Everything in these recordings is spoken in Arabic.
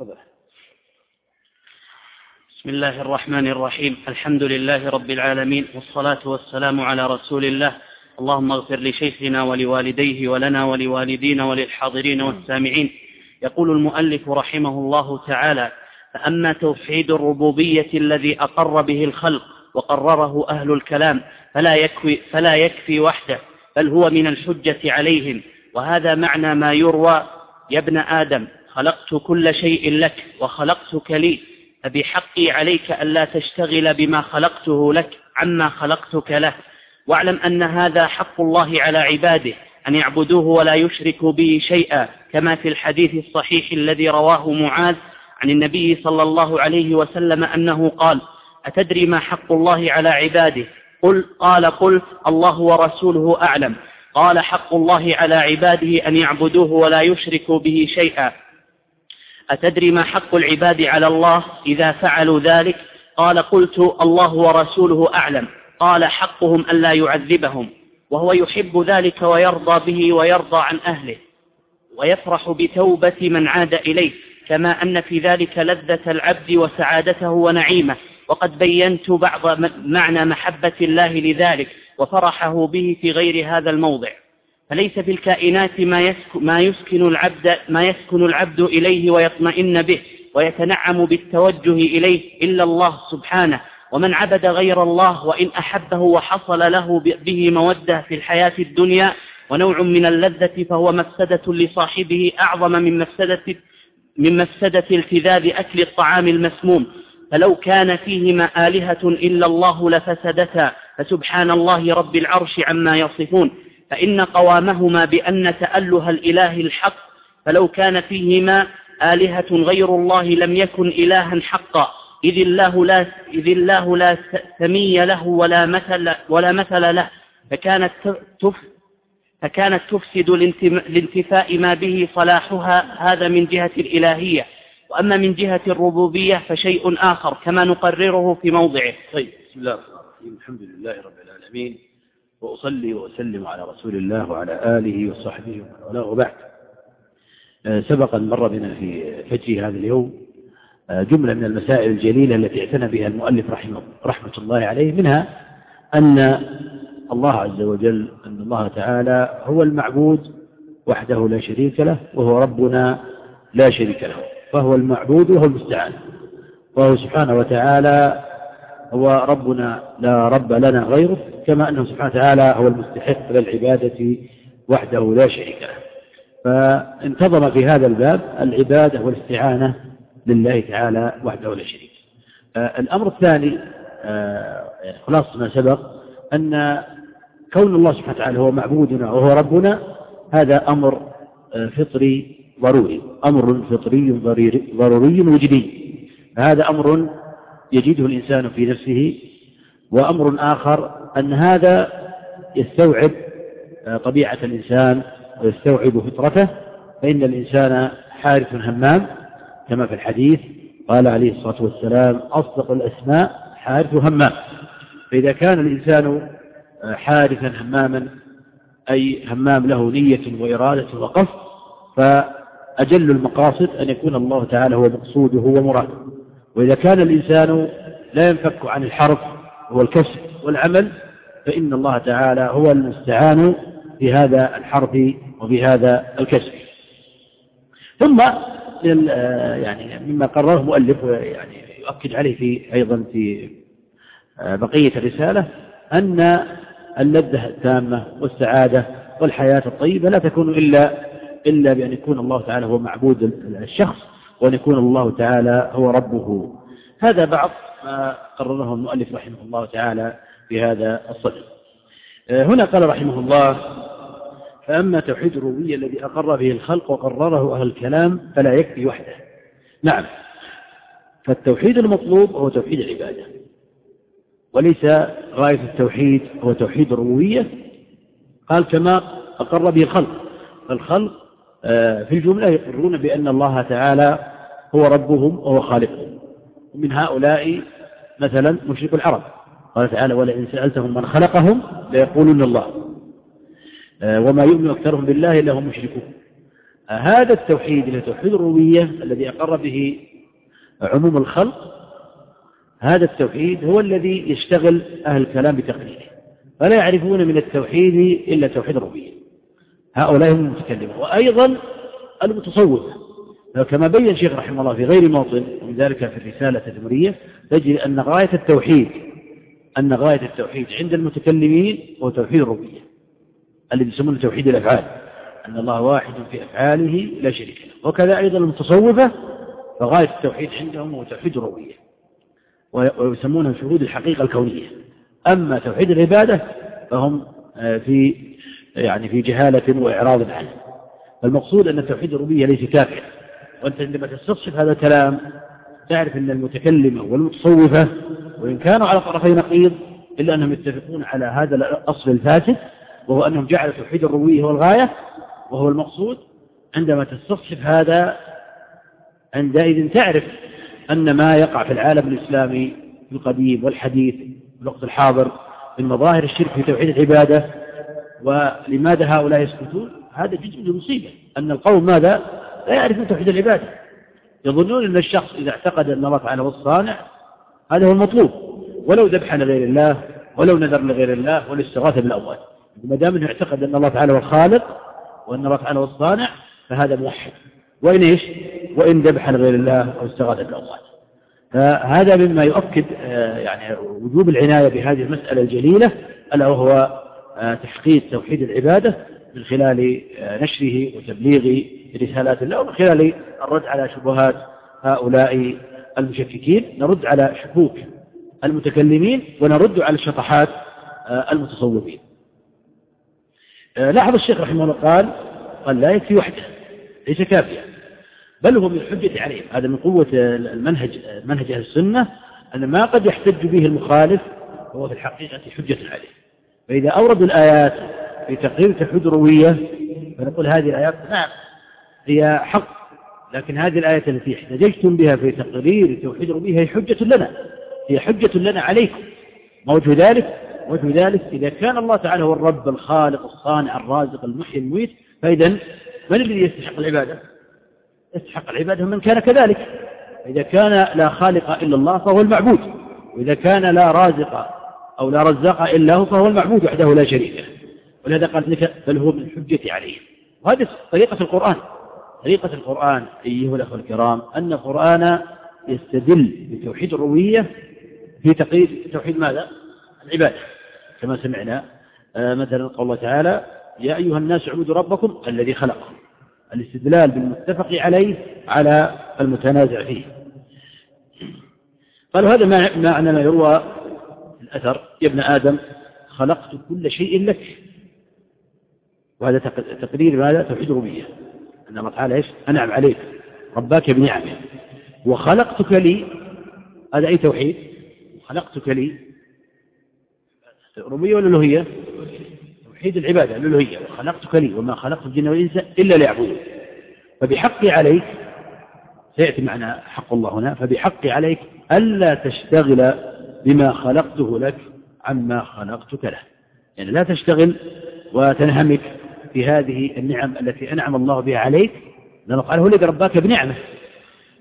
بسم الله الرحمن الرحيم. الحمد لله رب العالمين والصلاة والسلام على رسول الله. اللهم اغفر لشيخنا ولوالديه ولنا ولوالدينا وللحاضرين والسامعين. يقول المؤلف رحمه الله تعالى فأما توحيد الربوبية الذي أقر به الخلق وقرره أهل الكلام فلا يكفي, فلا يكفي وحده بل هو من الحجة عليهم. وهذا معنى ما يروى يا ابن آدم خلقت كل شيء لك وخلقتك لي. فبحقي عليك ألا تشتغل بما خلقته لك عما خلقتك له. واعلم أن هذا حق الله على عباده أن يعبدوه ولا يشركوا به شيئا كما في الحديث الصحيح الذي رواه معاذ عن النبي صلى الله عليه وسلم أنه قال أتدري ما حق الله على عباده؟ قل قال قل الله ورسوله أعلم. قال حق الله على عباده أن يعبدوه ولا يشركوا به شيئا. أتدري ما حق العباد على الله إذا فعلوا ذلك؟ قال قلت الله ورسوله أعلم. قال حقهم ألا يعذبهم وهو يحب ذلك ويرضى به ويرضى عن أهله ويفرح بتوبة من عاد إليه كما أن في ذلك لذة العبد وسعادته ونعيمة. وقد بينت بعض معنى محبة الله لذلك وفرحه به في غير هذا الموضع. فليس في الكائنات ما يسكن, ما يسكن العبد ما يسكن العبد إليه ويطمئن به ويتنعم بالتوجه إليه إلا الله سبحانه. ومن عبد غير الله وإن أحبه وحصل له به مودة في الحياة الدنيا ونوع من اللذة فهو مفسدة لصاحبه أعظم من مفسدة من مفسدة التذاذ أكل الطعام المسموم. فلو كان فيهما آلهة إلا الله لفسدتا. فسبحان الله رب العرش عما يصفون. فإن قوامهما بأن تأله الإله الحق فلو كان فيهما آلهة غير الله لم يكن إلها حقا. إذ الله لا, إذ الله لا سمي له ولا مثل, ولا مثل له فكانت تف فكانت تفسد لانتفاء ما به صلاحها هذا من جهة الإلهية. وأما من جهة الربوبية فشيء آخر كما نقرره في موضعه. طيب بسم الله الرحمن الرحيم. الحمد لله رب العالمين. وأصلي وأسلم على رسول الله وعلى آله وصحبه ومن والاه وبعد. آه، سبق أن مر بنا في فجر هذا اليوم آه، جملة من المسائل الجليلة التي اعتنى بها المؤلف رحمه رحمة الله عليه منها أن الله عز وجل أن الله تعالى هو المعبود وحده لا شريك له وهو ربنا لا شريك له فهو المعبود وهو المستعان وهو سبحانه وتعالى هو ربنا لا رب لنا غيره كما أنه سبحانه وتعالى هو المستحق للعبادة وحده لا شريك له. فانتظم في هذا الباب العبادة والاستعانة لله تعالى وحده لا شريك الأمر الثاني خلاص ما سبق أن كون الله سبحانه وتعالى هو معبودنا وهو ربنا هذا أمر فطري ضروري أمر فطري ضروري وجدي. هذا أمر يجده الإنسان في نفسه وأمر آخر أن هذا يستوعب آه، طبيعة الإنسان ويستوعب فطرته فإن الإنسان حارث همام كما في الحديث قال عليه الصلاة والسلام أصدق الأسماء حارث همام. فإذا كان الإنسان آه، حارثا هماما أي همام له نية وإرادة وقصد فأجل المقاصد أن يكون الله تعالى هو مقصوده ومراده. وإذا كان الإنسان لا ينفك عن الحرف والكسب والعمل فإن الله تعالى هو المستعان في هذا الحرف وفي هذا الكسب ثم يعني مما قرره مؤلف يعني يؤكد عليه في أيضا في بقية الرسالة أن اللذة التامة والسعادة والحياة الطيبة لا تكون إلا إلا بأن يكون الله تعالى هو معبود الشخص وأن يكون الله تعالى هو ربه. هذا بعض ما قرره المؤلف رحمه الله تعالى في هذا الصدر آه، هنا قال رحمه الله فأما توحيد الربوبية الذي أقر به الخلق وقرره أهل الكلام فلا يكفي وحده. نعم. فالتوحيد المطلوب هو توحيد العبادة. وليس غاية التوحيد هو توحيد الربوبية. قال كما أقر به الخلق. فالخلق آه، في الجملة يقرون بأن الله تعالى هو ربهم وهو خالقهم. ومن هؤلاء مثلا مشرك العرب. قال تعالى ولئن سألتهم من خلقهم ليقولون الله. آه، وما يؤمن أكثرهم بالله إلا هم مشركون. هذا التوحيد اللي توحيد الربوبية الذي أقر به عموم الخلق هذا التوحيد هو الذي يشتغل أهل الكلام بتقليده. فلا يعرفون من التوحيد إلا توحيد الربوبية. هؤلاء هم المتكلمون. وأيضا المتصوفة. كما بين الشيخ رحمه الله في غير موطن ومن ذلك في الرسالة التدمرية تجد أن غاية التوحيد أن غاية التوحيد عند المتكلمين هو توحيد الربوبية الذي يسمونه توحيد الأفعال أن الله واحد في أفعاله لا شريك له. وكذا أيضا المتصوفة فغاية التوحيد عندهم هو توحيد الربوبية ويسمونه شهود الحقيقة الكونية. أما توحيد العبادة فهم آه، في يعني في جهالة وإعراض عنه. فالمقصود أن توحيد الربوبية ليس كافيا. وأنت عندما تستصحب هذا الكلام تعرف أن المتكلمة والمتصوفة وإن كانوا على طرفي نقيض إلا أنهم يتفقون على هذا الأصل الفاسد وهو أنهم جعلوا توحيد الربوبية هو الغاية وهو المقصود عندما تستصحب هذا عندئذ تعرف أن ما يقع في العالم الإسلامي في القديم والحديث في الوقت الحاضر من مظاهر الشرك في توحيد العبادة ولماذا هؤلاء يسكتون؟ هذا جزء من المصيبة. أن القوم ماذا؟ لا يعرفون توحيد العبادة يظنون أن الشخص إذا اعتقد أن الله تعالى هو الصانع هذا هو المطلوب. ولو ذبح لغير الله ولو نذر لغير الله والاستغاثة بالأموات. ما دام أنه اعتقد أن الله تعالى هو الخالق وأن الله تعالى هو الصانع فهذا موحد. وإن إيش؟ وإن ذبح لغير الله أو استغاث بالأموات. فهذا مما يؤكد آه، يعني وجوب العناية بهذه المسألة الجليلة ألا وهو آه، تحقيق توحيد العبادة من خلال آه، نشره وتبليغ رسالات الله ومن خلال الرد على شبهات هؤلاء المشككين نرد على شكوك المتكلمين ونرد على الشطحات المتصوفين. لاحظ الشيخ رحمه الله قال قال لا يكفي وحده ليس كافيا بل هو من الحجة عليهم. هذا من قوة المنهج منهج أهل السنة أن ما قد يحتج به المخالف هو في الحقيقة حجة عليه. فإذا أوردوا الآيات في تقرير توحيد الروية فنقول هذه الآيات نعم هي حق لكن هذه الآية التي احتججتم بها في تقرير توحيد الربوبية هي حجة لنا هي حجة لنا عليكم. ما وجه ذلك وجه ذلك إذا كان الله تعالى هو الرب الخالق الصانع الرازق المحيي المميت فإذا من الذي يستحق العبادة؟ يستحق العبادة من كان كذلك. إذا كان لا خالق إلا الله فهو المعبود وإذا كان لا رازق أو لا رزاق إلا هو فهو المعبود وحده لا شريك له. ولهذا قال لك بل هو من الحجة عليه. وهذه طريقة القرآن. طريقة القرآن أيها الأخوة الكرام أن القرآن يستدل بتوحيد الربوبية في تقييد توحيد ماذا؟ العبادة. كما سمعنا آه، مثلا قول الله تعالى يا أيها الناس اعبدوا ربكم الذي خلقكم. الاستدلال بالمتفق عليه على المتنازع فيه. قالوا هذا معنى ما يروى الأثر؟ يا ابن آدم خلقت كل شيء لك. وهذا تقرير ماذا؟ توحيد ربوبية أن الله تعالى إيش؟ أنعم عليك. رباك بنعمه. وخلقتك لي هذا أي توحيد؟ خلقتك لي. ربوبية ولا الوهية توحيد العبادة الألوهية وخلقتك لي وما خلقت الجن والإنس إلا ليعبدون. فبحقي عليك سيأتي معنا حق الله هنا فبحقي عليك ألا تشتغل بما خلقته لك عما خلقتك له. يعني لا تشتغل وتنهمك. في هذه النعم التي أنعم الله بها عليك لأنه قال هو الذي رباك بنعمة.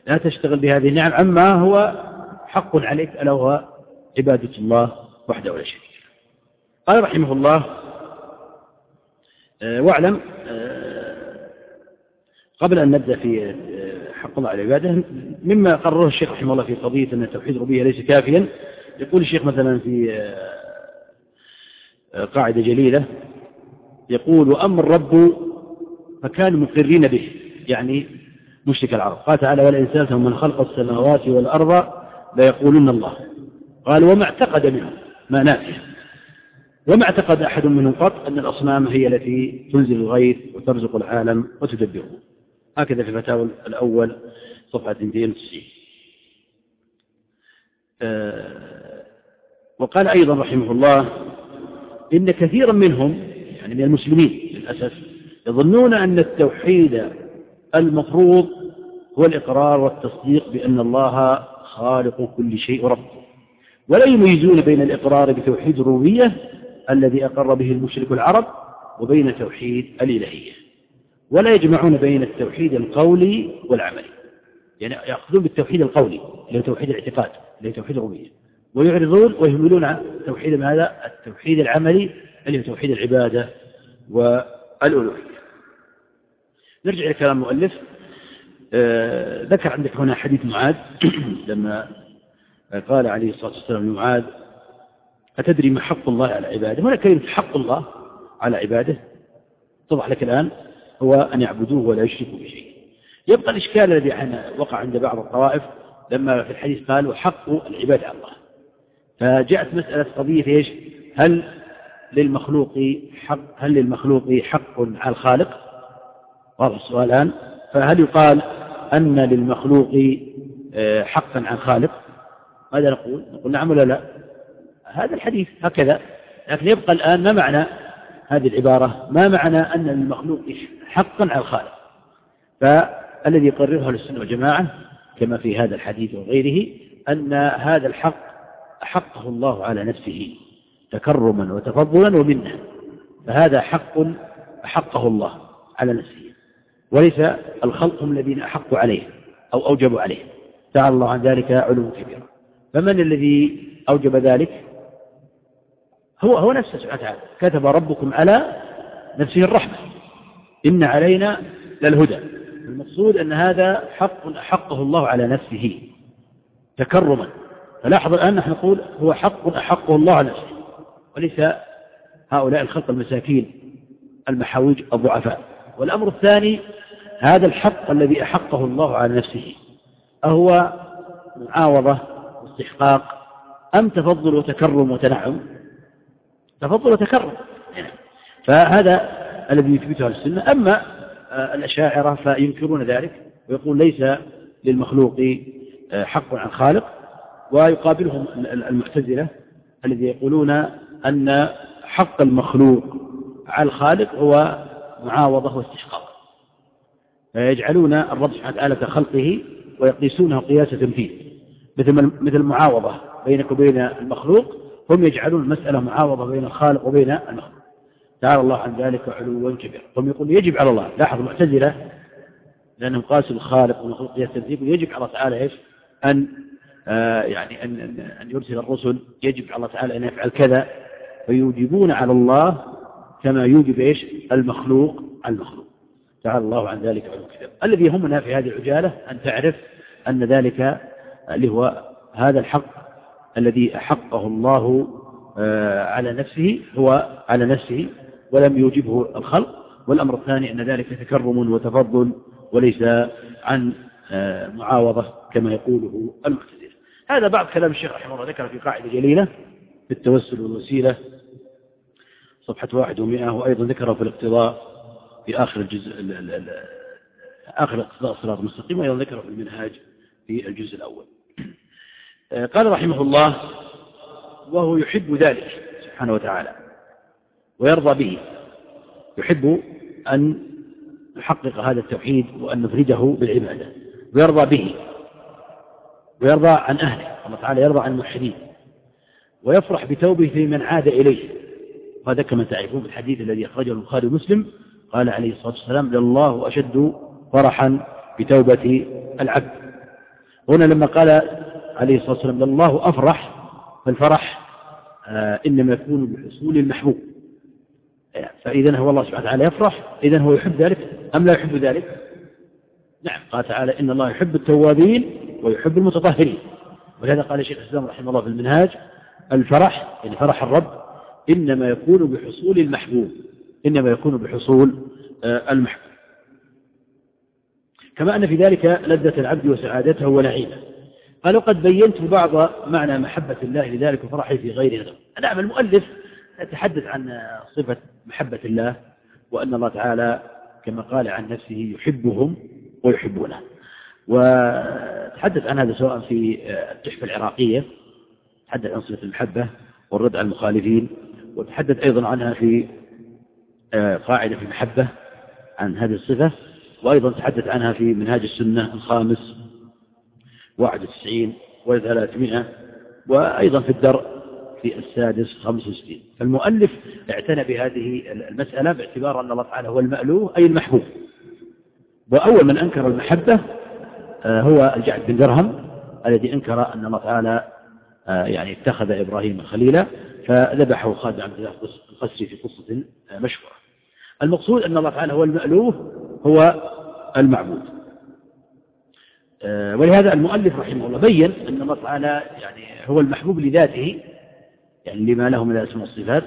لا تشتغل بهذه النعم عما هو حق عليك ألا هو عبادة الله وحده ولا شريك قال رحمه الله آه، واعلم آه، قبل أن نبدأ في آه، حق الله على العبادة مما قرره الشيخ رحمه الله في قضية أن التوحيد الربوبية ليس كافيا. يقول الشيخ مثلا في قاعدة جليلة يقول وأما الرب فكانوا مقرين به يعني مشرك العرب. قال تعالى والإنسان من خلق السماوات والأرض ليقولن الله. قال وما اعتقد منه ما نافيه وما اعتقد أحد منهم قط أن الأصنام هي التي تنزل الغيث وترزق العالم وتدبره. هكذا في الفتاوى الأول صفحة 290 آه وقال أيضا رحمه الله إن كثيرا منهم يعني من المسلمين للأسف يظنون أن التوحيد المفروض هو الإقرار والتصديق بأن الله خالق كل شيء رب ولا يميزون بين الإقرار بتوحيد الربوبية الذي أقر به المشرك العرب وبين توحيد الإلهية. ولا يجمعون بين التوحيد القولي والعملي. يعني يأخذون بالتوحيد القولي اللي هو توحيد الاعتقاد اللي هو توحيد الربوبية. ويعرضون ويهملون عن توحيد ماذا؟ التوحيد العملي اللي هو توحيد العبادة والألوهية نرجع إلى كلام المؤلف. آه ذكر عندك هنا حديث معاذ. لما قال عليه الصلاة والسلام لمعاذ أتدري ما حق الله على عباده؟ هنا كلمة حق الله على عباده اتضح لك الآن هو أن يعبدوه ولا يشركوا بشيء يبقى الإشكال الذي وقع عند بعض الطوائف لما في الحديث قال وحق العباد على الله. فجاءت مسألة قضية إيش؟ هل للمخلوق حق هل للمخلوق حق على الخالق؟ واضح السؤال الآن. فهل يقال أن للمخلوق آه، حقا على الخالق؟ ماذا نقول؟ نقول نعم ولا لا؟ هذا الحديث هكذا. لكن يبقى الآن ما معنى هذه العبارة؟ ما معنى أن للمخلوق حقا على الخالق؟ فالذي يقررها للسنة والجماعة كما في هذا الحديث وغيره أن هذا الحق أحقه الله على نفسه. تكرما وتفضلا ومنه فهذا حق أحقه الله على نفسه. وليس الخلق هم الذين أحقوا عليه أو أوجبوا عليه. تعالى الله عن ذلك علو كبيرا فمن الذي أوجب ذلك؟ هو هو نفسه سبحانه وتعالى. كتب ربكم على نفسه الرحمة. إن علينا للهدى. المقصود أن هذا حق أحقه الله على نفسه. تكرما. فلاحظ الآن نحن نقول هو حق أحقه الله على نفسه. وليس هؤلاء الخلق المساكين المحاويج الضعفاء. والأمر الثاني هذا الحق الذي أحقه الله على نفسه أهو معاوضة واستحقاق أم تفضل وتكرم وتنعم؟ تفضل وتكرم. فهذا الذي يثبته السنة. أما الأشاعرة فينكرون ذلك ويقول ليس للمخلوق حق عن خالق ويقابلهم المعتزلة الذي يقولون أن حق المخلوق على الخالق هو معاوضة واستحقاق فيجعلون الرب سبحانه وتعالى كخلقه ويقيسونه قياسة فيه. مثل مثل المعاوضة بينك وبين المخلوق هم يجعلون المسألة معاوضة بين الخالق وبين المخلوق. تعالى الله عن ذلك علوا كبيرا. هم يقول يجب على الله لاحظ المعتزلة لأنهم قاسوا الخالق والمخلوق قياسة فيه يجب على الله تعالى إيش؟ أن آه يعني أن, أن يرسل الرسل يجب على الله تعالى أن يفعل كذا. فيوجبون على الله كما يوجب إيش؟ المخلوق المخلوق. تعالى الله عن ذلك علم كتاب الذي يهمنا في هذه العجالة أن تعرف أن ذلك اللي هو هذا الحق الذي أحقه الله آه، على نفسه هو على نفسه ولم يوجبه الخلق. والأمر الثاني أن ذلك تكرم وتفضل وليس عن آه، معاوضة كما يقوله المعتزلة. هذا بعض كلام الشيخ رحمه الله ذكر في قاعدة جليلة في التوسل والوسيلة صفحة واحد ومئة وأيضا ذكره في الاقتضاء في آخر الجزء آخر اقتضاء الصراط المستقيم وأيضا ذكره في المنهاج في الجزء الأول. قال رحمه الله وهو يحب ذلك سبحانه وتعالى ويرضى به يحب أن نحقق هذا التوحيد وأن نفرده بالعبادة ويرضى به ويرضى عن أهله الله تعالى يرضى عن الموحدين ويفرح بتوبه من عاد إليه وهذا كما تعرفون في الحديث الذي أخرجه البخاري ومسلم قال عليه الصلاة والسلام لله أشد فرحا بتوبة العبد. هنا لما قال عليه الصلاة والسلام لله أفرح فالفرح آه إنما يكون بحصول المحبوب. فإذا هو الله سبحانه وتعالى يفرح إذا هو يحب ذلك أم لا يحب ذلك؟ نعم قال تعالى إن الله يحب التوابين ويحب المتطهرين. ولهذا قال الشيخ الإسلام رحمه الله في المنهاج الفرح يعني فرح الرب إنما يكون بحصول المحبوب إنما يكون بحصول آه، المحبوب. كما أن في ذلك لذة العبد وسعادته ونعيمه. قال وقد بينت بعض معنى محبة الله لذلك وفرحه في غيره نعم المؤلف يتحدث عن صفة محبة الله وأن الله تعالى كما قال عن نفسه يحبهم ويحبونه. وتحدث عن هذا سواء في آه، التحفة العراقية تحدث عن صفة المحبة والرد على المخالفين وتحدث أيضا عنها في آه، قاعدة في المحبة عن هذه الصفة وأيضا تحدث عنها في منهاج السنة الخامس واحد وتسعين وثلاثمائة وأيضا في الدرء في السادس خمس وستين. فالمؤلف اعتنى بهذه المسألة باعتبار أن الله تعالى هو المألوه أي المحبوب. وأول من أنكر المحبة آه، هو الجعد بن درهم الذي أنكر أن الله تعالى آه، يعني اتخذ إبراهيم خليلا. فذبحه خالد عبد الله القسري في قصة آه، مشهورة. المقصود أن الله تعالى هو المألوه هو المعبود. ولهذا المؤلف رحمه الله بين أن الله تعالى يعني هو المحبوب لذاته يعني لما له من الأسماء والصفات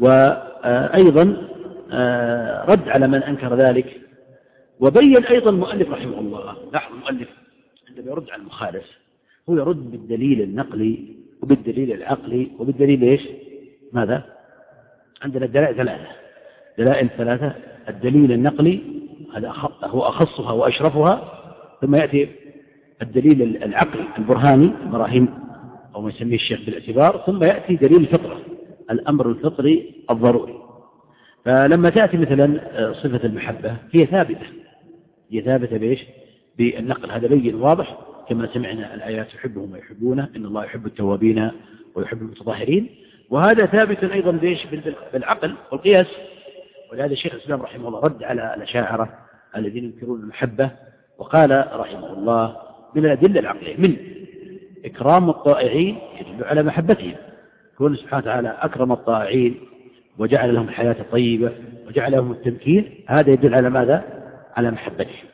وأيضا رد على من أنكر ذلك. وبين أيضا المؤلف رحمه الله لاحظ المؤلف عندما يرد على المخالف هو يرد بالدليل النقلي وبالدليل العقلي وبالدليل إيش؟ ماذا؟ عندنا الدلائل ثلاثة. دلائل ثلاثة. الدليل النقلي هذا هو أخصها وأشرفها ثم يأتي الدليل العقلي البرهاني براهين أو ما يسميه الشيخ بالاعتبار ثم يأتي دليل الفطرة الأمر الفطري الضروري. فلما تأتي مثلا صفة المحبة هي ثابتة. هي ثابتة بإيش؟ بالنقل. هذا بين واضح. كما سمعنا الآيات يحبهم ويحبونه إن الله يحب التوابين ويحب المتطهرين. وهذا ثابت أيضا بإيش؟ بالعقل والقياس. ولهذا الشيخ الإسلام رحمه الله رد على الأشاعرة الذين ينكرون المحبة وقال رحمه الله من الأدلة العقلية من إكرام الطائعين يدل على محبتهم. كون سبحانه وتعالى أكرم الطائعين وجعل لهم الحياة الطيبة وجعل لهم التمكين. هذا يدل على ماذا؟ على محبتهم.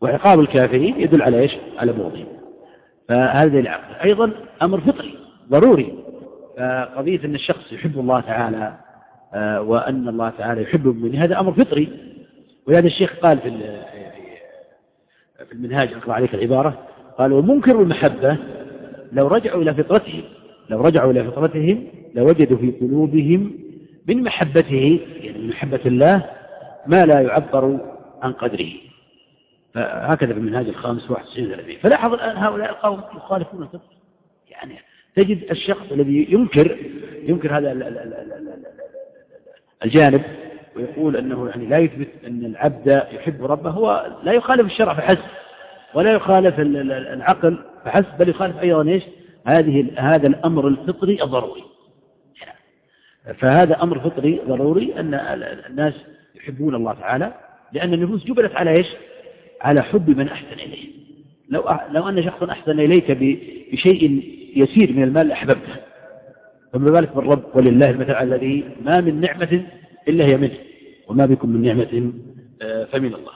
وعقاب الكافرين يدل على إيش؟ على بغضهم فهذا العقل أيضا أمر فطري ضروري. فقضية أن الشخص يحب الله تعالى آه، وأن الله تعالى يحب المؤمنين هذا أمر فطري. ولهذا الشيخ قال في في المنهاج أقرأ عليك العبارة قال ومنكر المحبة لو رجعوا إلى فطرتهم لو رجعوا إلى فطرتهم لوجدوا في قلوبهم من محبته يعني من محبة الله ما لا يعبر عن قدره. هكذا في المنهاج الخامس 91 30 فلاحظ الآن هؤلاء القوم يخالفون الفطر يعني تجد الشخص الذي ينكر ينكر هذا الجانب ويقول أنه يعني لا يثبت أن العبد يحب ربه. هو لا يخالف الشرع فحسب. ولا يخالف العقل فحسب بل يخالف أيضا إيش؟ هذه هذا الأمر الفطري الضروري. فهذا أمر فطري ضروري أن الناس يحبون الله تعالى لأن النفوس جبلت على إيش؟ على حب من أحسن إليه. لو, لو أن شخصا أحسن إليك بشيء يسير من المال أحببته. فما بالك بالرب ولله المثل الذي ما من نعمة إلا هي منه وما بكم من نعمة آه، فمن الله.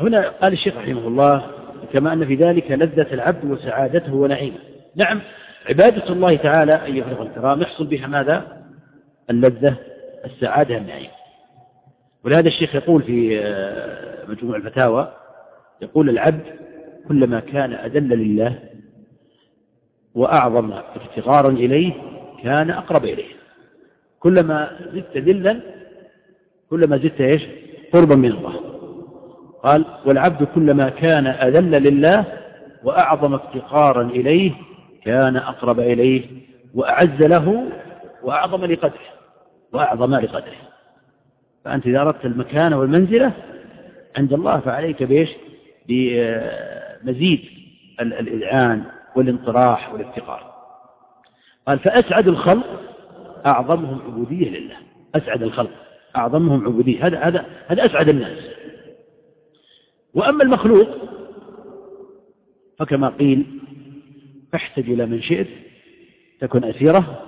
هنا قال الشيخ رحمه الله كما أن في ذلك لذة العبد وسعادته ونعيمه. نعم عبادة الله تعالى أيها الأخوة الكرام يحصل بها ماذا؟ اللذة السعادة النعيم ولهذا الشيخ يقول في آه، مجموع الفتاوى يقول العبد كلما كان أدل لله وأعظم افتقارا إليه كان أقرب إليه. كلما زدت ذلا كلما زدت إيش؟ قربا من الله. قال والعبد كلما كان أذل لله وأعظم افتقارا إليه كان أقرب إليه وأعز له وأعظم لقدره. وأعظم لقدره. فأنت إذا أردت المكانة والمنزلة عند الله فعليك بإيش؟ بمزيد الإذعان والانطراح والافتقار. قال فأسعد الخلق أعظمهم عبودية لله. أسعد الخلق أعظمهم عبودية. هذا هذا هذا أسعد الناس. وأما المخلوق فكما قيل فاحتج إلى من شئت تكن أسيرة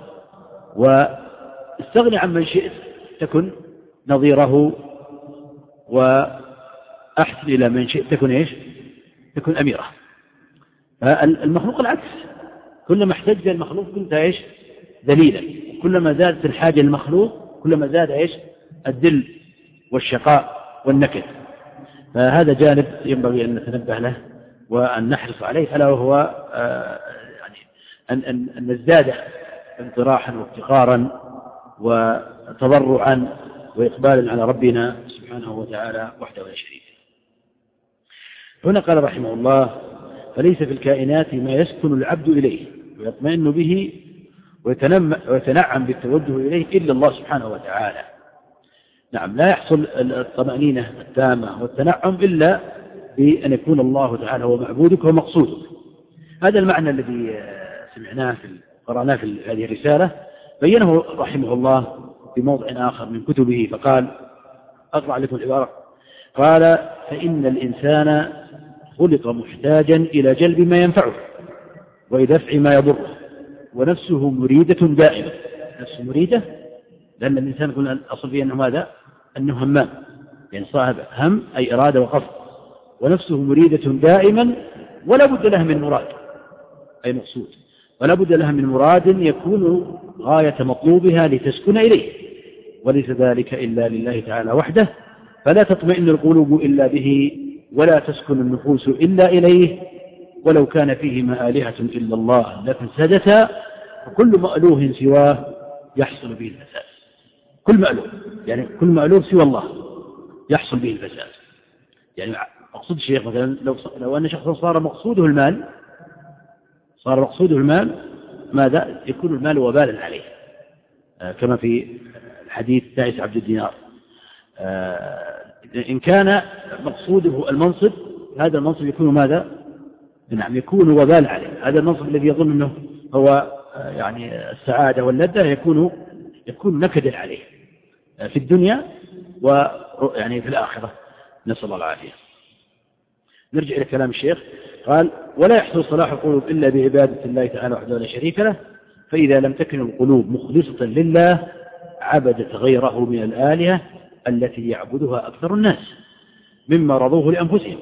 واستغني عن من شئت تكن نظيره وأحسن إلى من شئت تكن إيش؟ تكن أميره. المخلوق العكس. كلما احتج المخلوق كنت إيش؟ ذليلا. كلما زادت الحاجة للمخلوق كلما زاد إيش؟ الذل والشقاء والنكد. فهذا جانب ينبغي أن نتنبه له وأن نحرص عليه ألا وهو آه، يعني أن, أن, أن نزداد انطراحا وافتقارا وتضرعا وإقبالا على ربنا سبحانه وتعالى وحده لا شريك هنا قال رحمه الله فليس في الكائنات ما يسكن العبد إليه ويطمئن به ويتنعم بالتوجه إليه إلا الله سبحانه وتعالى. نعم لا يحصل الطمأنينة التامة والتنعم إلا بأن يكون الله تعالى هو معبودك ومقصودك. هذا المعنى الذي سمعناه في قرأناه في هذه الرسالة. بينه رحمه الله في موضع آخر من كتبه فقال أقرأ لكم العبارة. قال فإن الإنسان خلق محتاجا إلى جلب ما ينفعه ودفع ما يضره ونفسه مريدة دائمة. نفسه مريدة؟ لأن الإنسان يقول الأصل فيه أنه ماذا؟ أنه همام يعني صاحب هم أي إرادة وقصد. ونفسه مريدة دائما ولا بد له من مراد أي مقصود. ولا بد لها من مراد يكون غاية مطلوبها لتسكن إليه وليس ذلك إلا لله تعالى وحده فلا تطمئن القلوب إلا به ولا تسكن النفوس إلا إليه ولو كان فيهما آلهة إلا الله لفسدتا وكل مألوه سواه يحصل به الفساد. كل مألوه يعني كل مألوه سوى الله يحصل به الفساد. يعني مقصود الشيخ مثلا لو, لو أن شخصا صار مقصوده المال صار مقصوده المال ماذا؟ يكون المال وبالا عليه. آه، كما في الحديث تعيس عبد الدينار. آه، إن كان مقصوده المنصب هذا المنصب يكون ماذا؟ نعم يكون وبال عليه. هذا المنصب الذي يظن أنه هو آه، يعني السعادة واللذة يكون يكون نكدا عليه. في الدنيا ويعني في الآخرة. نسأل الله العافية. نرجع إلى كلام الشيخ. قال ولا يحصل صلاح القلوب إلا بعبادة الله تعالى وحده لا شريك له فإذا لم تكن القلوب مخلصة لله عبدت غيره من الآلهة التي يعبدها أكثر الناس مما رضوه لأنفسهم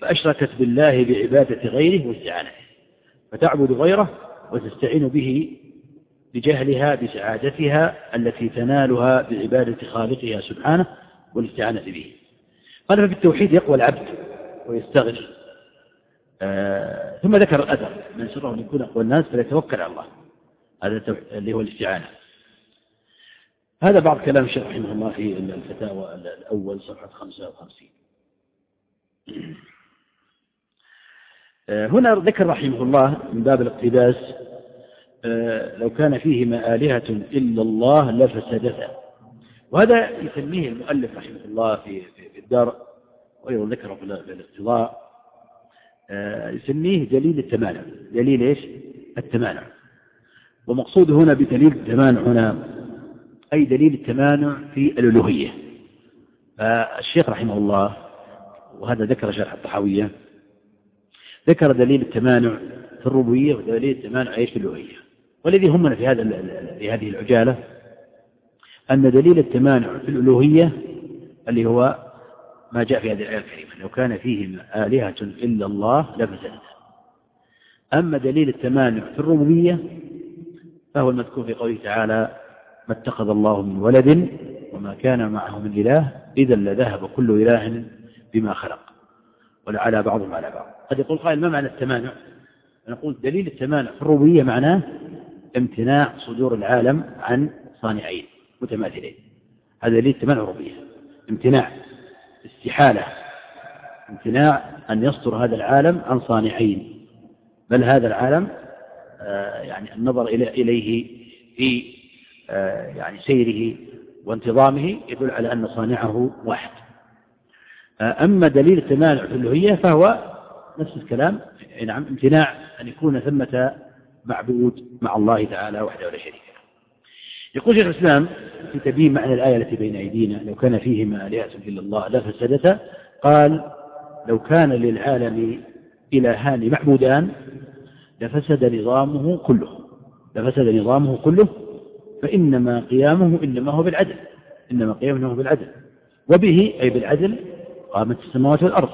فأشركت بالله بعبادة غيره واستعانته فتعبد غيره وتستعين به بجهلها بسعادتها التي تنالها بعبادة خالقها سبحانه والاستعانة به. قال ففي التوحيد يقوى العبد ويستغني. آه ثم ذكر الأثر من سره أن يكون أقوى الناس فليتوكل على الله. هذا اللي هو الاستعانة. هذا بعض كلام الشيخ رحمه الله في الفتاوى الأول صفحة 55 آه هنا ذكر رحمه الله من باب الاقتباس آه لو كان فيهما آلهة إلا الله لفسدتا وهذا يسميه المؤلف رحمه الله في, الدار وأيضا ذكره في الاقتضاء. يسميه دليل التمانع. دليل إيش؟ التمانع. ومقصود هنا بدليل التمانع هنا أي دليل التمانع في الألوهية. فالشيخ رحمه الله وهذا ذكر شرح الطحاوية ذكر دليل التمانع في الربوبية ودليل التمانع إيش؟ في الألوهية. والذي همنا في هذا في هذه العجالة أن دليل التمانع في الألوهية اللي هو ما جاء في هذه الآية الكريمة. لو كان فيهما آلهة إلا الله لفسدتا أما دليل التمانع في الربوبية فهو المذكور في قوله تعالى ما اتخذ الله من ولد وما كان معه من إله إذا لذهب كل إله بما خلق. ولعلى بعضهم على بعض. قد يقول قائل ما معنى التمانع؟ نقول دليل التمانع في الربوبية معناه امتناع صدور العالم عن صانعين متماثلين. هذا دليل التمانع الربوبية. امتناع. استحالة امتناع أن يصدر هذا العالم عن صانعين. بل هذا العالم آه، يعني النظر إليه في آه، يعني سيره وانتظامه يدل على أن صانعه واحد. آه، أما دليل التمانع في الألوهية فهو نفس الكلام نعم امتناع أن يكون ثمة معبود مع الله تعالى وحده ولا شريك يقول شيخ الإسلام في تبيين معنى الآية التي بين أيدينا لو كان فيهما آلهة إلا الله لفسدتا قال لو كان للعالم إلهان معبودان لفسد نظامه كله. لفسد نظامه كله فإنما قيامه إنما هو بالعدل إنما قيامه هو بالعدل. وبه أي بالعدل قامت السماوات والأرض.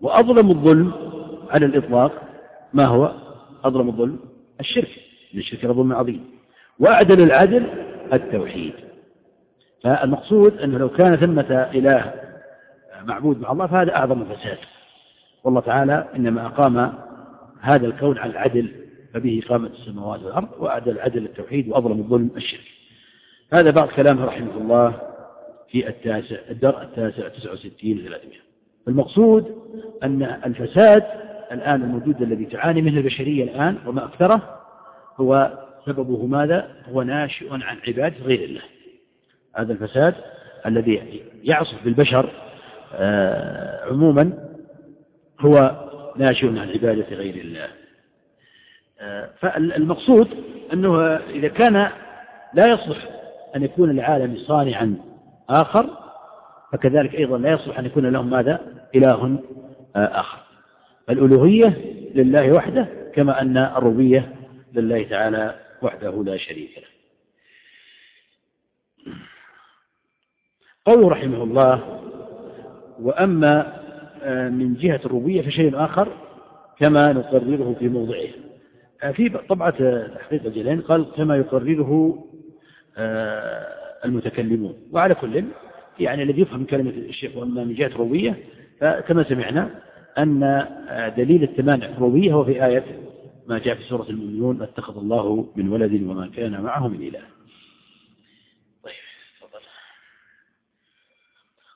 وأظلم الظلم على الإطلاق ما هو؟ أظلم الظلم الشرك إن الشرك لظلم عظيم. وأعدل العدل التوحيد. فالمقصود أنه لو كان ثمة إله معبود مع الله فهذا أعظم الفساد. والله تعالى إنما أقام هذا الكون على العدل فبه قامت السماوات والأرض وأعدل العدل التوحيد وأظلم الظلم الشرك. هذا بعض كلامه رحمه الله في التاسع الدرء التاسع 69 300 المقصود أن الفساد الآن الموجود الذي تعاني منه البشرية الآن وما أكثره هو سببه ماذا؟ هو ناشئ عن عبادة غير الله. هذا الفساد الذي يعصف بالبشر آه، عموما هو ناشئ عن عبادة غير الله. آه، فالمقصود أنه إذا كان لا يصلح أن يكون العالم صانعا آخر فكذلك أيضا لا يصلح أن يكون لهم ماذا؟ إله آخر. الألوهية لله وحده كما أن الربوبية لله تعالى وحده لا شريك له. قوله رحمه الله وأما آه، من جهة الربوبية فشيء آخر كما نقرره في موضعه. آه، في طبعة تحقيق الجلين قال كما يقرره آه، المتكلمون. وعلى كل يعني الذي يفهم كلمة الشيخ وأما من جهة الربوبية فكما سمعنا أن دليل التمانع الربوبية هو في آية ما جاء في سورة المؤمنون أتخذ الله من ولد وما كان معه من إله.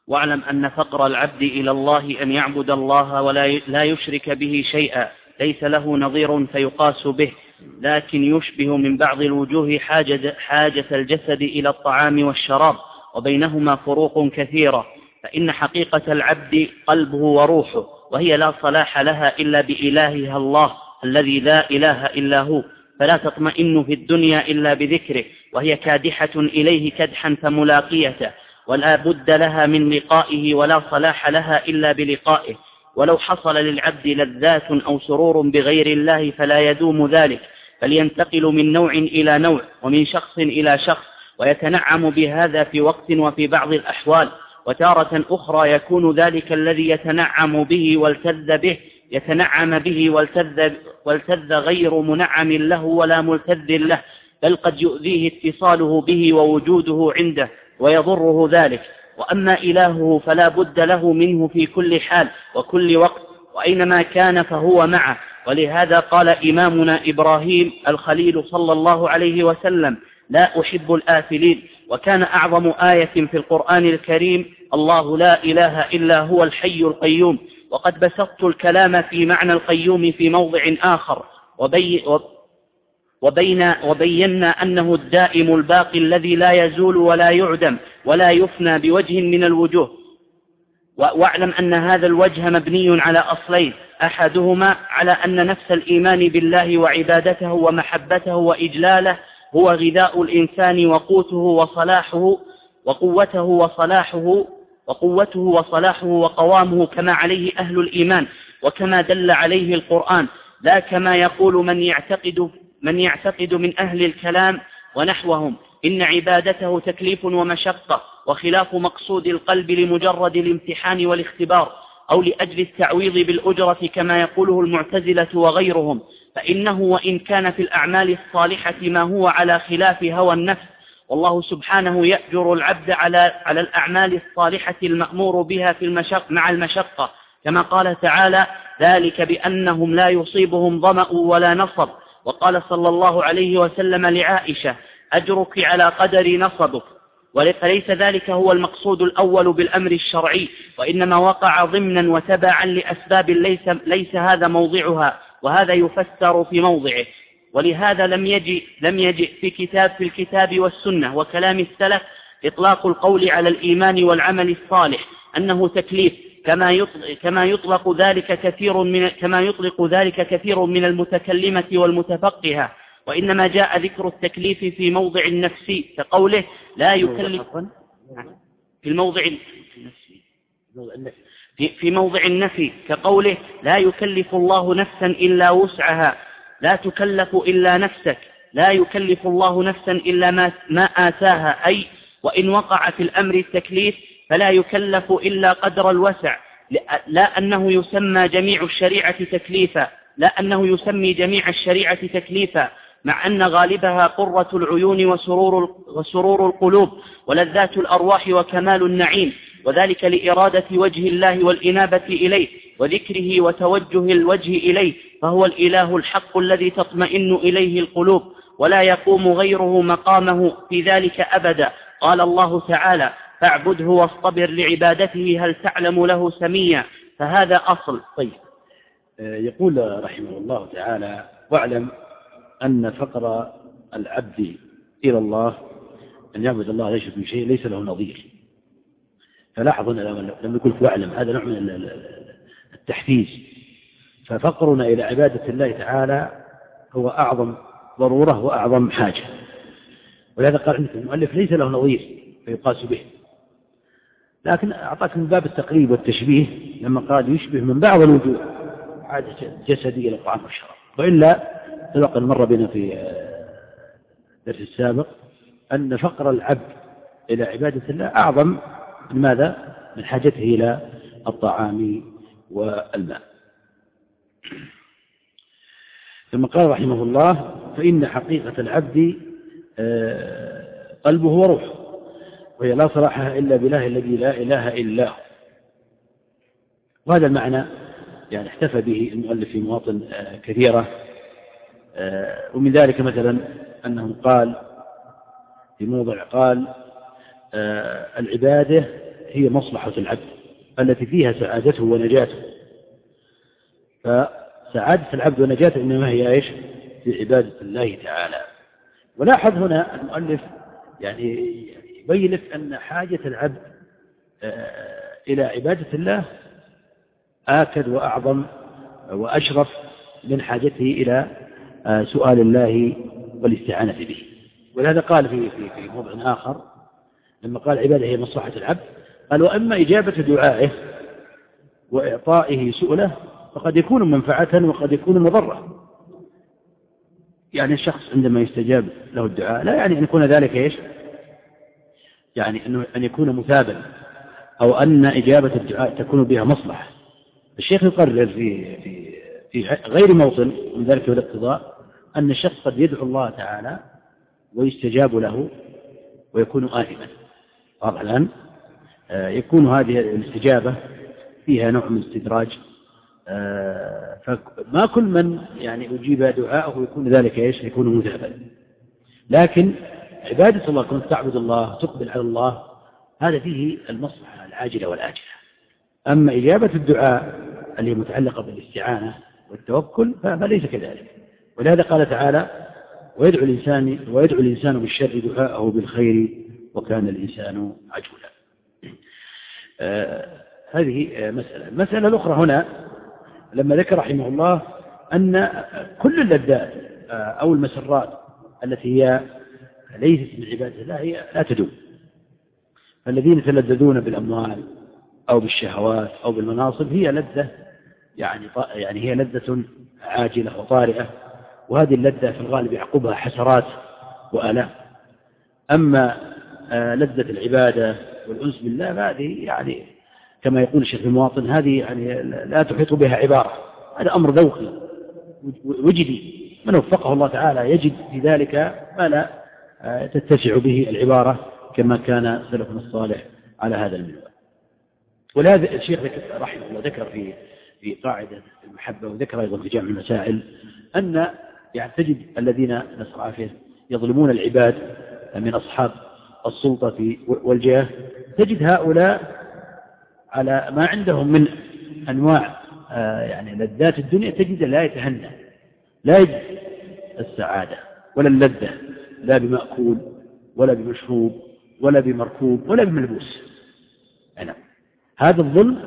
واعلم أن فقر العبد إلى الله أن يعبد الله ولا لا يشرك به شيئا. ليس له نظير فيقاس به لكن يشبه من بعض الوجوه حاجة, حاجة الجسد إلى الطعام والشراب. وبينهما فروق كثيرة. فإن حقيقة العبد قلبه وروحه وهي لا صلاح لها إلا بإلهها الله. الذي لا إله إلا هو فلا تطمئن في الدنيا إلا بذكره وهي كادحة إليه كدحا فملاقيته ولا بد لها من لقائه ولا صلاح لها إلا بلقائه. ولو حصل للعبد لذات أو سرور بغير الله فلا يدوم ذلك بل ينتقل من نوع إلى نوع ومن شخص إلى شخص ويتنعم بهذا في وقت وفي بعض الأحوال. وتارة أخرى يكون ذلك الذي يتنعم به والتذ به يتنعم به والتذ, والتذ غير منعم له ولا ملتذ له بل قد يؤذيه اتصاله به ووجوده عنده ويضره ذلك. وأما إلهه فلا بد له منه في كل حال وكل وقت وأينما كان فهو معه. ولهذا قال إمامنا إبراهيم الخليل صلى الله عليه وسلم لا أحب الآثلين وكان أعظم آية في القرآن الكريم الله لا إله إلا هو الحي القيوم. وقد بسطت الكلام في معنى القيوم في موضع آخر وبي وبين وبينا أنه الدائم الباقي الذي لا يزول ولا يعدم ولا يفنى بوجه من الوجوه. واعلم أن هذا الوجه مبني على أصلين أحدهما على أن نفس الإيمان بالله وعبادته ومحبته وإجلاله هو غذاء الإنسان وقوته وصلاحه وقوته وصلاحه وقوته وصلاحه وقوامه كما عليه أهل الإيمان وكما دل عليه القرآن. لا كما يقول من يعتقد من يعتقد من أهل الكلام ونحوهم. إن عبادته تكليف ومشقة وخلاف مقصود القلب لمجرد الامتحان والاختبار أو لأجل التعويض بالأجرة كما يقوله المعتزلة وغيرهم. فإنه وإن كان في الأعمال الصالحة ما هو على خلاف هوى النفس والله سبحانه يأجر العبد على على الأعمال الصالحة المأمور بها في المشق مع المشقة. كما قال تعالى ذلك بأنهم لا يصيبهم ظمأ ولا نصب. وقال صلى الله عليه وسلم لعائشة أجرك على قدر نصبك. وليس ذلك هو المقصود الأول بالأمر الشرعي وإنما وقع ضمنا وتبعا لأسباب ليس, ليس هذا موضعها وهذا يفسر في موضعه. ولهذا لم يجئ, لم يجئ في كتاب في الكتاب والسنة وكلام السلف إطلاق القول على الإيمان والعمل الصالح أنه تكليف كما يطلق, كما يطلق ذلك كثير من كما يطلق ذلك كثير من المتكلمة والمتفقهة وإنما جاء ذكر التكليف في موضع النفسي كقوله لا يكلف في الموضع في, في موضع النفي كقوله لا يكلف الله نفسا إلا وسعها لا تكلف إلا نفسك لا يكلف الله نفسا إلا ما, ما آتاها أي وإن وقع في الأمر التكليف فلا يكلف إلا قدر الوسع لا أنه يسمى جميع الشريعة تكليفا لا أنه يسمي جميع الشريعة تكليفا مع أن غالبها قرة العيون وسرور, وسرور القلوب ولذات الأرواح وكمال النعيم وذلك لإرادة وجه الله والإنابة إليه. وذكره وتوجه الوجه إليه فهو الإله الحق الذي تطمئن إليه القلوب ولا يقوم غيره مقامه في ذلك أبدا. قال الله تعالى فاعبده واصطبر لعبادته هل تعلم له سميا؟ فهذا أصل. طيب. آه، يقول رحمه الله تعالى واعلم أن فقر العبد إلى الله أن يعبد الله ليس في شيء ليس له نظير. فلاحظ لما يقول واعلم. هذا نوع من التحفيز. ففقرنا إلى عبادة الله تعالى هو أعظم ضرورة وأعظم حاجة. ولهذا قال عندك المؤلف ليس له نظير فيقاس به. لكن أعطاك من باب التقريب والتشبيه لما قال يشبه من بعض الوجوه عادة جسدي إلى الطعام والشراب وإلا سبق مر بنا في الدرس السابق أن فقر العبد إلى عبادة الله أعظم من ماذا؟ من حاجته إلى الطعام والماء. ثم قال رحمه الله فإن حقيقة العبد آه، قلبه وروحه وهي لا صلاحها إلا بالله الذي لا إله إلا هو. وهذا المعنى يعني احتفى به المؤلف في مواطن آه، كثيرة. آه، ومن ذلك مثلا أنه قال في موضع قال العبادة هي مصلحة العبد. التي فيها سعادته ونجاته. فسعادة العبد ونجاته إنما هي إيش؟ في عبادة الله تعالى. ولاحظ هنا المؤلف يعني يبين لك أن حاجة العبد آه، إلى عبادة الله آكد وأعظم وأشرف من حاجته إلى آه، سؤال الله والاستعانة به. ولهذا قال في في في موضع آخر لما قال عبادة هي مصلحة العبد قال وأما إجابة دعائه وإعطائه سؤله فقد يكون منفعة وقد يكون مضرة. يعني الشخص عندما يستجاب له الدعاء لا يعني أن يكون ذلك إيش؟ يعني أنه أن يكون مثابا أو أن إجابة الدعاء تكون بها مصلحة. الشيخ يقرر في في في غير موطن من ذلك الاقتضاء أن الشخص قد يدعو الله تعالى ويستجاب له ويكون آثما واضح الآن؟ يكون هذه الاستجابة فيها نوع من استدراج. آه، فما كل من يعني أجيب دعاءه يكون ذلك إيش؟ يكون مثابا لكن عبادة الله كنت تعبد الله تقبل على الله هذا فيه المصلحة العاجلة والآجلة. أما إجابة الدعاء اللي متعلقة بالاستعانة والتوكل فليس كذلك. ولهذا قال تعالى ويدعو الإنسان ويدعو الإنسان بالشر دعاءه بالخير وكان الإنسان عجولا. آه هذه مسألة. المسألة الأخرى هنا لما ذكر رحمه الله أن كل اللذات أو المسرات التي هي ليست من عبادة الله هي لا تدوم. فالذين يتلذذون بالأموال أو بالشهوات أو بالمناصب هي لذة يعني يعني هي لذة عاجلة وطارئة وهذه اللذة في الغالب يعقبها حسرات وآلام. أما آه، لذة العبادة والأنس بالله فهذه يعني كما يقول الشيخ المواطن هذه يعني لا تحيط بها عبارة. هذا أمر ذوقي وجدي. من وفقه الله تعالى يجد في ذلك ما لا آه، تتسع به العبارة كما كان سلفنا الصالح على هذا المنوال ولهذا الشيخ رحمه الله ذكر في في قاعدة المحبة وذكر أيضا في جامع المسائل أن يعني تجد الذين نسأل عافية يظلمون العباد من أصحاب السلطة والجاه تجد هؤلاء على ما عندهم من أنواع آه، يعني لذات الدنيا تجد لا يتهنى لا يجد السعادة ولا اللذة لا بمأكول ولا بمشروب ولا بمركوب ولا بملبوس. نعم هذا الظلم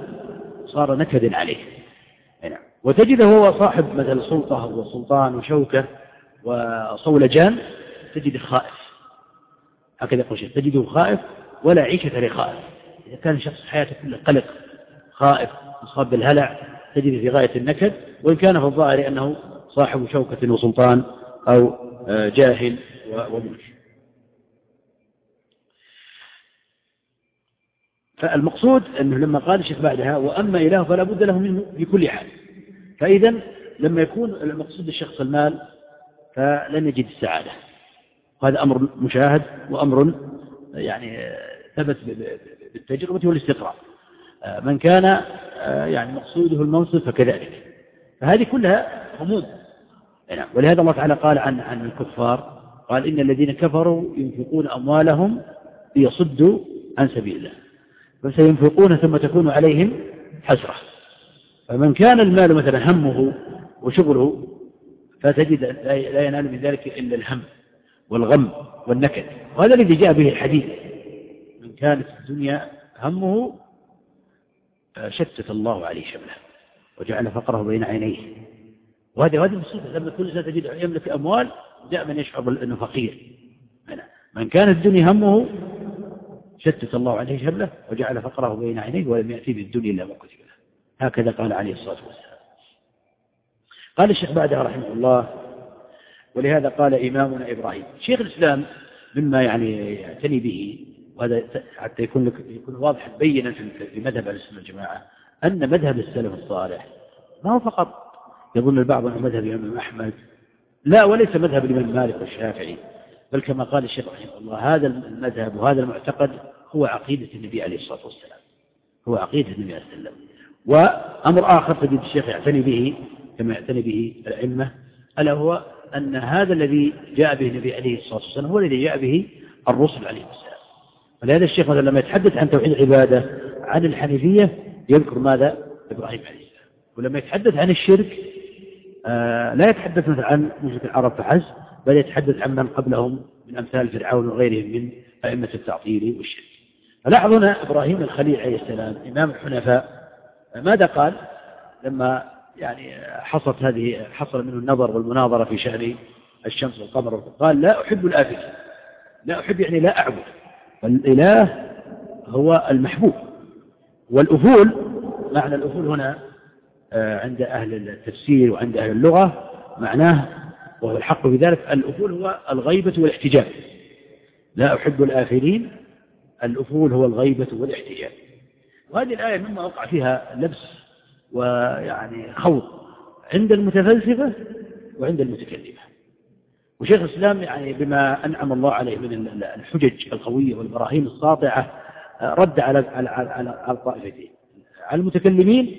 صار نكدا عليه. نعم وتجده هو صاحب مثل سلطة وسلطان وشوكة وصولجان تجد خائف. هكذا يقول الشيخ تجده خائف ولا عيشة لخائف إذا كان شخص حياته كلها قلق خائف مصاب بالهلع تجد في غاية النكد وإن كان في الظاهر أنه صاحب شوكة وسلطان أو آه، جاهل وملك فالمقصود أنه لما قال الشيخ بعدها وأما إله فلا بد له منه في كل حال. فإذا لما يكون المقصود الشخص المال فلن يجد السعادة. وهذا أمر مشاهد وأمر يعني ثبت بالتجربة والاستقراء من كان يعني مقصوده المنصب فكذلك. فهذه كلها غموض نعم. ولهذا الله تعالى قال عن عن الكفار قال إن الذين كفروا ينفقون أموالهم ليصدوا عن سبيل الله. فسينفقون ثم تكون عليهم حسرة. فمن كان المال مثلا همه وشغله فتجد لا ينال من ذلك إلا الهم والغم والنكد. وهذا الذي جاء به الحديث. كانت الدنيا همه شتت الله عليه شمله وجعل فقره بين عينيه. وهذه هذه المصيبة لما كل إنسان تجد يملك أموال دائما يشعر أنه فقير. من كانت الدنيا همه شتت الله عليه شمله وجعل فقره بين عينيه ولم يأتي بالدنيا إلا ما كتب له. هكذا قال عليه الصلاة والسلام. قال الشيخ بعدها رحمه الله ولهذا قال إمامنا إبراهيم. شيخ الإسلام مما يعني يعتني به وهذا حتى يكون لك يكون واضحا بينا في مذهب أهل السنة والجماعة أن مذهب السلف الصالح ما هو فقط يظن البعض انه مذهب الإمام أحمد لا وليس مذهب الإمام مالك والشافعي بل كما قال الشيخ رحمه الله هذا المذهب وهذا المعتقد هو عقيدة النبي عليه الصلاة والسلام هو عقيدة النبي عليه الصلاة والسلام. وأمر آخر تجد الشيخ يعتني به كما يعتني به الأئمة ألا هو أن هذا الذي جاء به النبي عليه الصلاة والسلام هو الذي جاء به الرسل عليه السلام. ولهذا الشيخ مثلا لما يتحدث عن توحيد العبادة عن الحنيفية يذكر ماذا؟ إبراهيم عليه السلام. ولما يتحدث عن الشرك آه لا يتحدث مثلا عن مشرك العرب فحسب بل يتحدث عن من قبلهم من أمثال فرعون وغيرهم من أئمة التعطيل والشرك. فلاحظوا هنا إبراهيم الخليل عليه السلام إمام الحنفاء ماذا قال؟ لما يعني حصلت هذه حصل منه النظر والمناظرة في شأن الشمس والقمر قال لا أحب الآفلين لا أحب يعني لا أعبد. فالإله هو المحبوب. والأفول معنى الأفول هنا آه، عند أهل التفسير وعند أهل اللغة معناه وهو الحق في ذلك الأفول هو الغيبة والاحتجاب لا أحب الآخرين الأفول هو الغيبة والاحتجاب وهذه الآية مما وقع فيها لبس ويعني خوض عند المتفلسفة وعند المتكلمة. وشيخ الإسلام يعني بما أنعم الله عليه من الحجج القوية والبراهين الساطعة آه، رد على على على الطائفتين على المتكلمين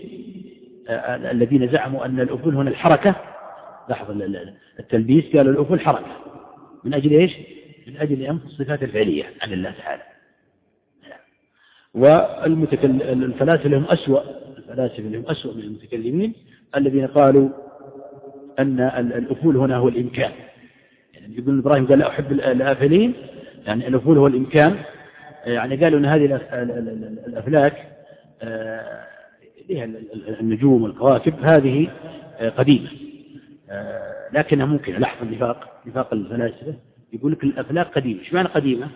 آه، الذين زعموا أن الأفول هنا الحركة. لاحظ التلبيس قالوا الأفول حركة. من أجل إيش؟ من أجل أنف الصفات الفعلية عن الله تعالى. والفلاسفة لهم أسوأ الفلاسفة لهم أسوأ من المتكلمين الذين قالوا أن الأفول هنا هو الإمكان. يعني ابن إبراهيم قال لا أحب الآفلين يعني الأفول هو الإمكان. يعني قالوا أن هذه الأفلاك آه، النجوم والكواكب هذه آه، قديمة. آه، لكنها ممكن لاحظ النفاق نفاق الفلاسفة. يقول لك الأفلاك قديمة. إيش معنى قديمة؟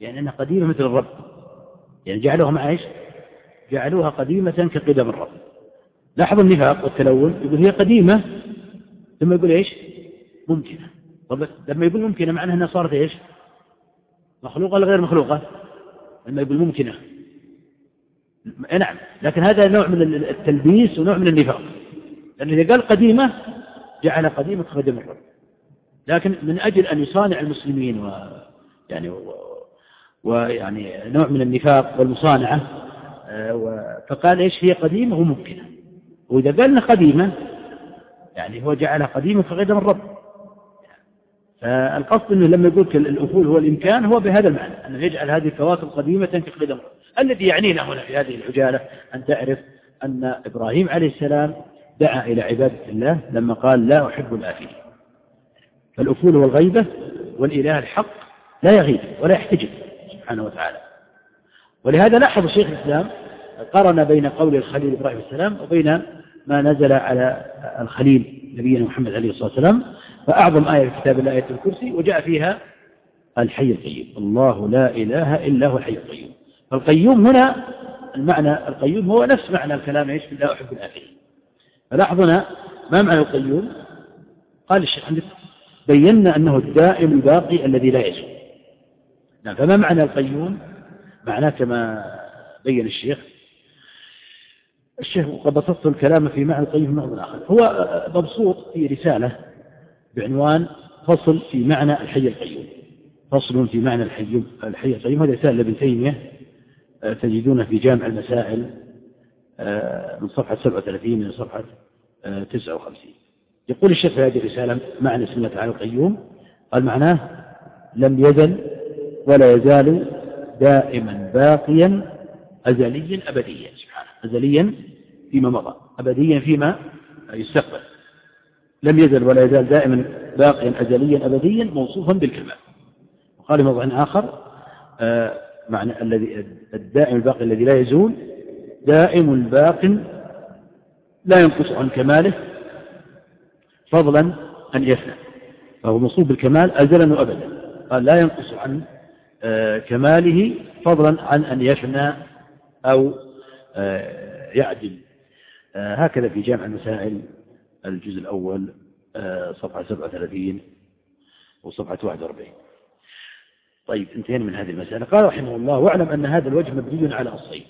يعني أنها قديمة مثل الرب. يعني جعلوها مع إيش؟ جعلوها قديمة كقدم الرب. لاحظ النفاق والتلون. يقول هي قديمة. ثم يقول إيش؟ ممكنة. طب لما يقول ممكنة معناه أنها صارت إيش؟ مخلوقة ولا غير مخلوقة؟ لما يقول ممكنة. نعم لكن هذا نوع من التلبيس ونوع من النفاق. لأن إذا قال قديمة جعل قديمة خدم الرب. لكن من أجل أن يصانع المسلمين و يعني و... ويعني نوع من النفاق والمصانعة آه، فقال إيش؟ هي قديمة وممكنة. وإذا قالنا قديمة يعني هو جعلها قديمة كقدم الرب. فالقصد أنه لما يقول الأفول هو الإمكان هو بهذا المعنى أنه يجعل هذه الكواكب قديمة كقدم الذي يعنينا هنا في هذه العجالة أن تعرف أن إبراهيم عليه السلام دعا إلى عبادة الله لما قال لا أحب الآفلين. فالأفول هو الغيبة والإله الحق لا يغيب ولا يحتجب سبحانه وتعالى. ولهذا لاحظ شيخ الإسلام قرن بين قول الخليل إبراهيم السلام وبين ما نزل على الخليل. نبينا محمد عليه الصلاة والسلام فأعظم آية في كتاب الله آية الكرسي وجاء فيها الحي القيوم. الله لا إله إلا هو الحي القيوم. فالقيوم هنا المعنى القيوم هو نفس معنى الكلام إيش؟ لا أحب الآخرين فلاحظ هنا ما معنى القيوم؟ قال الشيخ عندك بينا أنه الدائم الباقي الذي لا يزول نعم فما معنى القيوم؟ معناه كما بين الشيخ الشيخ قد بسطت الكلام في معنى القيوم في موضوع آخر هو مبسوط في رسالة بعنوان فصل في معنى الحي القيوم. فصل في معنى الحي الحي القيوم. هذا رسالة لابن تيمية آه، تجدونه في جامع المسائل آه، من صفحة 37 إلى صفحة 59 آه، يقول الشيخ في هذه الرسالة معنى اسم الله تعالى القيوم. قال معناه لم يزل ولا يزال دائما باقيا أزليا أبديا. سبحانه أزليا فيما مضى أبديا فيما يستقبل. لم يزل ولا يزال دائما باقيا أزليا أبديا موصوفا بالكمال. وقال في موضع آخر آه معنى الذي الدائم الباقي الذي لا يزول دائم باق لا ينقص عن كماله فضلا أن يفنى. فهو موصوف بالكمال أزلا وأبدا. قال لا ينقص عن آه، كماله فضلا عن أن يفنى أو آه، يعدل. هكذا في جامع المسائل الجزء الأول صفحة 37 وصفحة 41 طيب انتهينا من هذه المسألة. قال رحمه الله واعلم أن هذا الوجه مبني على أصلين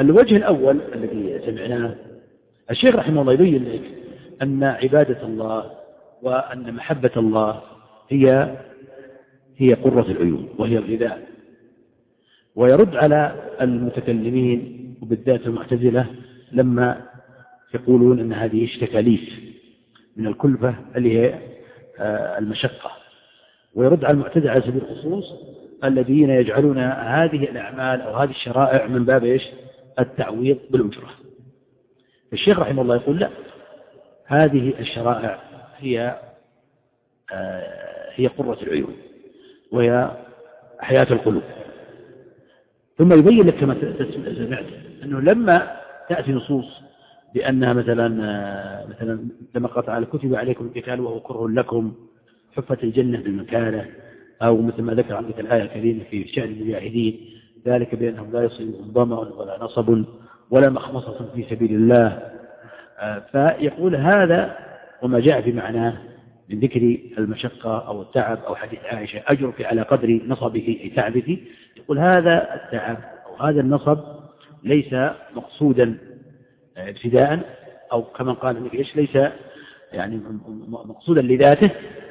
الوجه الأول الذي سمعناه الشيخ رحمه الله يبين لك أن عبادة الله وأن محبة الله هي هي قرة العيون وهي الغذاء. ويرد على المتكلمين وبالذات المعتزلة لما يقولون أن هذه تكاليف من الكلفة اللي هي آه، المشقة. ويرد على المعتزلة على سبيل الخصوص الذين يجعلون هذه الأعمال أو هذه الشرائع من باب إيش؟ التعويض بالأجرة. الشيخ رحمه الله يقول لا هذه الشرائع هي آه، هي قرة العيون وهي حياة القلوب. ثم يبين لك كما سمعت أنه لما تأتي نصوص بأنها مثلا مثلا لما قال تعالى كتب عليكم القتال وهو كره لكم حفت الجنة بالمكانة أو مثل ما ذكر عندك الآية الكريمة في شأن المجاهدين ذلك بأنهم لا يصيبهم ظمأ ولا نصب ولا مخمصة في سبيل الله. فيقول هذا وما جاء في معناه من ذكر المشقة أو التعب أو حديث عائشة أجرك على قدر نصبك أي تعبك يقول هذا التعب أو هذا النصب ليس مقصودا آه، ابتداء أو كما قال النبي إيش ليس يعني مقصودا لذاته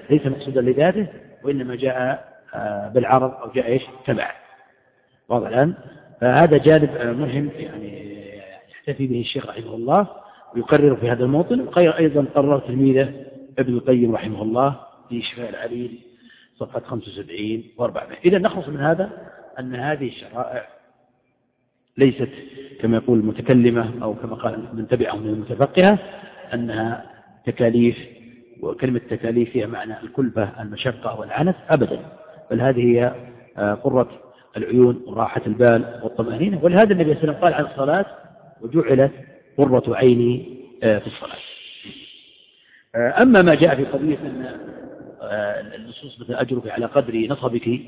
ليس مقصودا لذاته وإنما جاء آه، بالعرض أو جاء إيش تبع واضح الآن؟ فهذا جانب آه، مهم يعني يحتفي به الشيخ رحمه الله ويقرر في هذا الموطن. أيضا قرر تلميذه ابن القيم رحمه الله في شفاء العليل صفحة 75 و400 إذا نخلص من هذا أن هذه الشرائع ليست كما يقول المتكلمة أو كما قال من تبعهم من المتفقهة أنها تكاليف وكلمة تكاليف فيها معنى الكلفة المشقة والعنف أبدا. بل هذه هي آه، قرة العيون وراحة البال والطمأنينة. ولهذا النبي صلى الله عليه وسلم قال عن الصلاة وجعلت قرة عيني آه، في الصلاة. آه، أما ما جاء في قضية أن النصوص مثل أجرك على قدر نصبك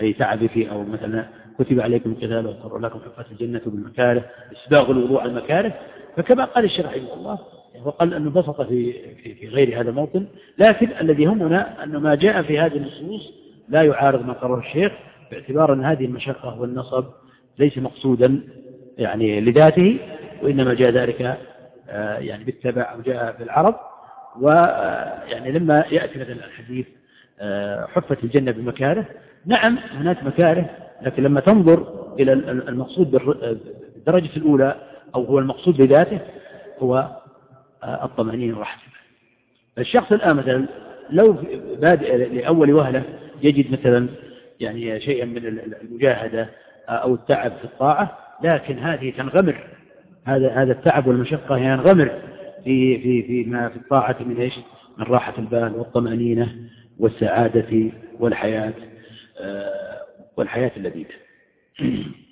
أي تعبك أو مثلا كتب عليكم القتال واضطر لكم حفة الجنة بالمكاره إسباغ الوضوء على المكاره. فكما قال الشيخ رحمه الله وقال أنه بسط في, في, في غير هذا الموطن لكن الذي يهمنا أن ما جاء في هذه النصوص لا يعارض ما قرر الشيخ باعتبار أن هذه المشقة والنصب ليس مقصودا يعني لذاته وإنما جاء ذلك آه، يعني بالتبع أو جاء بالعرض. ويعني لما يأتي مثلا الحديث آه، حفت الجنة بمكاره نعم هناك مكاره لكن لما تنظر إلى المقصود بالدرجة الأولى أو هو المقصود بذاته هو آه، الطمأنينة والراحة الشخص الآن مثلا لو بادئ لأول وهلة يجد مثلا يعني شيئا من المجاهدة آه، أو التعب في الطاعة لكن هذه تنغمر. هذا هذا التعب والمشقة ينغمر في في في ما في الطاعة من إيش؟ من راحة البال والطمأنينة والسعادة والحياة. آه، والحياة اللذيذة.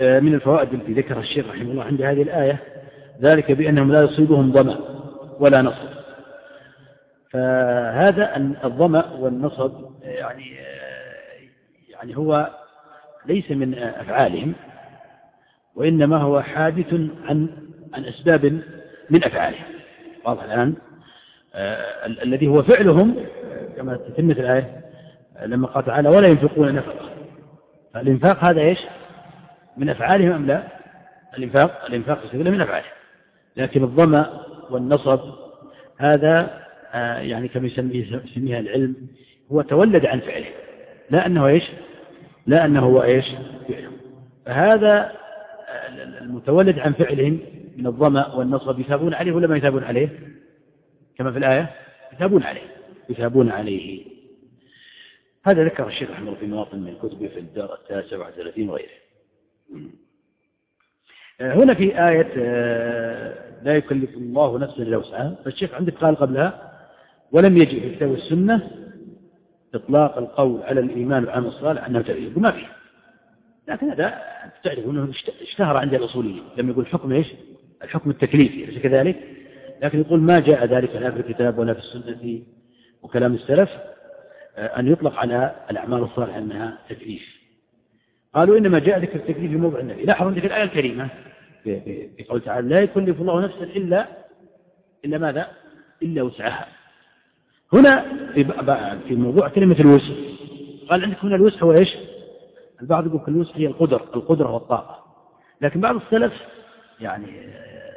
آه، من الفوائد التي ذكرها الشيخ رحمه الله عند هذه الآية ذلك بأنهم لا يصيبهم ظمأ ولا نصب. فهذا الظمأ والنصب يعني آه، يعني هو ليس من أفعالهم وإنما هو حادث عن عن أسباب من أفعالهم. واضح الآن؟ آه الذي هو فعلهم كما تتمة الآية لما قال تعالى ولا ينفقون نفقة. فالإنفاق هذا إيش؟ من أفعالهم أم لا؟ الإنفاق الإنفاق في من أفعالهم. لكن الظمأ والنصب هذا آه يعني كما يسميها العلم هو تولد عن فعله. لا أنه إيش؟ لا أنه هو إيش؟ فعله. فهذا آه، المتولد عن فعلهم من الظمأ والنصب يثابون عليه ولا ما يثابون عليه؟ كما في الآية يثابون عليه. يثابون عليه. هذا ذكر الشيخ رحمه في مواطن من كتبه في الدار التاسع والثلاثين وغيره. آه، هنا في آية آه، لا يكلف الله نفسا إلا وسعها. فالشيخ عندك قال قبلها ولم يجد في كتاب السنة إطلاق القول على الإيمان والعمل الصالح أنه تغيير. ما فيه لكن هذا تعرف أنه اشتهر عند الأصوليين لما يقول حكم إيش؟ الحكم التكليفي أليس كذلك؟ لكن يقول ما جاء ذلك لا في الكتاب ولا في السنة. وكلام السلف أن يطلق على الأعمال الصالحة أنها تكليف. قالوا إنما جاء ذكر التكليف في موضع النبي. لاحظوا عندك الآية الكريمة في قول تعالى لا يكلف الله نفسا إلا إلا ماذا؟ إلا وسعها. هنا في موضوع كلمة الوسع. قال عندك هنا الوسع هو إيش؟ البعض يقول الوسع هي القدر القدرة والطاقة. لكن بعض السلف يعني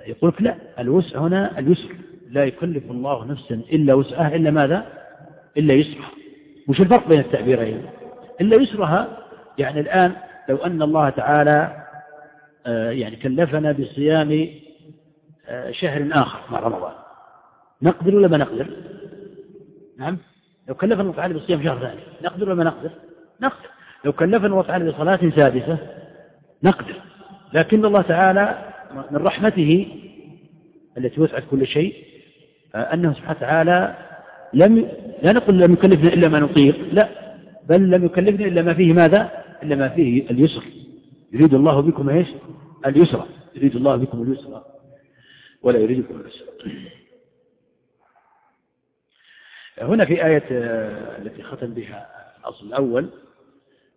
يقول لا الوسع هنا اليسر. لا يكلف الله نفسا إلا وسعها إلا ماذا؟ إلا يسرها. وش الفرق بين التعبيرين؟ إلا يسرها يعني الآن لو أن الله تعالى آه، يعني كلفنا بصيام آه، شهر آخر مع رمضان. نقدر ولا ما نقدر؟ نعم. لو كلفنا الله تعالى بصيام شهر ثاني نقدر ولا ما نقدر؟ نقدر. لو كلفنا الله تعالى بصلاة سادسة نقدر. لكن الله تعالى من رحمته التي وسعت كل شيء أنه سبحانه وتعالى لم لا نقول لم يكلفنا إلا ما نطيق لا بل لم يكلفنا إلا ما فيه ماذا؟ إلا ما فيه اليسر. يريد الله بكم إيش؟ اليسر. يريد الله بكم اليسر. ولا يريدكم اليسر. هنا في آية آه، التي ختم بها الأصل الأول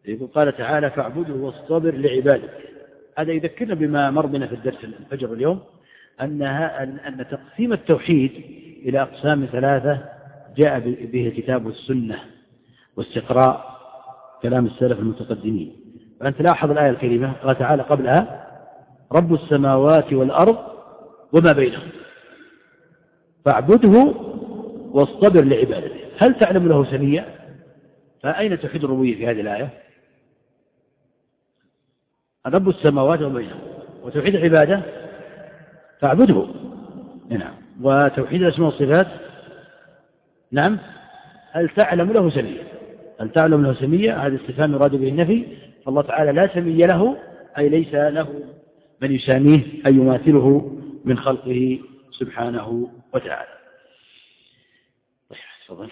يقول قال تعالى فاعبده واصطبر لعبادك. هذا يذكرنا بما مر بنا في الدرس الفجر اليوم. أنها أن تقسيم التوحيد إلى أقسام ثلاثة جاء به الكتاب والسنة واستقراء كلام السلف المتقدمين. فأنت لاحظ الآية الكريمة قال تعالى قبلها رب السماوات والأرض وما بينهم. فاعبده واصطبر لعبادته. هل تعلم له سمية؟ فأين توحيد الربوبية في هذه الآية؟ رب السماوات وما بينهم. وتوحيد العبادة فاعبده. نعم. وتوحيد الأسماء والصفات؟ نعم. هل تعلم له سمية؟ هل تعلم له سمية؟ هذا استفهام يراد به النفي. فالله تعالى لا سمي له أي ليس له من يساميه أي يماثله من خلقه سبحانه وتعالى. طيب تفضل.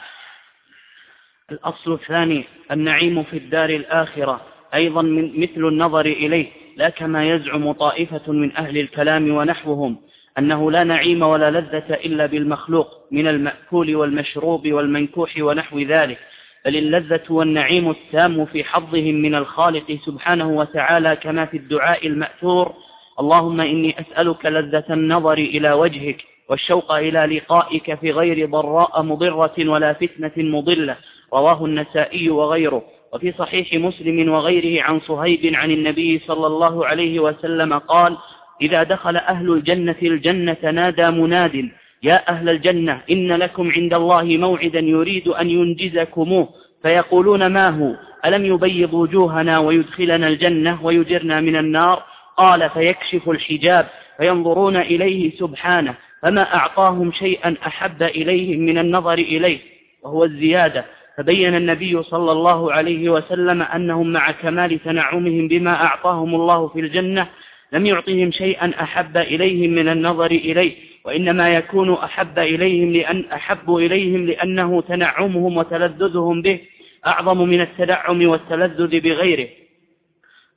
الأصل الثاني النعيم في الدار الآخرة. أيضا من مثل النظر إليه لا كما يزعم طائفة من أهل الكلام ونحوهم أنه لا نعيم ولا لذة إلا بالمخلوق من المأكول والمشروب والمنكوح ونحو ذلك بل اللذة والنعيم التام في حظهم من الخالق سبحانه وتعالى كما في الدعاء المأثور اللهم إني أسألك لذة النظر إلى وجهك والشوق إلى لقائك في غير ضراء مضرة ولا فتنة مضلة رواه النسائي وغيره. وفي صحيح مسلم وغيره عن صهيب عن النبي صلى الله عليه وسلم قال إذا دخل أهل الجنة الجنة نادى مناد. يا أهل الجنة إن لكم عند الله موعدا يريد أن ينجزكموه فيقولون ما هو؟ ألم يبيض وجوهنا ويدخلنا الجنة ويجرنا من النار؟ قال فيكشف الحجاب فينظرون إليه سبحانه. فما أعطاهم شيئا أحب إليهم من النظر إليه وهو الزيادة. فبين النبي صلى الله عليه وسلم أنهم مع كمال تنعمهم بما أعطاهم الله في الجنة لم يعطهم شيئا أحب إليهم من النظر إليه وإنما يكون أحب إليهم لأن أحب إليهم لأنه تنعمهم وتلذذهم به أعظم من التنعم والتلذذ بغيره.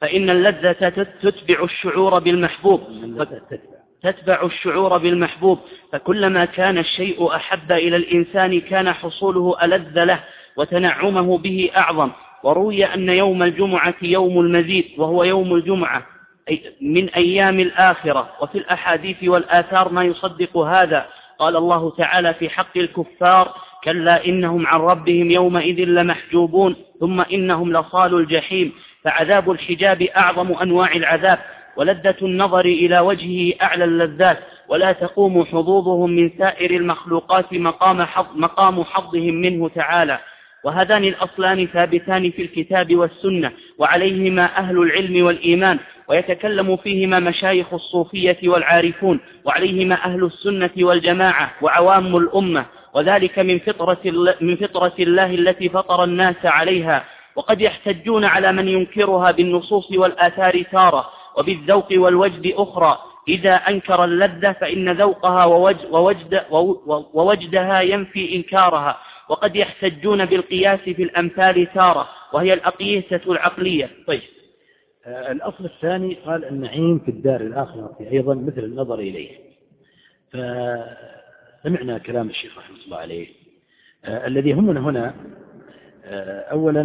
فإن اللذة تتبع الشعور بالمحبوب. تتبع الشعور بالمحبوب. فكلما كان الشيء أحب إلى الإنسان كان حصوله ألذ له. وتنعمه به أعظم. وروي أن يوم الجمعة يوم المزيد وهو يوم الجمعة من أيام الآخرة. وفي الأحاديث والآثار ما يصدق هذا. قال الله تعالى في حق الكفار كلا إنهم عن ربهم يومئذ لمحجوبون ثم إنهم لصال الجحيم. فعذاب الحجاب أعظم أنواع العذاب. ولذة النظر إلى وجهه أعلى اللذات. ولا تقوم حظوظهم من سائر المخلوقات مقام, حظ مقام حظهم منه تعالى. وهذان الأصلان ثابتان في الكتاب والسنة وعليهما أهل العلم والإيمان ويتكلم فيهما مشايخ الصوفية والعارفون وعليهما أهل السنة والجماعة وعوام الأمة وذلك من فطرة, من فطرة الله التي فطر الناس عليها. وقد يحتجون على من ينكرها بالنصوص والآثار تارة وبالذوق والوجد أخرى. إذا أنكر اللذة فإن ذوقها ووجد ووجدها ينفي إنكارها. وقد يحتجون بالقياس في الأمثال تارة وهي الأقيسة العقلية. طيب. آه، الأصل الثاني قال النعيم في الدار الآخرة أيضا مثل النظر إليه. سمعنا كلام الشيخ رحمة الله عليه. آه الذي يهمنا هنا آه أولا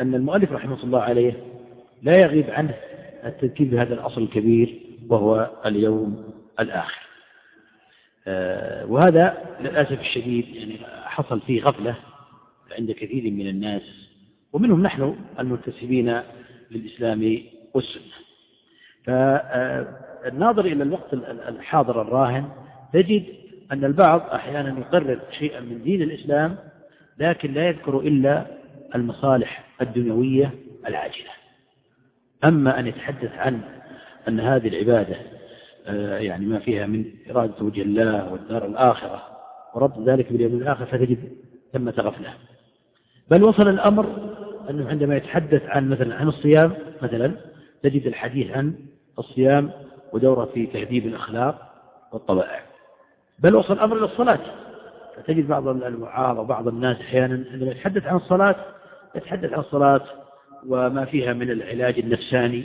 أن المؤلف رحمة الله عليه لا يغيب عنه التذكير بهذا الأصل الكبير وهو اليوم الآخر. وهذا للأسف الشديد يعني حصل فيه غفلة عند كثير من الناس ومنهم نحن المنتسبين للإسلام والسنة. فالناظر إلى الوقت الحاضر الراهن تجد أن البعض أحيانا يقرر شيئا من دين الإسلام لكن لا يذكر إلا المصالح الدنيوية العاجلة. أما أن يتحدث عن أن هذه العبادة آه، يعني ما فيها من إرادة وجه الله والدار الآخرة وربط ذلك باليوم الآخر فتجد ثمة غفلة. بل وصل الأمر أنه عندما يتحدث عن مثلا عن الصيام مثلا تجد الحديث عن الصيام ودورة في تهذيب الأخلاق والطبائع. بل وصل الأمر إلى الصلاة. فتجد بعض الوعاظ وبعض الناس أحيانا عندما يتحدث عن الصلاة يتحدث عن الصلاة وما فيها من العلاج النفساني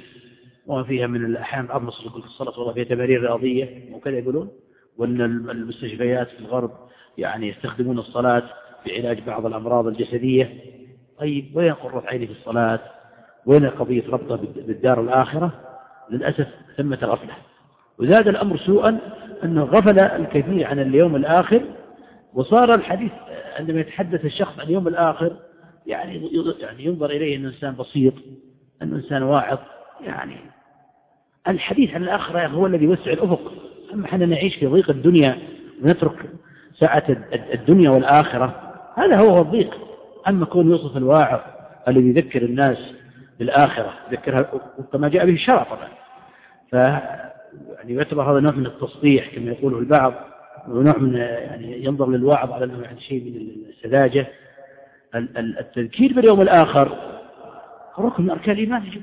وما فيها من الأحيان بعض مصر يقول الصلاة والله فيها تمارين رياضية وكذا يقولون؟ وأن المستشفيات في الغرب يعني يستخدمون الصلاة في علاج بعض الأمراض الجسدية. طيب وين قرة عيني في الصلاة؟ وين قضية ربطها بالدار الآخرة؟ للأسف ثمة غفلة وزاد الأمر سوءا أنه غفل الكثير عن اليوم الآخر وصار الحديث عندما يتحدث الشخص عن اليوم الآخر يعني يعني ينظر إليه أنه إنسان بسيط أنه إنسان واعظ يعني الحديث عن الآخرة هو الذي يوسع الأفق. أما إحنا نعيش في ضيق الدنيا ونترك ساعة الدنيا والآخرة هذا هو الضيق. أما كون يوصف الواعظ الذي يذكر الناس بالآخرة يذكرها كما جاء به الشرع طبعا. ف يعني يعتبر هذا نوع من التصطيح كما يقوله البعض ونوع من يعني ينظر للواعظ على أنه يعني شيء من السذاجة. التذكير باليوم الآخر ركن من أركان الإيمان يا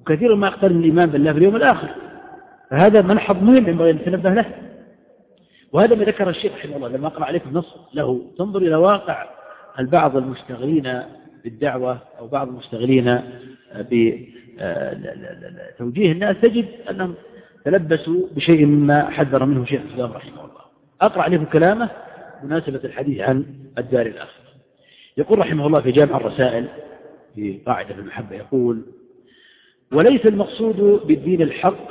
وكثيرا ما يقترن الإيمان بالله في اليوم الآخر. فهذا منحض مهم ينبغي أن نتنبه له. وهذا ما ذكر الشيخ رحمه الله لما أقرأ عليكم نص له. تنظر إلى واقع البعض المشتغلين بالدعوة أو بعض المشتغلين بتوجيه الناس تجد أنهم تلبسوا بشيء مما حذر منه شيخ الإسلام رحمه الله. أقرأ عليكم كلامه مناسبة الحديث عن الدار الآخرة. يقول رحمه الله في جامع الرسائل في قاعدة المحبة يقول وليس المقصود بالدين الحق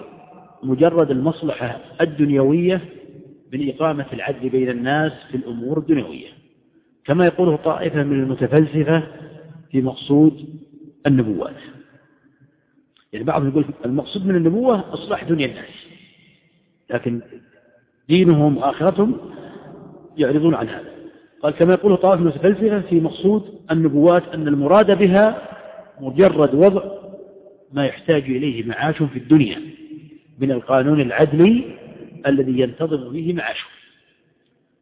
مجرد المصلحة الدنيوية من إقامة العدل بين الناس في الأمور الدنيوية. كما يقوله طائفة من المتفلسفة في مقصود النبوات. يعني بعضهم يقول المقصود من النبوة إصلاح دنيا الناس. لكن دينهم وآخرتهم يعرضون عن هذا. قال كما يقول طائفة المتفلسفة في مقصود النبوات أن المراد بها مجرد وضع ما يحتاج إليه معاش في الدنيا من القانون العدلي الذي ينتظم به معاشه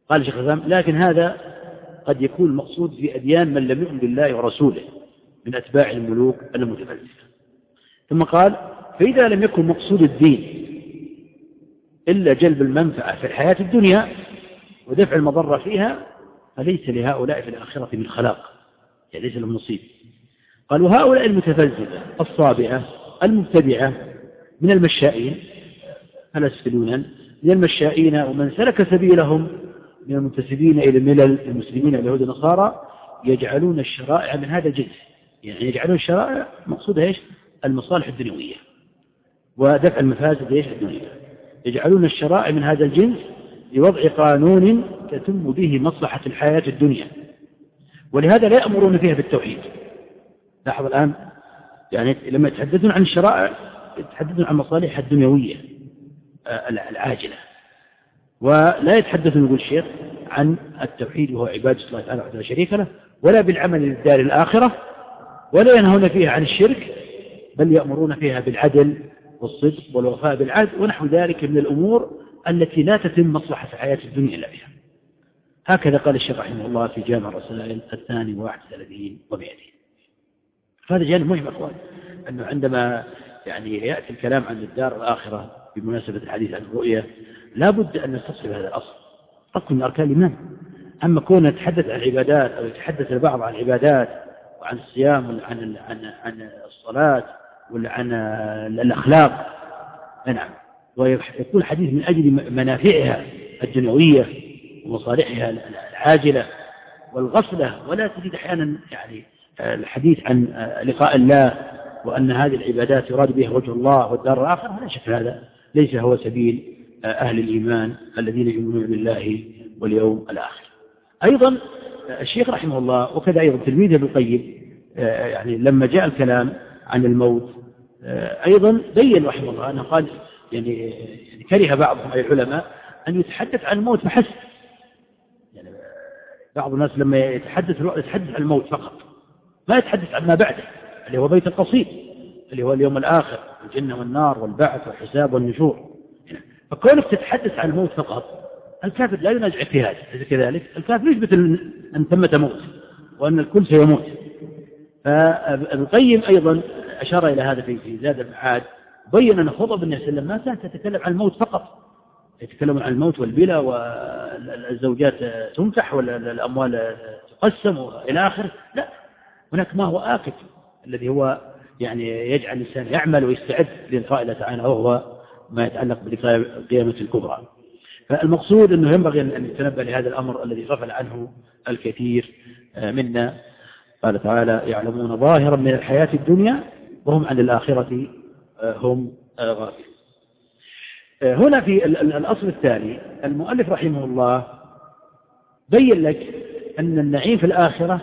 قال شيخ الإسلام لكن هذا قد يكون مقصود في أديان من لم يؤمن بالله ورسوله من أتباع الملوك المتفلسفة ثم قال فإذا لم يكن مقصود الدين إلا جلب المنفعة في الحياة الدنيا ودفع المضرة فيها فليس لهؤلاء في الآخرة من خلاق. يعني ليس لهم نصيب. قال وهؤلاء المتفلسفة الصابئة المبتدعة من المشائين فلسفلونا من المشائين ومن سلك سبيلهم من المنتسبين إلى الملل المسلمين اليهود النصارى يجعلون الشرائع من هذا الجنس. يعني يجعلون الشرائع مقصودها إيش؟ المصالح الدنيوية. ودفع المفاسد إيش الدنيا؟ يجعلون الشرائع من هذا الجنس لوضع قانون تتم به مصلحة الحياة الدنيا. ولهذا لا يأمرون فيها بالتوحيد. لاحظ الآن يعني لما يتحدثون عن الشرائع يتحدثون عن مصالحها الدنيوية. العاجلة ولا يتحدثون يقول الشيخ عن التوحيد وهو عبادة الله تعالى وحده شريك له ولا بالعمل للدار الآخرة ولا ينهون فيها عن الشرك بل يأمرون فيها بالعدل والصدق والوفاء بالعهد ونحو ذلك من الأمور التي لا تتم مصلحة الحياة الدنيا إلا بها. هكذا قال الشيخ رحمه الله في جامع الرسائل الثاني وواحد ثلاثين ومئتين فهذا جانب مهم أخوان أنه عندما يعني يأتي الكلام عن الدار الآخرة بمناسبة الحديث عن الرؤية لا بد أن نستصحب هذا الأصل. ركن من أركان الإيمان. أما كون نتحدث عن العبادات أو يتحدث البعض عن العبادات وعن الصيام وعن عن عن الصلاة وعن الأخلاق نعم ويقول حديث من أجل منافعها الدنيوية ومصالحها العاجلة والغفلة. ولا تجد أحيانا يعني الحديث عن لقاء الله وأن هذه العبادات يراد بها وجه الله والدار الآخرة. لا شك هذا. ليس هو سبيل أهل الإيمان الذين يؤمنون بالله واليوم الآخر. أيضا الشيخ رحمه الله وكذا أيضا تلميذه ابن القيم يعني لما جاء الكلام عن الموت أيضا بين رحمه الله أنه قال يعني, يعني كره بعضهم أي العلماء أن يتحدث عن الموت فحسب. يعني بعض الناس لما يتحدث يتحدث عن الموت فقط ما يتحدث عن ما بعده اللي هو بيت القصيد. اللي هو اليوم الآخر الجنة والنار والبعث والحساب والنشور. فكونك تتحدث عن الموت فقط الكافر لا ينازع في هذا أليس كذلك؟ الكافر يثبت أن ثمة موت وأن الكل سيموت؟ فابن القيم أيضا أشار إلى هذا في زاد المعاد بين أن خطب النبي صلى الله عليه وسلم ما كانت تتكلم عن الموت فقط. يتكلم عن الموت والبلا والزوجات تمتح والأموال تقسم وإلى آخره. لا هناك ما هو آكد الذي هو يعني يجعل الإنسان يعمل ويستعد للقاء الله تعالى وهو ما يتعلق بالقيامة الكبرى. فالمقصود أنه ينبغي أن يتنبه لهذا الأمر الذي غفل عنه الكثير منا. قال تعالى يعلمون ظاهرا من الحياة الدنيا وهم عن الآخرة هم غافلون. هنا في الأصل الثاني المؤلف رحمه الله بين لك أن النعيم في الآخرة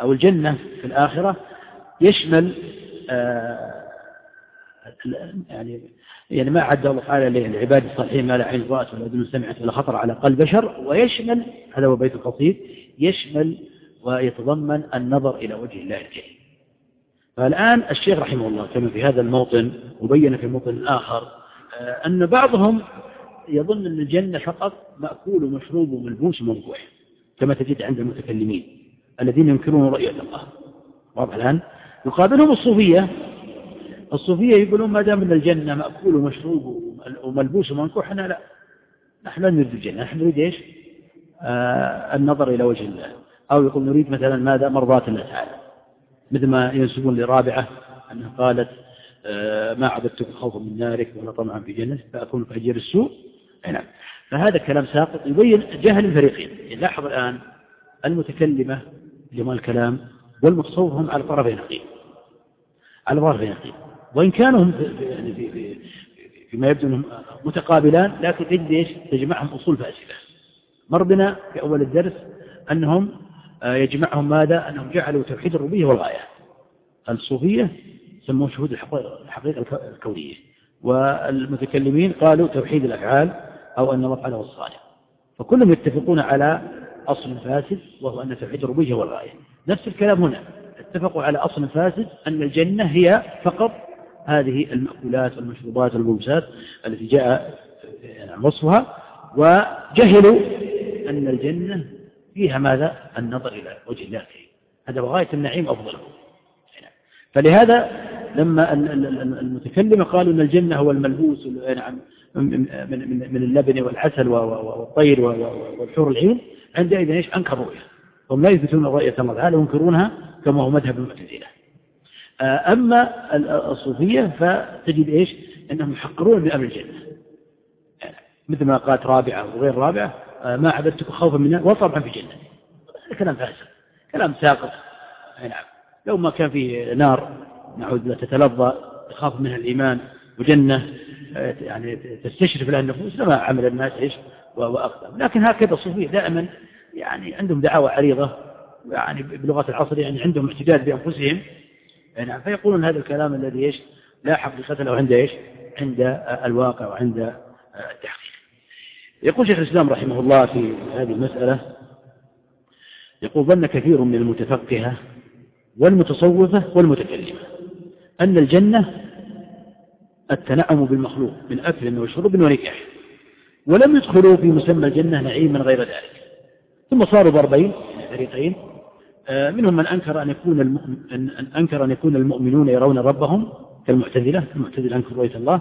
أو الجنة في الآخرة يشمل يعني يعني ما عد الله تعالى للعباد الصالحين ما لا عين رأت ولا أذن سمعت ولا خطر على قلب بشر ويشمل هذا هو بيت القصيد يشمل ويتضمن النظر إلى وجه الله الكريم. فالآن الشيخ رحمه الله كما في هذا الموطن وبين في موطن آخر آه، أن بعضهم يظن أن الجنة فقط مأكول ومشروب وملبوس ومنبوح كما تجد عند المتكلمين. الذين ينكرون رؤية الله. واضح الآن؟ يقابلهم الصوفية. الصوفية يقولون ما دام أن الجنة مأكول ومشروب وملبوس ومنكوح إحنا لا. نحن لا نريد الجنة. نحن نريد إيش؟ آه النظر إلى وجه الله. أو يقول نريد مثلا ماذا؟ مرضات الله تعالى. مثل ما ينسبون لرابعة أنها قالت آه ما عبدتك خوفا من نارك ولا طمعا في جنتك فأكون كأجير السوء. نعم. فهذا كلام ساقط يبين جهل الفريقين. لاحظ الآن المتكلمة لما الكلام والمتصوف هم على طرفين نقيم على طرفين نقيم وإن كانوا هم يعني في في فيما يبدو أنهم متقابلان لكن تجد إيش؟ تجمعهم أصول فاسدة. مر بنا في أول الدرس أنهم آه، يجمعهم ماذا؟ أنهم جعلوا توحيد الربوبية والغاية. الصوفية سموه شهود الحقيقة الكونية. والمتكلمين قالوا توحيد الأفعال أو أن الله هو الصالح. فكلهم يتفقون على أصل فاسد وهو أن توحيد الربوبية هو الغاية. نفس الكلام هنا. اتفقوا على أصل فاسد أن الجنة هي فقط هذه المأكولات والمشروبات والملبسات التي جاء وصفها وجهلوا أن الجنة فيها ماذا؟ النظر إلى وجه الله هذا غاية النعيم أفضل. فلهذا لما المتكلمة قالوا أن الجنة هو الملبوس نعم من اللبن والعسل والطير والحور العين عندئذ إيش؟ انكر الرؤيه هم لا يثبتون رؤيه الله تعالى وينكرونها كما هو مذهب المعتزلة. آه، أما الصوفية فتجد إيش؟ أنهم يحقرون بأمر الجنة. يعني مثل ما قالت رابعة وغير رابعة آه، ما عبدتك خوفا من وطبعا في الجنة. هذا كلام فاسد كلام ساقط. نعم. لو ما كان في نار نعوذ بالله تتلظى تخاف منها الإيمان وجنة آه، يعني تستشرف لها النفوس لما عمل الناس إيش؟ وأقدم لكن هكذا الصوفية دائما يعني عندهم دعاوى عريضة يعني بلغة العصر يعني عندهم احتجاج بأنفسهم. نعم فيقولون هذا الكلام الذي إيش؟ لا حقيقة له عند إيش؟ عند الواقع وعند التحقيق. يقول شيخ الإسلام رحمه الله في هذه المسألة يقول ظن كثير من المتفقهة والمتصوفة والمتكلمة أن الجنة التنعم بالمخلوق من أكل وشرب ونكاح. ولم يدخلوا في مسمى الجنة نعيما غير ذلك. ثم صاروا ضربين فريقين. آه، منهم من أنكر أن يكون المؤمن أن أنكر أن يكون المؤمنون يرون ربهم كالمعتزلة. المعتزلة أنكر رؤية الله.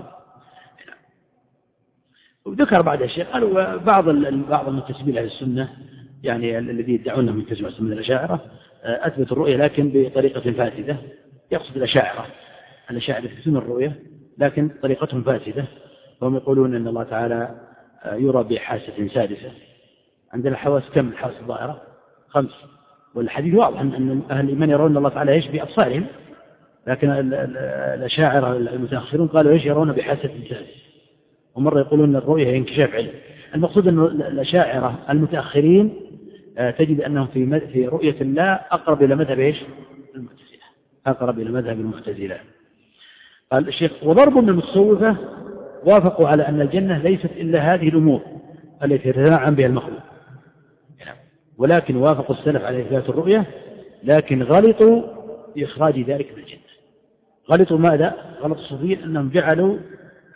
وذكر بعد الشيء قالوا بعض بعض المنتسبين أهل السنة يعني الذي يدعون أنهم ينتسبون من الأشاعرة آه، أثبت الرؤية لكن بطريقة فاسدة. يقصد الأشاعرة. الأشاعرة يثبتون الرؤية لكن طريقتهم فاسدة. وهم يقولون أن الله تعالى يرى بحاسة سادسة. عندنا الحواس كم؟ الحواس الظاهرة؟ خمس. والحديث واضح أن أهل الإيمان يرون الله تعالى إيش بأبصارهم لكن الأشاعرة المتأخرون قالوا إيش يرون بحاسة سادسة؟ ومرة يقولون الرؤية انكشاف علم. المقصود أن الأشاعرة المتأخرين آه، تجد أنهم في في رؤية الله أقرب إلى مذهب إيش؟ المعتزلة. أقرب إلى مذهب المعتزلة. قال الشيخ وضرب من المتصوفة وافقوا على أن الجنة ليست إلا هذه الأمور التي يتنعم بها المخلوق. ولكن وافقوا السلف على إثبات الرؤية لكن غلطوا في إخراج ذلك من الجنة. غلطوا ماذا؟ غلط الصوفيين أنهم جعلوا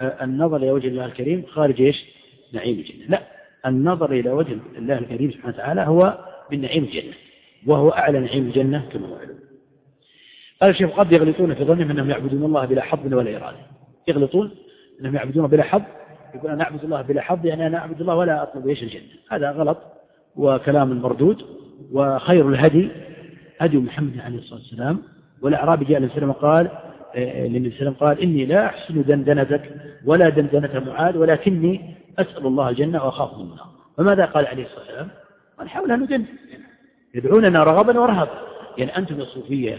آه، النظر إلى وجه الله الكريم خارج إيش؟ نعيم الجنة. لا النظر إلى وجه الله الكريم سبحانه وتعالى هو من نعيم الجنة وهو أعلى نعيم الجنة كما هو علم قال الشيخ قد يغلطون في ظنهم أنهم يعبدون الله بلا حظ ولا إرادة. يغلطون أنهم يعبدون بلا حظ يقول أنا أعبد الله بلا حظ يعني أنا أعبد الله ولا أطلب إيش الجنة. هذا غلط وكلام مردود وخير الهدي هدي محمد عليه الصلاة والسلام. والأعرابي جاء صلى قال آه، النبي صلى الله قال إني لا أحسن دندنتك ولا دندنة معاذ ولكني أسأل الله الجنة وأخاف من النار. فماذا قال عليه الصلاة والسلام؟ قال حاول أن ندن يدعوننا رغبا ورهبا. يعني أنتم الصوفية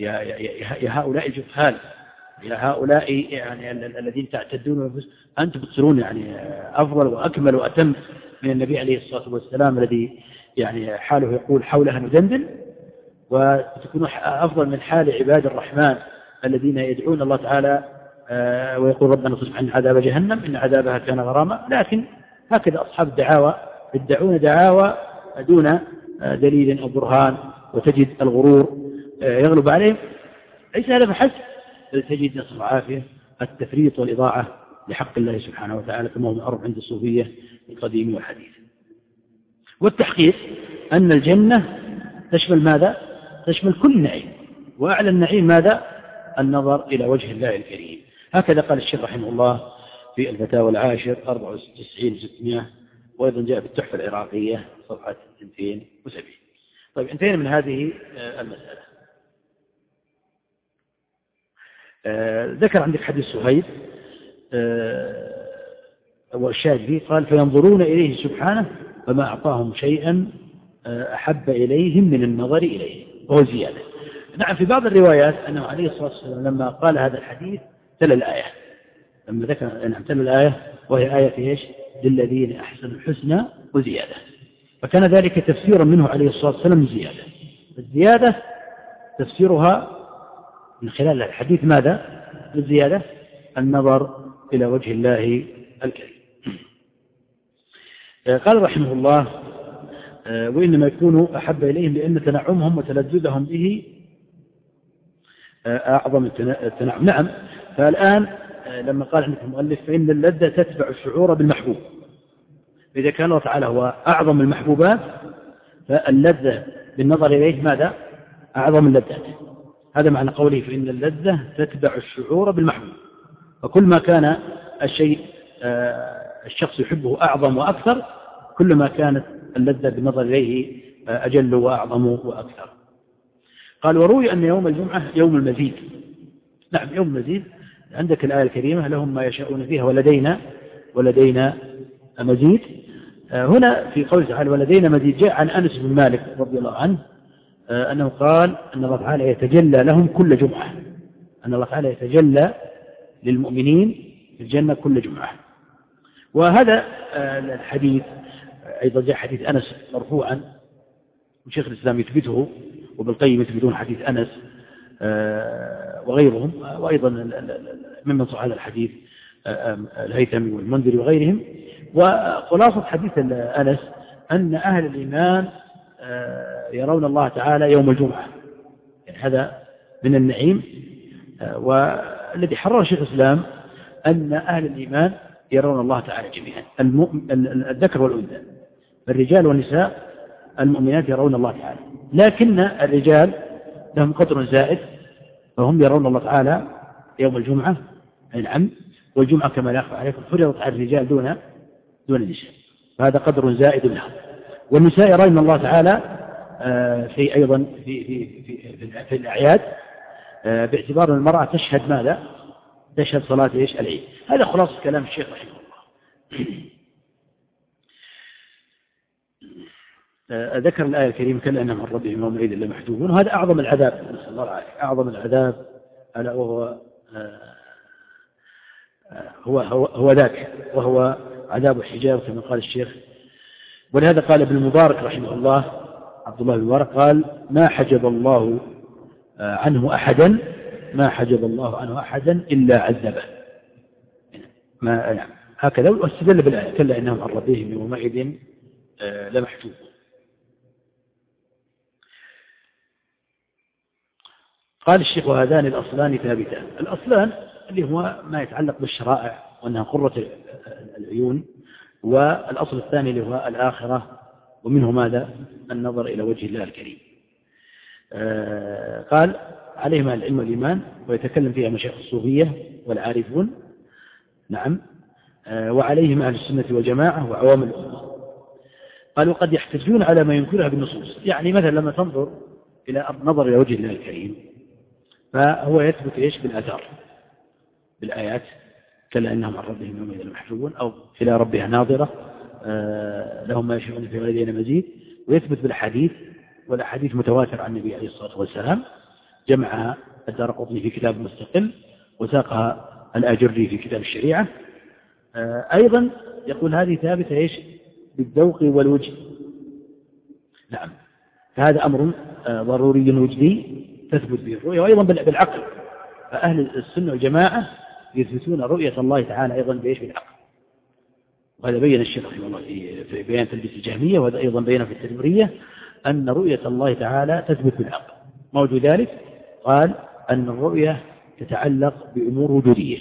يا, يا, يا, يا هؤلاء الجهال يا هؤلاء يعني الذين تعتدون أنتم تصيرون يعني أفضل وأكمل وأتم من النبي عليه الصلاة والسلام الذي يعني حاله يقول حولها ندندن وتكونوا أفضل من حال عباد الرحمن الذين يدعون الله تعالى آه، ويقول ربنا اصرف عن عذاب جهنم إن عذابها كان غراما. لكن هكذا أصحاب الدعاوى يدعون دعاوى دون آه، دليل أو برهان وتجد الغرور آه، يغلب عليهم. ليس هذا فحسب تجد نصر العافية التفريط والإضاعة لحق الله سبحانه وتعالى كما هو معروف عند الصوفية القديم والحديث والتحقيق أن الجنة تشمل ماذا؟ تشمل كل نعيم. وأعلى النعيم ماذا؟ النظر إلى وجه الله الكريم. هكذا قال الشيخ رحمه الله في الفتاوى العاشر 94 600 وأيضا جاء في التحفة العراقية صفحة 270 طيب انتهينا من هذه آه، المسألة آه، ذكر عندك حديث صهيب آه، والشاهد فيه قال فينظرون إليه سبحانه فما أعطاهم شيئا أحب إليهم من النظر إليه. وهو زيادة. نعم في بعض الروايات أنه عليه الصلاة والسلام لما قال هذا الحديث تلا الآية. لما ذكر نعم تلا الآية وهي آية في إيش؟ للذين أحسنوا الحسنى وزيادة. فكان ذلك تفسيرا منه عليه الصلاة والسلام زيادة. الزيادة تفسيرها من خلال الحديث ماذا؟ الزيادة النظر إلى وجه الله الكريم. قال رحمه الله وإنما يكون أحب إليهم لأن تنعمهم وتلذذهم به أعظم التنعم. نعم فالآن لما قال عندك المؤلف فإن اللذة تتبع الشعور بالمحبوب. إذا كان الله تعالى هو أعظم المحبوبات فاللذة بالنظر إليه ماذا؟ أعظم اللذات. هذا معنى قوله فإن اللذة تتبع الشعور بالمحبوب. فكل ما كان الشيء آه، الشخص يحبه أعظم وأكثر كلما كانت اللذة بالنظر إليه آه، أجل وأعظم وأكثر. قال وروي أن يوم الجمعة يوم المزيد. نعم يوم المزيد. عندك الآية الكريمة لهم ما يشاءون فيها ولدينا ولدينا مزيد. آه، هنا في قول تعالى ولدينا مزيد جاء عن أنس بن مالك رضي الله عنه أنه قال أن الله تعالى يتجلى لهم كل جمعة. أن الله تعالى يتجلى للمؤمنين في الجنة كل جمعة. وهذا آه، الحديث أيضا جاء حديث أنس مرفوعا وشيخ الإسلام يثبته وبالقيم يثبتون حديث أنس وغيرهم وأيضا ممن صح هذا الحديث الهيثمي والمنذري وغيرهم. وخلاصة حديث أنس أن أهل الإيمان آه، يرون الله تعالى يوم الجمعة. يعني هذا من النعيم. آه، والذي حرر شيخ الإسلام أن أهل الإيمان يرون الله تعالى جميعا. الذكر والأنثى. الرجال والنساء المؤمنات يرون الله تعالى. لكن الرجال لهم قدر زائد فهم يرون الله تعالى يوم الجمعة نعم. والجمعة كما لا عليكم فرضت على الرجال دون دون النساء. فهذا قدر زائد لهم. والنساء رحمه الله تعالى آه، في أيضا في, في, في, في في الأعياد آه، باعتبار أن المرأة تشهد ماذا؟ تشهد صلاة إيش؟ العيد. هذا خلاصة كلام الشيخ رحمه الله. آه، ذكر الآية الكريمة كلا أنهم من ربهم يومئذ لمحجوبون وهذا أعظم العذاب نسأل الله العافية أعظم العذاب ألا وهو هو هو, هو ذاك وهو عذاب الحجاب كما قال الشيخ ولهذا قال ابن المبارك رحمه الله عبد الله بن المبارك قال ما حجب الله عنه أحدا ما حجب الله عنه أحدا إلا عذبه. ما نعم. هكذا واستدل بالآية كلا إنهم عن ربهم يومئذ آه، لمحجوب قال الشيخ وهذان الأصلان ثابتان. الأصلان اللي هو ما يتعلق بالشرائع وأنها قرة العيون والأصل الثاني اللي هو الآخرة ومنه ماذا؟ النظر إلى وجه الله الكريم. آه، قال عليهما العلم والإيمان ويتكلم فيها مشايخ الصوفية والعارفون. نعم. آه، وعليهم أهل السنة والجماعة وعوام الأمة. قالوا قد يحتجون على ما ينكرها بالنصوص. يعني مثلا لما تنظر إلى نظر إلى وجه الله الكريم فهو يثبت إيش؟ بالآثار بالآيات. كلا إنهم عن ربهم يومئذ محجوبون أو إلى ربها ناظرة آه، لهم ما يشاءون في ولدينا مزيد. ويثبت بالحديث والأحاديث متواتر عن النبي عليه الصلاة والسلام. جمعها الدار قطني في كتاب مستقل وساقها الأجري في كتاب الشريعة. آه، أيضا يقول هذه ثابتة إيش؟ بالذوق والوجه. نعم. فهذا أمر آه، ضروري وجدي تثبت به الرؤية وأيضا بالعقل. فأهل السنة والجماعة يثبتون رؤية الله تعالى أيضا بإيش؟ بالعقل وهذا بين الشيخ رحمه الله في بيان تلبيس الجهمية وهذا أيضا بينه في التدمرية أن رؤية الله تعالى تثبت بالعقل موجود ذلك؟ قال أن الرؤية تتعلق بأمور وجودية.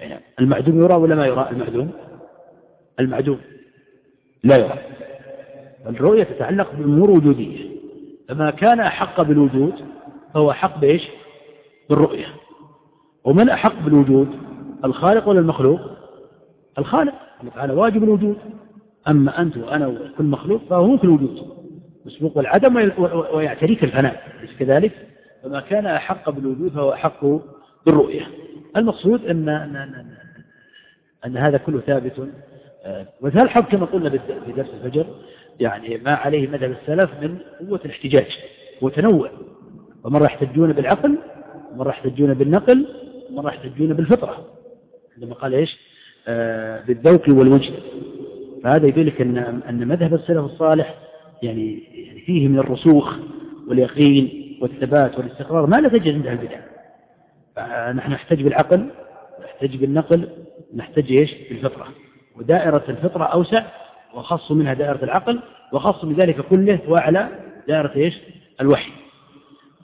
يعني المعدوم يرى ولا ما يرى المعدوم؟ المعدوم لا يرى. الرؤية تتعلق بأمور وجودية. فما كان أحق بالوجود فهو أحق بإيش؟ بالرؤية. ومن أحق بالوجود؟ الخالق ولا المخلوق؟ الخالق. تعالى واجب الوجود. أما أنت وأنا وكل مخلوق فهو ممكن الوجود مسبوق العدم ويعتريك الفناء. ليس كذلك؟ فما كان أحق بالوجود فهو أحق بالرؤية. المقصود أن, أن, أن, هذا كله ثابت. مثال الحق كما قلنا في درس الفجر. يعني ما عليه مذهب السلف من قوة الاحتجاج. وتنوع ومرة يحتجون بالعقل ومرة يحتجون بالنقل ومرة يحتجون بالفطرة. عندما قال إيش؟ آه بالذوق والوجد فهذا يدلك أن, أن مذهب السلف الصالح يعني فيه من الرسوخ واليقين والثبات والاستقرار ما لا تجد عند البدع. نحن نحتاج بالعقل نحتاج بالنقل نحتاج إيش؟ بالفطرة. ودائرة الفطرة أوسع وخص منها دائرة العقل وخص من ذلك كله وأعلى دائرة إيش؟ الوحي.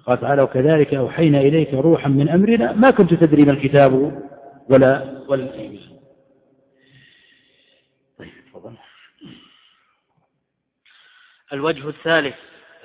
قال تعالى وكذلك أوحينا إليك روحا من أمرنا؟ ما كنت تدري ما الكتاب ولا ولا الإيمان طيب تفضل. الوجه الثالث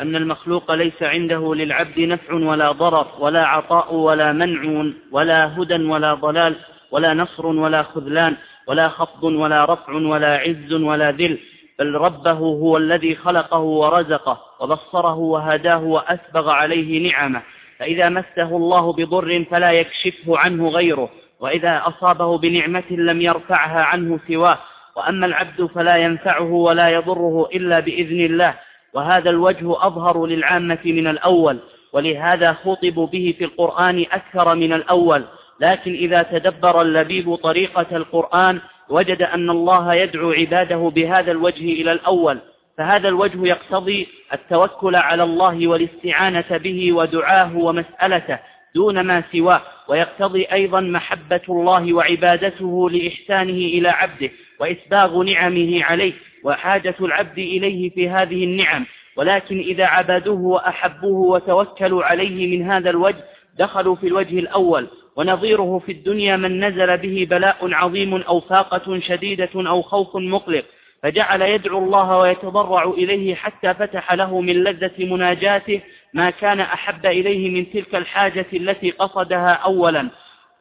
أن المخلوق ليس عنده للعبد نفع ولا ضرر ولا عطاء ولا منع ولا هدى ولا ضلال ولا نصر ولا خذلان ولا خفض ولا رفع ولا عز ولا ذل بل ربه هو الذي خلقه ورزقه وبصره وهداه وأسبغ عليه نعمه. فإذا مسه الله بضر فلا يكشفه عنه غيره وإذا أصابه بنعمة لم يرفعها عنه سواه. وأما العبد فلا ينفعه ولا يضره إلا بإذن الله. وهذا الوجه أظهر للعامة من الأول ولهذا خطبوا به في القرآن أكثر من الأول. لكن إذا تدبر اللبيب طريقة القرآن وجد أن الله يدعو عباده بهذا الوجه إلى الأول فهذا الوجه يقتضي التوكل على الله والاستعانة به ودعاه ومسألته دون ما سواه ويقتضي أيضا محبة الله وعبادته لإحسانه إلى عبده وإسباغ نعمه عليه وحاجة العبد إليه في هذه النعم. ولكن إذا عبدوه وأحبوه وتوكلوا عليه من هذا الوجه دخلوا في الوجه الأول ونظيره في الدنيا من نزل به بلاء عظيم أو فاقة شديدة أو خوف مقلق فجعل يدعو الله ويتضرع إليه حتى فتح له من لذة مناجاته ما كان أحب إليه من تلك الحاجة التي قصدها أولا.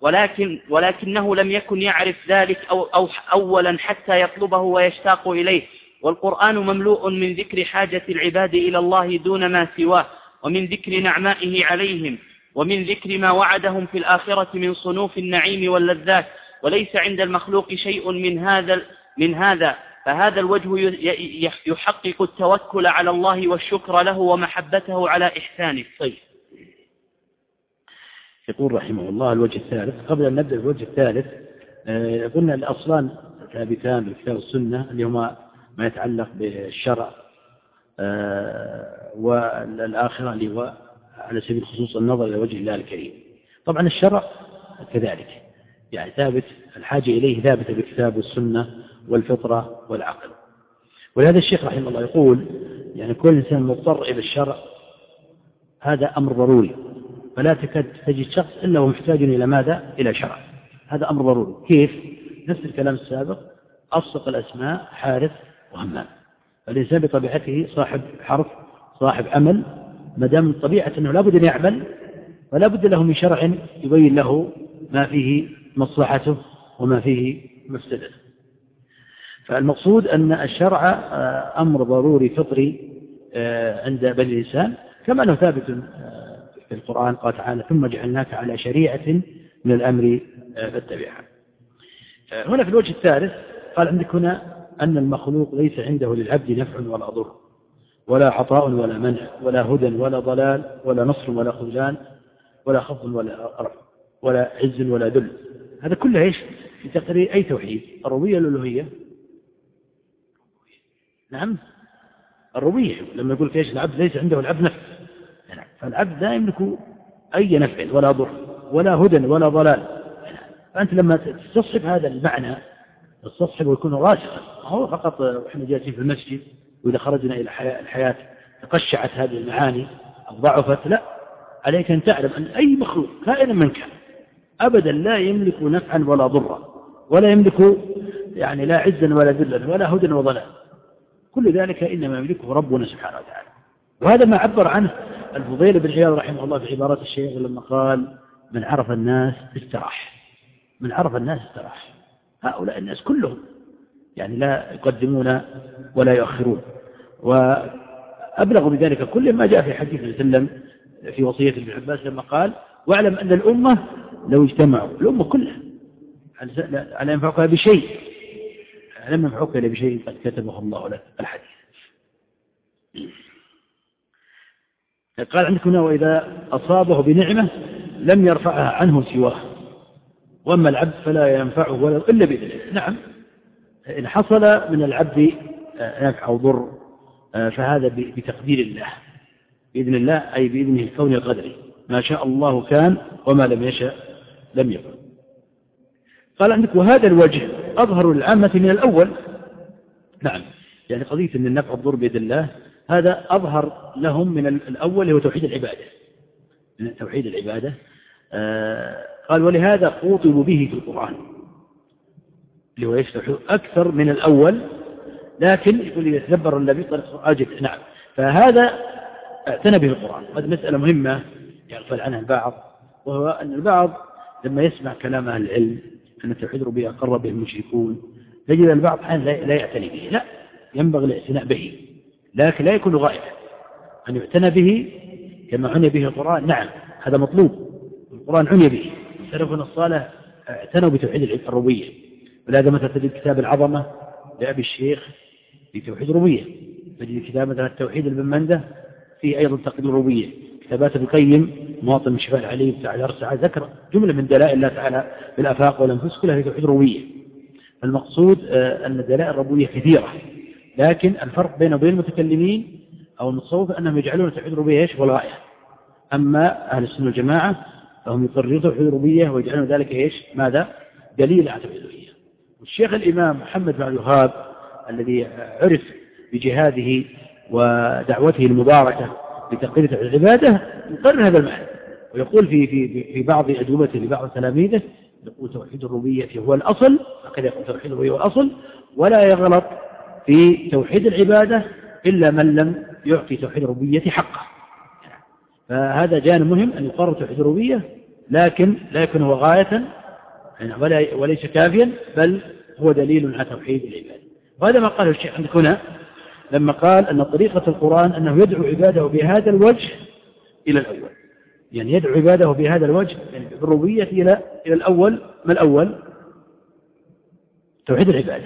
ولكن ولكنه لم يكن يعرف ذلك أو أو أولا حتى يطلبه ويشتاق إليه. والقرآن مملوء من ذكر حاجة العباد إلى الله دون ما سواه ومن ذكر نعمائه عليهم. ومن ذكر ما وعدهم في الآخرة من صنوف النعيم واللذات وليس عند المخلوق شيء من هذا من هذا. فهذا الوجه يحقق التوكل على الله والشكر له ومحبته على إحسانه. طيب. يقول رحمه الله الوجه الثالث قبل أن نبدأ بالوجه الثالث آه، قلنا الأصلان ثابتان بالكتاب والسنة اللي هما ما يتعلق بالشرع آه، والآخرة اللي هو على سبيل الخصوص النظر إلى وجه الله الكريم. طبعا الشرع كذلك. يعني ثابت الحاجة إليه ثابتة بالكتاب والسنة والفطرة والعقل. ولهذا الشيخ رحمه الله يقول يعني كل إنسان مضطر إلى الشرع هذا أمر ضروري. فلا تكاد تجد شخص إلا ومحتاج إلى ماذا؟ إلى شرع. هذا أمر ضروري. كيف؟ نفس الكلام السابق أصدق الأسماء حارث وهمام. الإنسان بطبيعته صاحب حرف صاحب عمل ما دام طبيعة أنه لابد أن يعمل فلا بد له من شرع يبين له ما فيه مصلحته وما فيه مفسدته. فالمقصود أن الشرع آه، أمر ضروري فطري آه، عند بني الإنسان كما أنه ثابت آه، في القرآن قال تعالى ثم جعلناك على شريعة من الأمر فاتبعها. هنا في الوجه الثالث قال عندك هنا أن المخلوق ليس عنده للعبد نفع ولا ضر. ولا عطاء ولا منع ولا هدى ولا ضلال ولا نصر ولا خذلان ولا خفض ولا رفع ولا عز ولا ذل. هذا كله إيش؟ في تقرير أي توحيد؟ الربوبية الألوهية؟ نعم. الربوبية لما يقول إيش؟ العبد ليس عنده العبد نفع نعم. فالعبد لا يملك أي نفع ولا ضر ولا هدى ولا ضلال. فأنت لما تستصحب هذا المعنى تستصحب ويكون راسخا. هو فقط وإحنا جالسين في المسجد وإذا خرجنا إلى الحياة تقشعت هذه المعاني أو ضعفت لا. عليك أن تعلم أن أي مخلوق كائنا من كان أبدا لا يملك نفعا ولا ضرا ولا يملك يعني لا عزا ولا ذلا ولا هدى وضلال كل ذلك إنما يملكه ربنا سبحانه وتعالى. وهذا ما عبر عنه الفضيل بن عياض رحمه الله في عبارات الشيخ لما قال من عرف الناس استراح من عرف الناس استراح هؤلاء الناس كلهم يعني لا يقدمون ولا يؤخرون. وأبلغ بذلك كل ما جاء في حديث صلى الله عليه وسلم في وصية ابن عباس لما قال واعلم أن الأمة لو اجتمعوا. الأمة كلها. على ينفعك بشيء؟ لم ينفعك إلا بشيء قد كتبه الله لك الحديث. قال عندك هنا وإذا أصابه بنعمة لم يرفعها عنه سواه. وأما العبد فلا ينفعه ولا إلا بإذنه. نعم. إن حصل من العبد نفع أو ضر فهذا بتقدير الله. بإذن الله أي بإذنه الكون القدري. ما شاء الله كان وما لم يشاء لم يكن. قال عندك وهذا الوجه أظهر للعامة من الأول. نعم. يعني قضية أن النفع الضر بيد الله هذا أظهر لهم من الأول هو توحيد العبادة. توحيد العبادة آه قال ولهذا خوطبوا به في القرآن. اللي هو يشرح أكثر من الأول لكن يقول لي يتدبر النبي طريق أجد نعم. فهذا اعتنى به القرآن. هذه مسألة مهمة يغفل عنها البعض وهو أن البعض لما يسمع كلام أهل العلم أن التوحيد ربي أقر به المشركون تجد البعض أحيانا لا يعتني به. لا ينبغي الاعتناء به لكن لا يكون غائبا. أن يعتنى به كما عني به القرآن. نعم هذا مطلوب. القرآن عني به. سلفنا الصالح اعتنوا بتوحيد الربوبية ولهذا مثلا تجد كتاب العظمة لأبي الشيخ في توحيد الربوبية. تجد كتاب مثلا التوحيد المنده فيه أيضا تقييد الربوبية. كتابات ابن القيم مواطن من شفاء العلي بتاع الأرسعة ذكر جملة من دلائل الله تعالى في الآفاق والأنفس كلها في توحيد الربوبية. المقصود آه، أن دلائل الربوبية كثيرة. لكن الفرق بين وبين المتكلمين أو المتصوف أنهم يجعلون توحيد الربوبية إيش؟ والغاية أما أهل السنة والجماعة فهم يقررون توحيد الربوبية ويجعلون ذلك إيش؟ ماذا؟ دليل على توحيد الربوبية. والشيخ الإمام محمد بن الوهاب الذي عرف بجهاده ودعوته المباركة لتقرير العبادة يقرر هذا المعنى ويقول في في في بعض أجوبته لبعض تلاميذه يقول توحيد الربوبية هو الأصل هكذا يقول توحيد الربوبية هو الأصل ولا يغلط في توحيد العبادة إلا من لم يعطي توحيد الربوبية حقه. فهذا جانب مهم أن يقرر توحيد الربوبية لكن لا يكون هو غاية يعني وليس كافيا بل هو دليل على توحيد العبادة وهذا ما قاله الشيخ عندك هنا لما قال أن طريقة القرآن أنه يدعو عباده بهذا الوجه إلى الأول. يعني يدعو عباده بهذا الوجه يعني بالربوبية إلى إلى الأول. ما الأول؟ توحيد العبادة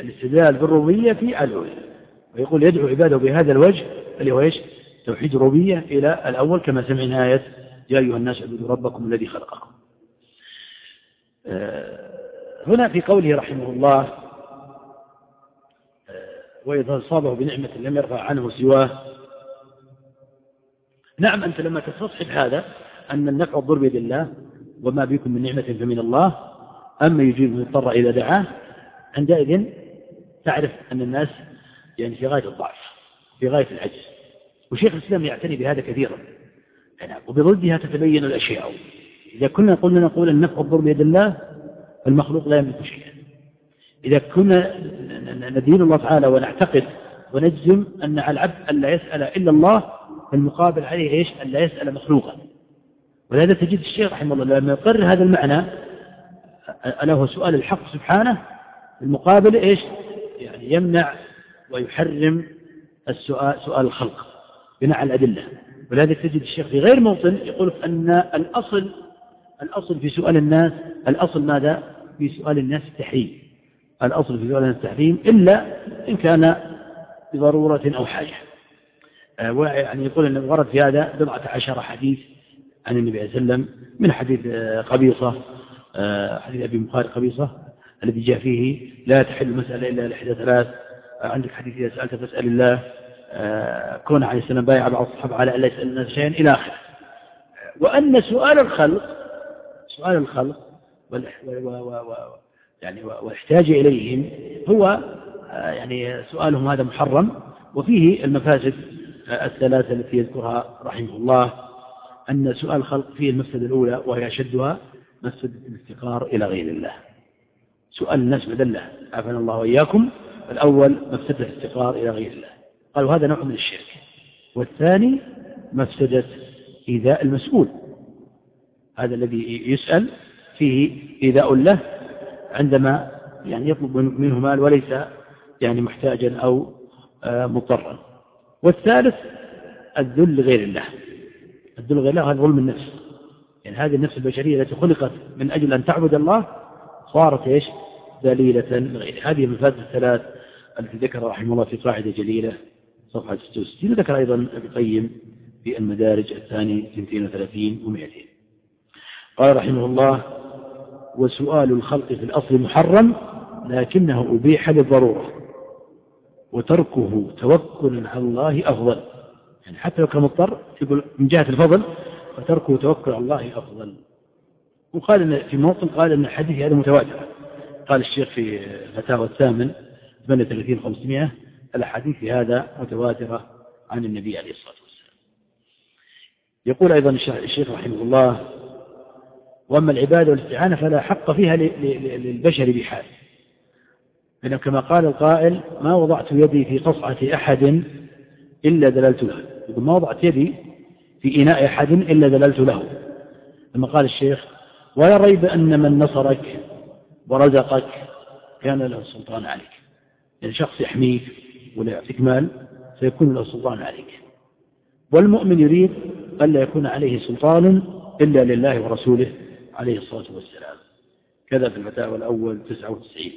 الاستدلال بالربوبية في الألوهية ويقول يدعو عباده بهذا الوجه اللي هو إيش؟ توحيد الربوبية إلى الأول كما سمعنا آية يا أيها الناس اعبدوا ربكم الذي خلقكم. هنا في قوله رحمه الله آه، وإذا أصابه بنعمة لم يرفع عنه سواه. نعم أنت لما تستصحب هذا أن النفع والضر بيد الله وما بكم من نعمة فمن الله أما يجيب المضطر إذا دعاه عندئذ تعرف أن الناس يعني في غاية الضعف في غاية العجز. وشيخ الإسلام يعتني بهذا كثيرا. يعني وبضدها تتبين الأشياء. إذا كنا قلنا نقول النفع والضر بيد الله المخلوق لا يملك شيئا. إذا كنا ندين الله تعالى ونعتقد ونجزم أن على العبد أن لا يسأل إلا الله المقابل عليه إيش أن لا يسأل مخلوقا ولهذا تجد الشيخ رحمه الله لما يقرر هذا المعنى ألا هو سؤال الحق سبحانه المقابل إيش يعني يمنع ويحرم السؤال سؤال الخلق بناء على الأدلة ولهذا تجد الشيخ في غير موطن يقول أن الأصل الأصل في سؤال الناس الأصل ماذا؟ في سؤال الناس التحريم. الأصل في سؤال الناس التحريم إلا إن كان بضرورة أو حاجة. آه، يعني يقول أن ورد في هذا بضعة عشر حديث عن النبي صلى الله عليه وسلم من حديث آه، قبيصة آه، حديث أبي مخارج قبيصة الذي جاء فيه لا تحل المسألة إلا لإحدى ثلاث. عندك حديث إذا سألت فاسأل الله. كون عليه السلام بايع بعض الصحابة على أن لا يسأل الناس شيئا إلى آخره. وأن سؤال الخلق سؤال الخلق يعني والاحتياج إليهم. هو يعني سؤالهم هذا محرم وفيه المفاسد الثلاثة التي يذكرها رحمه الله. أن سؤال الخلق فيه المفسدة الأولى وهي أشدها مفسدة الافتقار إلى غير الله. سؤال الناس مدلة عافانا الله وإياكم. الأول مفسدة الافتقار إلى غير الله. قالوا هذا نوع من الشرك. والثاني مفسدة إيذاء المسؤول. هذا الذي يسأل فيه إيذاء له عندما يعني يطلب منه مال وليس يعني محتاجا أو آه، مضطرا. والثالث الذل لغير الله. الذل لغير الله هذا ظلم النفس. يعني هذه النفس البشرية التي خلقت من أجل أن تعبد الله صارت إيش؟ ذليلة لغيره هذه المفاسد الثلاث. التي ذكر رحمه الله في قاعدة جليلة صفحة 66 ذكر أيضا ابن القيم في المدارج الثاني 32 و200 قال رحمه الله وسؤال الخلق في الأصل محرم لكنه أبيح للضرورة وتركه توكل على الله أفضل. يعني حتى لو كان مضطر يقول من جهة الفضل فتركه توكل على الله أفضل. وقال إن في موطن قال أن الحديث هذا متواتر. قال الشيخ في فتاوى الثامن 38 500 الأحاديث هذا متواترة عن النبي عليه الصلاة والسلام. يقول أيضا الشيخ رحمه الله وأما العبادة والاستعانة فلا حق فيها للبشر بحال. لأنه كما قال القائل ما وضعت يدي في قصعة أحد إلا دللت له. يقول ما وضعت يدي في إناء أحد إلا دللت له. لما قال الشيخ ولا ريب أن من نصرك ورزقك كان له السلطان عليك. يعني شخص يحميك ولا يعطيك مال سيكون له سلطان عليك. والمؤمن يريد ألا يكون عليه سلطان إلا لله ورسوله. عليه الصلاة والسلام. كذا في الفتاوى الأول 99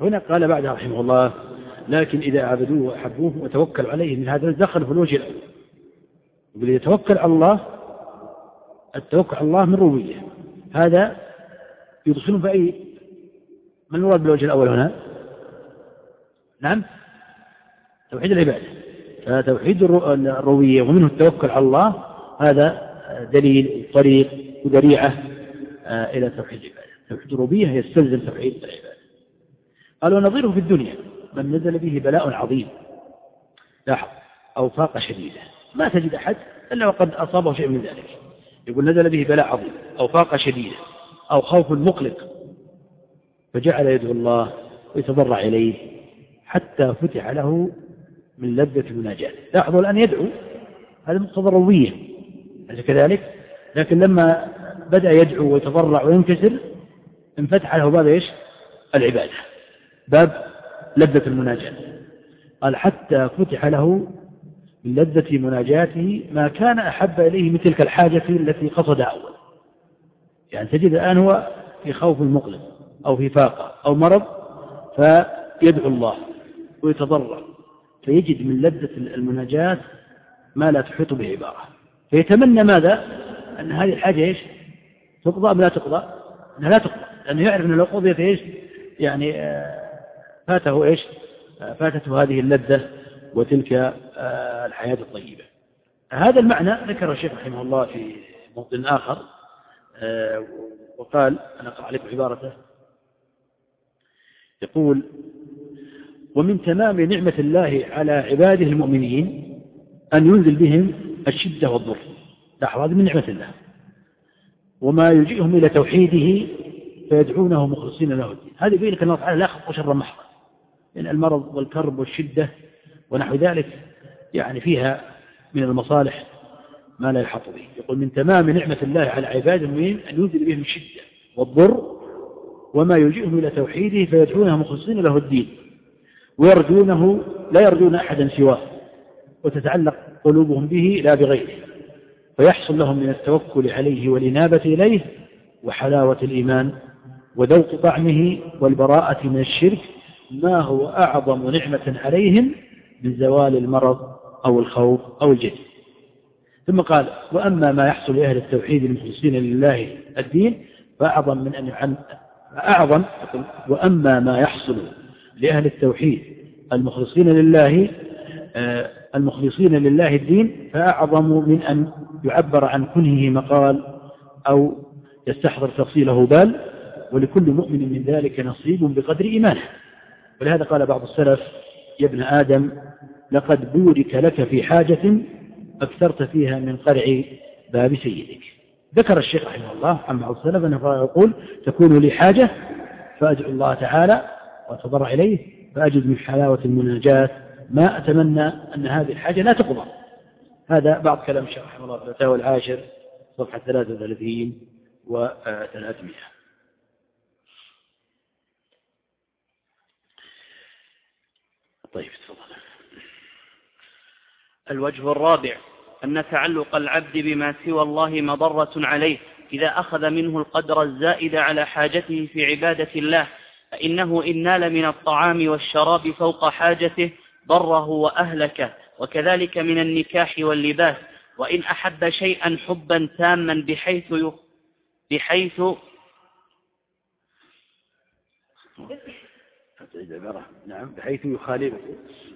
هنا قال بعدها رحمه الله لكن إذا عبدوه وأحبوه وتوكلوا عليه من هذا دخل في الوجه الأول. يقول إذا توكل على الله التوكل على الله من ربوبية. هذا يدخلون في أي من المراد بالوجه الأول هنا؟ نعم؟ توحيد العبادة. فتوحيد الربوبية ومنه التوكل على الله. هذا دليل طريق وذريعة آه، إلى توحيد العبادة. توحيد الربوبية يستلزم توحيد العبادة. قال ونظيره في الدنيا من نزل به بلاء عظيم. لاحظ أو فاقة شديدة. ما تجد أحد إلا وقد أصابه شيء من ذلك. يقول نزل به بلاء عظيم أو فاقة شديدة أو خوف مقلق. فجعل يدعو الله ويتضرع إليه حتى فتح له من لذة المناجاة. لاحظوا الآن يدعو هذا مقتضى الروية أليس كذلك؟ لكن لما بدأ يدعو ويتضرع وينكسر انفتح له باب إيش؟ العبادة. باب لذة المناجاة. قال حتى فتح له من لذة مناجاته ما كان أحب إليه من تلك الحاجة التي قصد أول. يعني تجد الآن هو في خوف مقلق أو في فاقة أو مرض فيدعو الله ويتضرع. فيجد من لذة المناجاة ما لا تحيط به عبارة فيتمنى ماذا؟ أن هذه الحاجة إيش؟ تقضى أم لا تقضى؟ أنها لا تقضى لأنه يعرف أن لو قضيت إيش؟ يعني آه، فاته إيش؟ آه، فاتته هذه اللذة وتلك آه، الحياة الطيبة هذا المعنى ذكر الشيخ رحمه الله في موطن آخر وقال أنا أقرأ عليكم عبارته يقول ومن تمام نعمة الله على عباده المؤمنين أن ينزل بهم الشدة والضر. لاحظ هذه من نعمة الله. وما يلجئهم إلى توحيده فيدعونه مخلصين له الدين. هذه يبين لك الله تعالى لا يخلق شرا محضا لأن المرض والكرب والشدة ونحو ذلك يعني فيها من المصالح ما لا يحط به. يقول من تمام نعمة الله على عباد المؤمنين أن ينزل بهم الشدة والضر وما يلجئهم إلى توحيده فيدعونه مخلصين له الدين. ويرجونه لا يرجون أحدا سواه وتتعلق قلوبهم به لا بغيره فيحصل لهم من التوكل عليه والإنابة إليه وحلاوة الإيمان وذوق طعمه والبراءة من الشرك ما هو أعظم نعمة عليهم من زوال المرض أو الخوف أو الجد ثم قال وأما ما يحصل لأهل التوحيد المخلصين لله الدين فأعظم من أن أعظم وأما ما يحصل لأهل التوحيد المخلصين لله آه، المخلصين لله الدين فأعظم من أن يعبر عن كنهه مقال أو يستحضر تفصيله بال ولكل مؤمن من ذلك نصيب بقدر إيمانه. ولهذا قال بعض السلف يا ابن آدم لقد بورك لك في حاجة أكثرت فيها من قرع باب سيدك. ذكر الشيخ رحمه الله عن بعض السلف أنه يقول تكون لي حاجة فأدعو الله تعالى وأتضرع إليه فأجد من حلاوة المناجاة ما أتمنى أن هذه الحاجة لا تقضى. هذا بعض كلام الشيخ رحمه الله في الفتاوى العاشر صفحة 33 و 300 طيب تفضل. الوجه الرابع أن تعلق العبد بما سوى الله مضرة عليه إذا أخذ منه القدر الزائد على حاجته في عبادة الله. فإنه إن نال من الطعام والشراب فوق حاجته ضره وأهلكه. وكذلك من النكاح واللباس. وإن أحب شيئا حبا تاما بحيث بحيث نعم بحيث يخالله.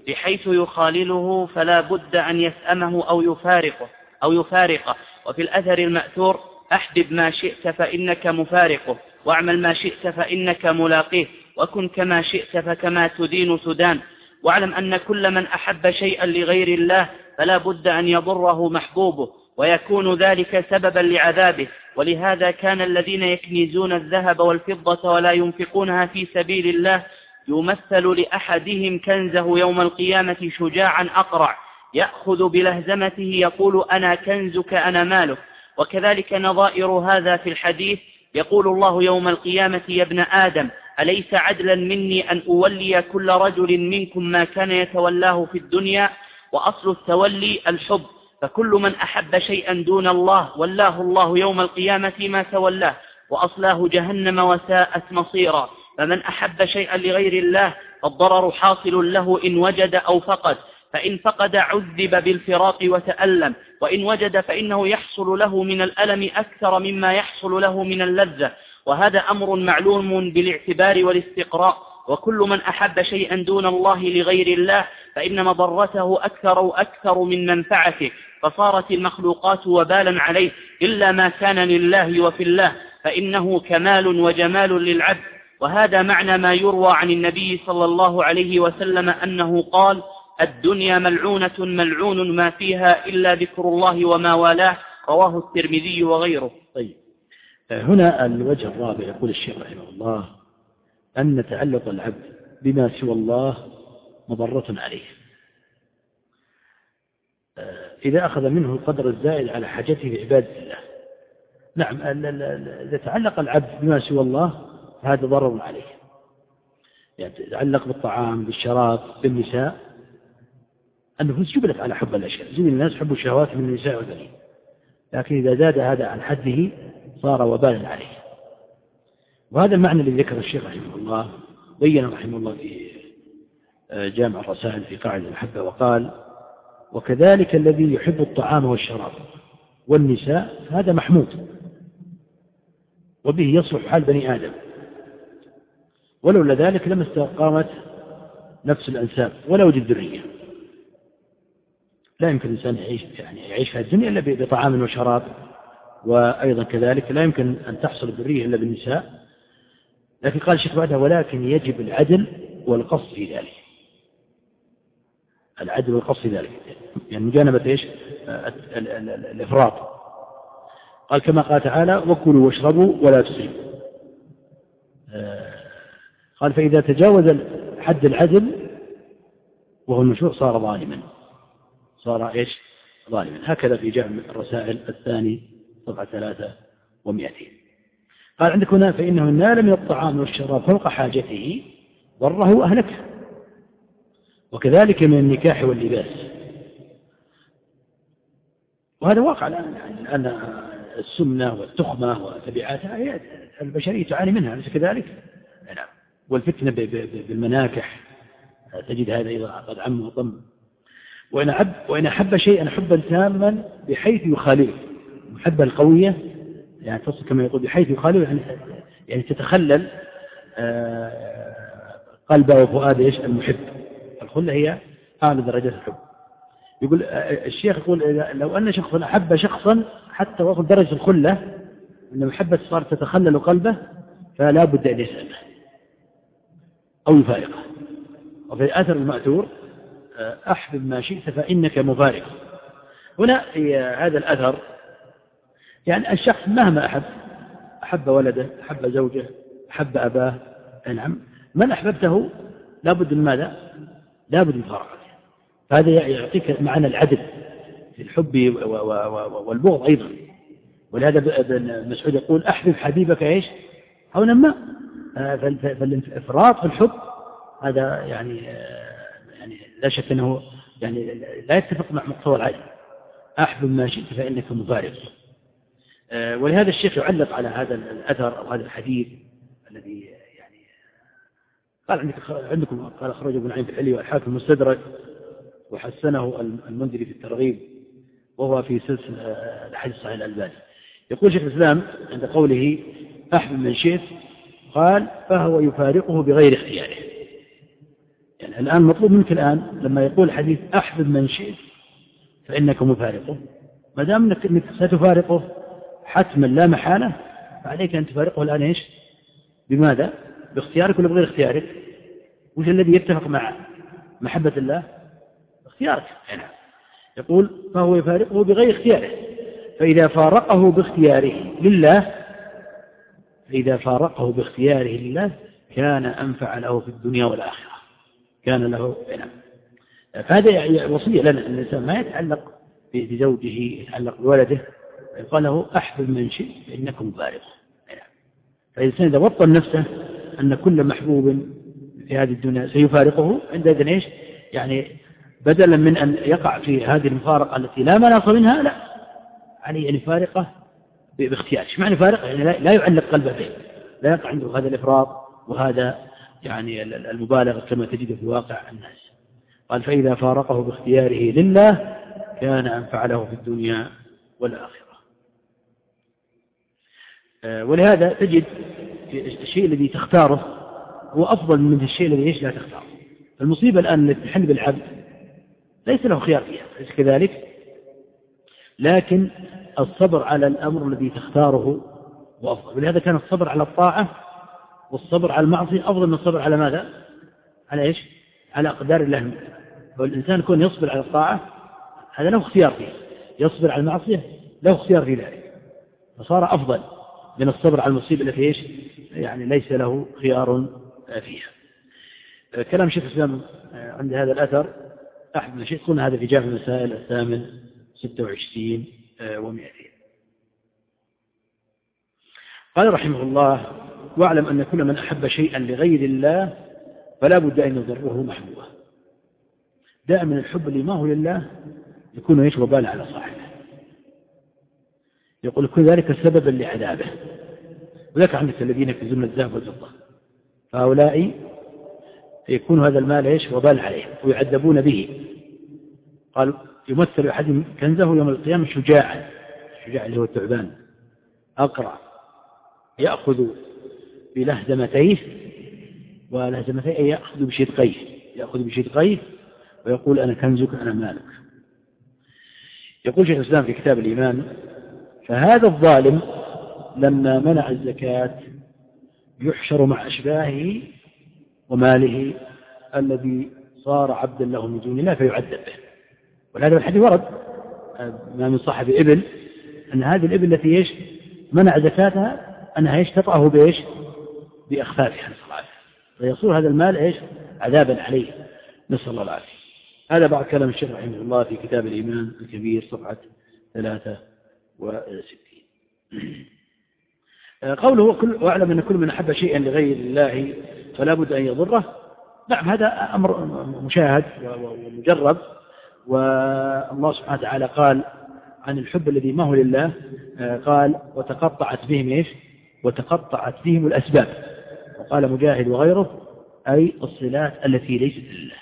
بحيث يخالله فلا بد أن يسأمه أو يفارقه أو يفارقه. وفي الأثر المأثور أحبب ما شئت فإنك مفارقه. واعمل ما شئت فإنك ملاقيه وكن كما شئت فكما تدين تدان. واعلم أن كل من أحب شيئا لغير الله فلا بد أن يضره محبوبه ويكون ذلك سببا لعذابه. ولهذا كان الذين يكنزون الذهب والفضة ولا ينفقونها في سبيل الله يمثل لأحدهم كنزه يوم القيامة شجاعا أقرع. يأخذ بلهزمته يقول أنا كنزك أنا مالك. وكذلك نظائر هذا في الحديث يقول الله يوم القيامة يا ابن آدم أليس عدلا مني أن أولي كل رجل منكم ما كان يتولاه في الدنيا؟ وأصل التولي الحب فكل من أحب شيئا دون الله ولاه الله يوم القيامة ما تولاه وأصلاه جهنم وساءت مصيرا. فمن أحب شيئا لغير الله فالضرر حاصل له إن وجد أو فقد. فإن فقد عذب بالفراق وتألم وإن وجد فإنه يحصل له من الألم أكثر مما يحصل له من اللذة. وهذا أمر معلوم بالاعتبار والاستقراء. وكل من أحب شيئا دون الله لغير الله فإن مضرته أكثر وأكثر من منفعته. فصارت المخلوقات وبالا عليه إلا ما كان لله وفي الله فإنه كمال وجمال للعبد. وهذا معنى ما يروى عن النبي صلى الله عليه وسلم أنه قال الدنيا ملعونة ملعون ما فيها إلا ذكر الله وما والاه رواه الترمذي وغيره. طيب. هنا الوجه الرابع يقول الشيخ رحمه الله أن تعلق العبد بما سوى الله مضرة عليه. إذا أخذ منه القدر الزائد على حاجته بعبادة الله. نعم إذا تعلق العبد بما سوى الله فهذا ضرر عليه. يعني يتعلق بالطعام بالشراب بالنساء النفوس جبلت على حب الأشياء. زين الناس حب الشهوات من النساء والبنين. لكن إذا زاد هذا عن حده صار وبالا عليه. وهذا المعنى الذي ذكر الشيخ رحمه الله بين رحمه الله في آه، جامع الرسائل في قاعدة المحبة وقال وكذلك الذي يحب الطعام والشراب والنساء هذا محمود وبه يصلح حال بني آدم. ولولا ذلك لما استقامت نفس الأنساب ولا وجد ذرية لا يمكن الإنسان يعيش يعني يعيش في الدنيا إلا بطعام وشراب وأيضا كذلك لا يمكن أن تحصل الذرية إلا بالنساء. لكن قال الشيخ بعدها ولكن يجب العدل والقصد في ذلك. العدل والقصد في ذلك. يعني مجانبة إيش؟ الإفراط. قال كما قال تعالى وكلوا واشربوا ولا تسرفوا. آه، قال فإذا تجاوز حد العدل وهو المشروع صار ظالما. صار إيش؟ ظالما. هكذا في جامع الرسائل الثاني صفحة ثلاثة ومئتين. قال عندك هنا فإنه إن نال من الطعام والشراب فوق حاجته ضره أهلكه. وكذلك من النكاح واللباس. وهذا واقع الآن أن السمنة والتخمة وتبعاتها البشرية تعاني منها أليس كذلك؟ نعم. والفتنة بالمناكح تجد هذا أيضا قد عم وطم وإن أحب, وإن أحب شيئا حبا تاما بحيث يخالفه. المحبة القوية يعني تصل كما يقول بحيث يخالفه يعني, يعني تتخلل آه، قلبه وفؤاد إيش؟ المحب. الخلة هي أعلى درجات الحب. يقول آه، الشيخ يقول لو أن شخصا أحب شخصا حتى وصل درجة الخلة أن المحبة صارت تتخلل قلبه فلا بد أن يسأله أو يفارقه. وفي الأثر المأثور أحبب ما شئت فإنك مفارق هنا في هذا الأثر يعني الشخص مهما أحب أحب ولده أحب زوجه أحب أباه نعم من أحببته لابد من ماذا؟ لابد من مفارقته. فهذا يعطيك معنى العدل في الحب والبغض أيضا. ولهذا ابن مسعود يقول أحبب حبيبك إيش؟ هونا ما. آه، فالإفراط في الحب هذا يعني آه، يعني لا شك أنه يعني لا يتفق مع مقتضى العدل. أحبب ما شئت فإنك مفارق آه، ولهذا الشيخ يعلق على هذا الأثر أو هذا الحديث الذي يعني قال عندك عندكم قال أخرجه ابن عين في الحلي والحاكم المستدرك وحسنه المنذري في الترغيب وهو في سلسلة الحديث الصحيح الألباني. يقول شيخ الإسلام عند قوله أحبب من شئت قال فهو يفارقه بغير اختياره. الآن مطلوب منك الآن لما يقول الحديث أحبب من شئت فإنك مفارقه. ما دام أنك ستفارقه حتما لا محالة فعليك أن تفارقه الآن إيش؟ بماذا؟ باختيارك ولا بغير اختيارك؟ وش الذي يتفق مع محبة الله؟ اختيارك. هنا يقول فهو يفارقه بغير اختياره. فإذا فارقه باختياره لله فإذا فارقه باختياره لله كان أنفع له في الدنيا والآخرة. كان له نعم فهذا وصية لنا أن الإنسان ما يتعلق بزوجه يتعلق بولده قال له أحبب من شئت فإنك مبارك فالإنسان إذا وطن نفسه أن كل محبوب في هذه الدنيا سيفارقه عندئذ إيش؟ يعني بدلا من أن يقع في هذه المفارقة التي لا مناص منها لا. عليه أن يفارقه باختيار إيش معنى فارق يعني لا يعلق قلبه به. لا يقع عنده هذا الإفراط وهذا يعني المبالغة كما تجد في واقع الناس. قال فإذا فارقه باختياره لله كان أنفع له في الدنيا والآخرة. آه، ولهذا تجد الشيء الذي تختاره هو أفضل من الشيء الذي إيش لا تختاره. المصيبة الآن التي تحل بالعبد ليس له خيار فيها أليس كذلك؟ لكن الصبر على الأمر الذي تختاره هو أفضل. ولهذا كان الصبر على الطاعة والصبر على المعصية أفضل من الصبر على ماذا؟ على إيش؟ على أقدار الله والإنسان يكون يصبر على الطاعة هذا له اختيار فيه. يصبر على المعصية له اختيار في ذلك. فصار أفضل من الصبر على المصيبة التي إيش؟ يعني ليس له خيار فيها. كلام شيخ الإسلام عند هذا الأثر أحد الشيخ هذا في جامع المسائل الثامن 26 و200 قال رحمه الله واعلم أن كل من أحب شيئا لغير الله فلا بد أن يضره محبوبه دائما الحب اللي ما هو لله يكون إيش وبال على صاحبه. يقول كل ذلك سببا لعذابه. وذلك عندك الذين يكنزون الذهب والفضة. فهؤلاء يكون هذا المال إيش وبال عليهم ويعذبون به. قال يمثل أحد كنزه يوم القيامة شجاعا. الشجاع اللي هو الثعبان أقرع. يأخذ بلهزمتيه ولهزمتيه يأخذ بشدقيه يأخذ بشدقيه ويقول أنا كنزك أنا مالك. يقول شيخ الإسلام في كتاب الإيمان فهذا الظالم لما منع الزكاة يحشر مع أشباهه وماله الذي صار عبدا له من دون الله فيعذب به. ولهذا الحديث ورد ما من صاحب إبل أن هذه الإبل التي إيش؟ منع زكاتها أنها إيش؟ تطأه بإيش؟ بأخفافها نسأل الله فيصير هذا المال إيش؟ عذابا عليه. نسأل الله العافية. هذا بعد كلام الشيخ رحمه الله في كتاب الإيمان الكبير صفحة ثلاثة وستين. قوله كل وأعلم أن كل من أحب شيئا لغير الله فلا بد أن يضره. نعم هذا أمر مشاهد ومجرب. والله سبحانه وتعالى قال عن الحب الذي ما هو لله قال وتقطعت بهم إيش؟ وتقطعت بهم الأسباب. وقال مجاهد وغيره أي الصلات التي ليست لله.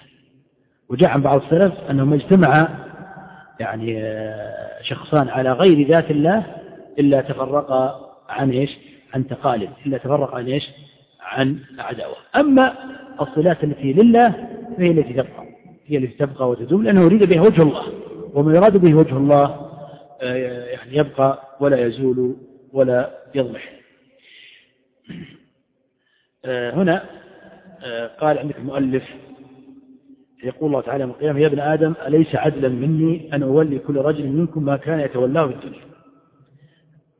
وجاء عن بعض السلف أنهم اجتمع يعني شخصان على غير ذات الله إلا تفرقا عن إيش؟ عن تقالب إلا تفرقا عن إيش؟ عن عداوة. أما الصلات التي لله فهي التي تبقى هي التي تبقى وتدوم لأنه يريد بها وجه الله. وما يراد به وجه الله آه، يعني يبقى ولا يزول ولا يضمح. آه، هنا آه، قال عندك المؤلف يقول الله تعالى القيامة يا ابن آدم أليس عدلا مني أن أولي كل رجل منكم ما كان يتولاه في الدنيا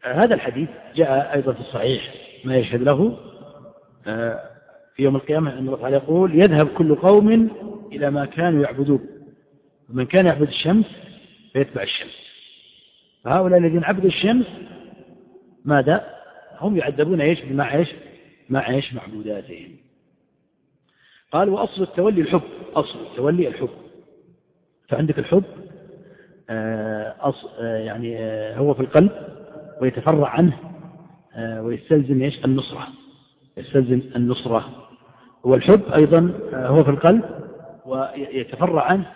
هذا الحديث جاء أيضا في الصحيح ما يشهد له في يوم القيامة أن الله تعالى يقول يذهب كل قوم إلى ما كانوا يعبدون ومن كان يعبد الشمس فيتبع الشمس. فهؤلاء الذين عبدوا الشمس ماذا؟ هم يعذبون إيش؟ مع إيش؟ مع إيش؟ معبوداتهم قال وأصل التولي الحب. أصل التولي الحب. فعندك الحب آه أص آه يعني آه هو في القلب ويتفرع عنه ويستلزم إيش؟ النصرة. يستلزم النصرة. والحب أيضا آه، هو في القلب ويتفرع عنه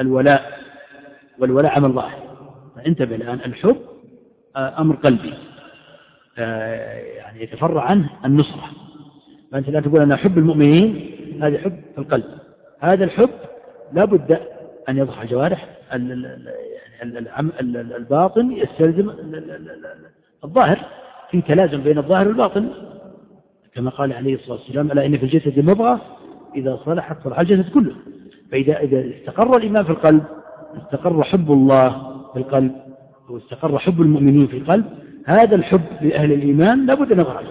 الولاء. والولاء عمل ظاهر فأنتبه الآن الحب أمر قلبي. يعني يتفرع عنه النصرة. فأنت لا تقول أنا أحب المؤمنين هذا حب في القلب. هذا الحب لا بد أن يضح الجوارح الباطن يستلزم الظاهر. في تلازم بين الظاهر والباطن. كما قال عليه الصلاة والسلام ألا إن في الجسد مضغة؟ إذا صلحت صلح الجسد كله. فإذا إذا استقر الإيمان في القلب استقر حب الله في القلب واستقر حب المؤمنين في القلب هذا الحب لأهل الإيمان لابد أن يظهر على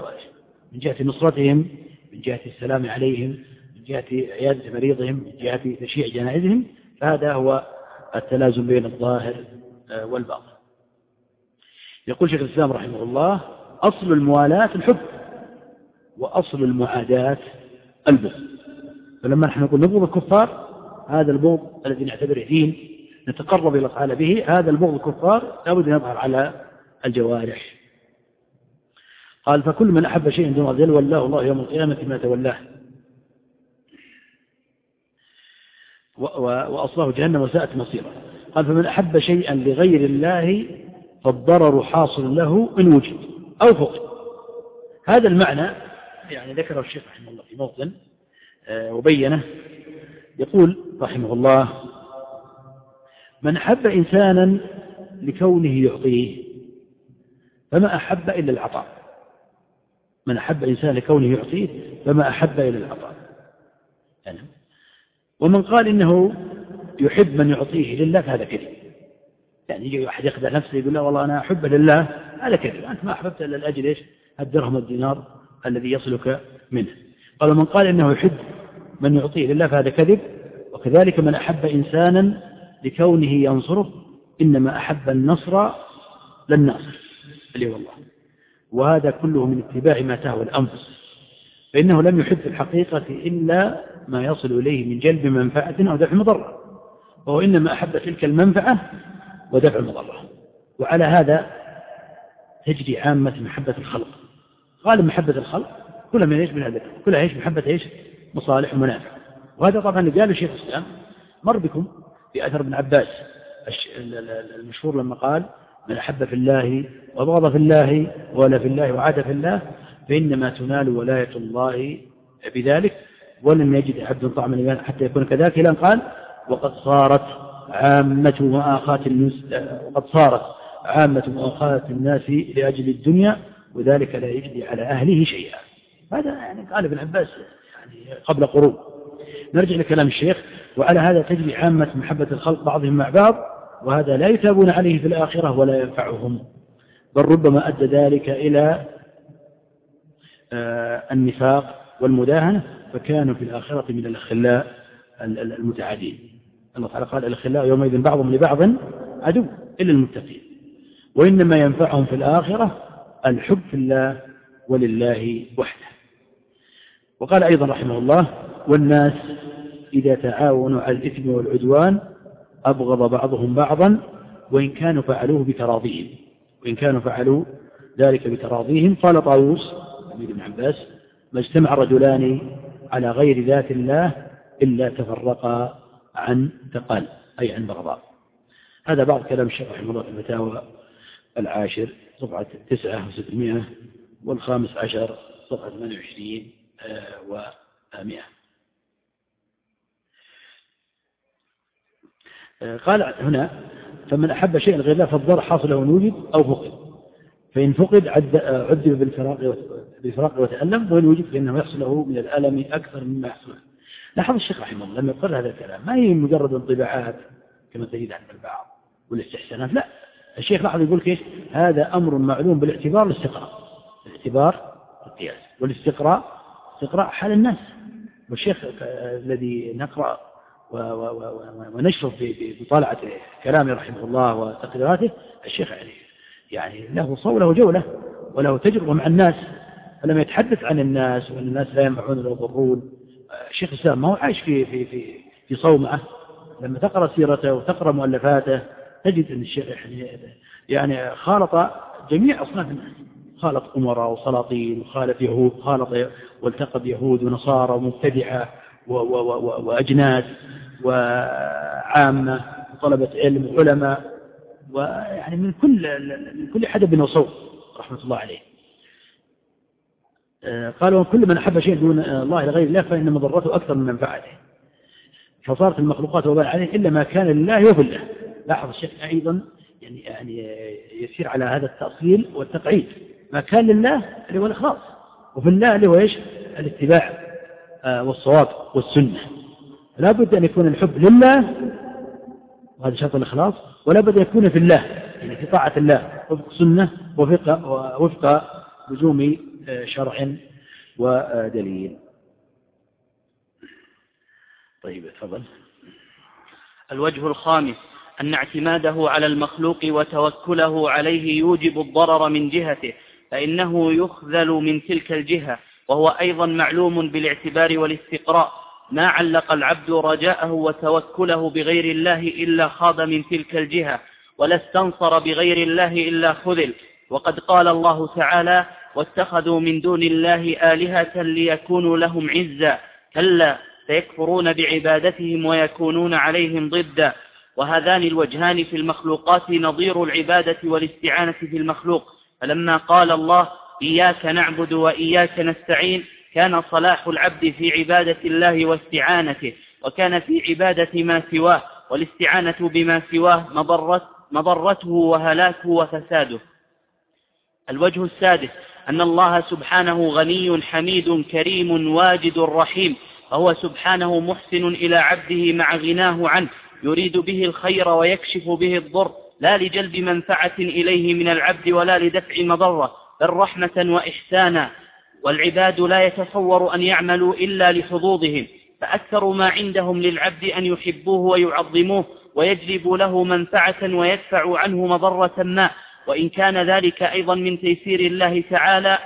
من جهة نصرتهم من جهة السلام عليهم من جهة عيادة مريضهم من جهة تشييع جنائزهم فهذا هو التلازم بين الظاهر آه، والباطن. يقول شيخ الإسلام رحمه الله أصل الموالاة الحب وأصل المعاداة البغض. فلما نحن نقول نبغض الكفار هذا البغض الذي نعتبره دين نتقرب إلى الله تعالى به هذا البغض الكفار لابد أن يظهر على الجوارح. قال فكل من أحب شيئا دون الله ولاه الله يوم القيامة ما تولاه. وأصله جهنم وساءت مصيرا قال فمن أحب شيئا لغير الله فالضرر حاصل له إن وجد أو فقد. هذا المعنى يعني ذكره الشيخ رحمه الله في موطن آه، وبينه يقول رحمه الله من أحب إنسانا لكونه يعطيه فما أحب إلا العطاء. من أحب إنسانا لكونه يعطيه فما أحب إلا العطاء. يعني ومن قال إنه يحب من يعطيه لله فهذا كذب. يعني يجي واحد يخدع نفسه يقول لا والله أنا أحبه لله هذا كذب. أنت ما أحببت إلا لأجل إيش؟ الدرهم والدينار الذي يصلك منه. قال من قال إنه يحب من يعطيه لله فهذا كذب. وكذلك من أحب إنسانا لكونه ينصره إنما أحب النصر للناصر. اللي هو الله وهذا كله من اتباع ما تهوى الأنفس. فإنه لم يحب في الحقيقة إلا ما يصل إليه من جلب منفعة أو دفع مضرة. وهو إنما أحب تلك المنفعة ودفع المضرة وعلى هذا تجري عامة محبة الخلق. غالب محبة الخلق كلها من إيش؟ من هذا. كلها إيش؟ محبة إيش؟ مصالح ومنافع. وهذا طبعا اللي قاله شيخ الإسلام مر بكم في أثر ابن عباس المشهور لما قال من أحب في الله وبغض في الله ولا في الله وعاد في الله فإنما تنال ولاية الله بذلك ولم يجد عبد طعم الإيمان حتى يكون كذلك. إلى قال وقد صارت عامة مؤاخاة الناس وقد صارت عامة مؤاخاة الناس لأجل الدنيا وذلك لا يجدي على أهله شيئا. هذا يعني قال ابن عباس يعني قبل قرون. نرجع لكلام الشيخ وعلى هذا تجري عامة محبة الخلق بعضهم مع بعض. وهذا لا يتابون عليه في الآخرة ولا ينفعهم. بل ربما أدى ذلك إلى آه، النفاق والمداهنة فكانوا في الآخرة من الأخلاء المتعادين. الله تعالى قال الأخلاء يومئذ بعضهم لبعض عدو إلا المتقين. وإنما ينفعهم في الآخرة الحب في الله ولله وحده. وقال أيضا رحمه الله والناس إذا تعاونوا على الإثم والعدوان أبغض بعضهم بعضا وإن كانوا فعلوه بتراضيهم. وإن كانوا فعلوا ذلك بتراضيهم قال طاووس أمير بن عباس ما اجتمع رجلان على غير ذات الله إلا تفرقا عن تقال أي عن بغضاء. هذا بعض كلام الشيخ رحمه الله في الفتاوى العاشر صفحة تسعة وستمائة والخامس عشر صفحة 28 ومائة. قال هنا فمن أحب شيئا غير الله فالضر حاصل له وجد أو فقد. فإن فقد عذب بالفراق بالفراق وتألم وإن وجد فإنه يحصل له من الألم أكثر مما يحصل. لاحظ الشيخ رحمه الله لما يقر هذا الكلام. ما هي مجرد انطباعات كما تجد عند البعض والاستحسانات لا. الشيخ لاحظ يقول كيف؟ هذا أمر معلوم بالاعتبار الاستقراء الاعتبار القياس والاستقراء استقراء حال الناس. والشيخ الذي نقرأ ونشرف بمطالعة كلامه رحمه الله وتقديراته الشيخ يعني يعني له صولة وجولة وله تجربة مع الناس فلما يتحدث عن الناس وأن الناس لا ينفعون ولا يضرون. الشيخ الإسلام ما هو عايش في في في في صومعة. لما تقرأ سيرته وتقرأ مؤلفاته تجد أن الشيخ يعني, يعني خالط جميع أصناف الناس. خالط أمراء وسلاطين وخالط يهود خالط والتقى بيهود ونصارى ومبتدعة وأجناس. وعامة وطلبة علم وعلماء ويعني من كل من كل حدب وصوت رحمة الله عليه. آه، قال وكل من أحب شيء دون الله لغير الله فإن مضرته أكثر من منفعته. فصارت المخلوقات وبال عليه إلا ما كان لله وفي الله لاحظ الشيخ أيضا يعني يعني يسير على هذا التأصيل والتقعيد. ما كان لله اللي هو الإخلاص وفي الله اللي هو إيش؟ الاتباع آه، والصواب والسنة. لا بد أن يكون الحب لله وهذا شرط الإخلاص ولا بد أن يكون في الله يعني في طاعة الله وفق سنة وفق, وفق لزوم آه، شرع ودليل. طيب تفضل. الوجه الخامس أن اعتماده على المخلوق وتوكله عليه يوجب الضرر من جهته فإنه يخذل من تلك الجهة وهو أيضا معلوم بالاعتبار والاستقراء. ما علق العبد رجاءه وتوكله بغير الله إلا خاض من تلك الجهة ولا استنصر بغير الله إلا خذل. وقد قال الله تعالى واتخذوا من دون الله آلهة ليكونوا لهم عزا كلا سيكفرون بعبادتهم ويكونون عليهم ضدا. وهذان الوجهان في المخلوقات نظير العبادة والاستعانة في المخلوق. فلما قال الله إياك نعبد وإياك نستعين كان صلاح العبد في عبادة الله واستعانته وكان في عبادة ما سواه والاستعانة بما سواه مضرت مضرته وهلاكه وفساده. الوجه السادس أن الله سبحانه غني حميد كريم واجد رحيم فهو سبحانه محسن إلى عبده مع غناه عنه يريد به الخير ويكشف به الضر لا لجلب منفعة إليه من العبد ولا لدفع مضرة بل رحمة وإحسانا. والعباد لا يتصور أن يعملوا إلا لحظوظهم فأكثر ما عندهم للعبد أن يحبوه ويعظموه ويجلبوا له منفعة ويدفعوا عنه مضرة ما. وإن كان ذلك أيضا من تيسير الله تعالى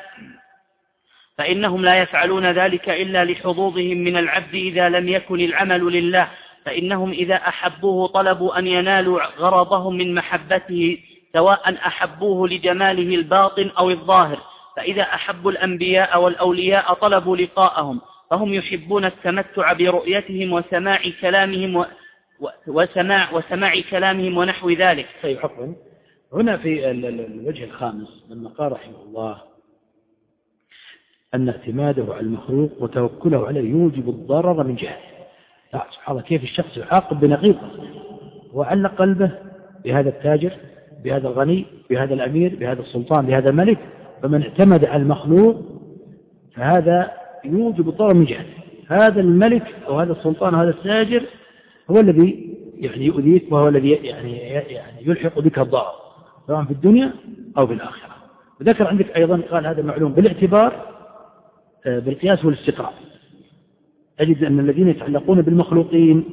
فإنهم لا يفعلون ذلك إلا لحظوظهم من العبد إذا لم يكن العمل لله. فإنهم إذا أحبوه طلبوا أن ينالوا غرضهم من محبته سواء أحبوه لجماله الباطن أو الظاهر. فإذا أحبوا الأنبياء والأولياء طلبوا لقاءهم فهم يحبون التمتع برؤيتهم وسماع كلامهم و... وسماع وسماع كلامهم ونحو ذلك. طيب عفوا هنا في الوجه الخامس لما قال رحمه الله أن اعتماده على المخلوق وتوكله عليه يوجب الضرر من جهته سبحان الله كيف الشخص يعاقب بنقيضه وعلق قلبه بهذا التاجر بهذا الغني بهذا الأمير بهذا السلطان بهذا الملك فمن اعتمد على المخلوق فهذا يوجب الضرر من جهته. هذا الملك أو هذا السلطان أو هذا التاجر هو الذي يعني يؤذيك وهو الذي يعني يعني يلحق بك الضرر سواء في الدنيا أو في الآخرة. وذكر عندك أيضا قال هذا معلوم بالاعتبار آه، بالقياس والاستقراء أجد أن الذين يتعلقون بالمخلوقين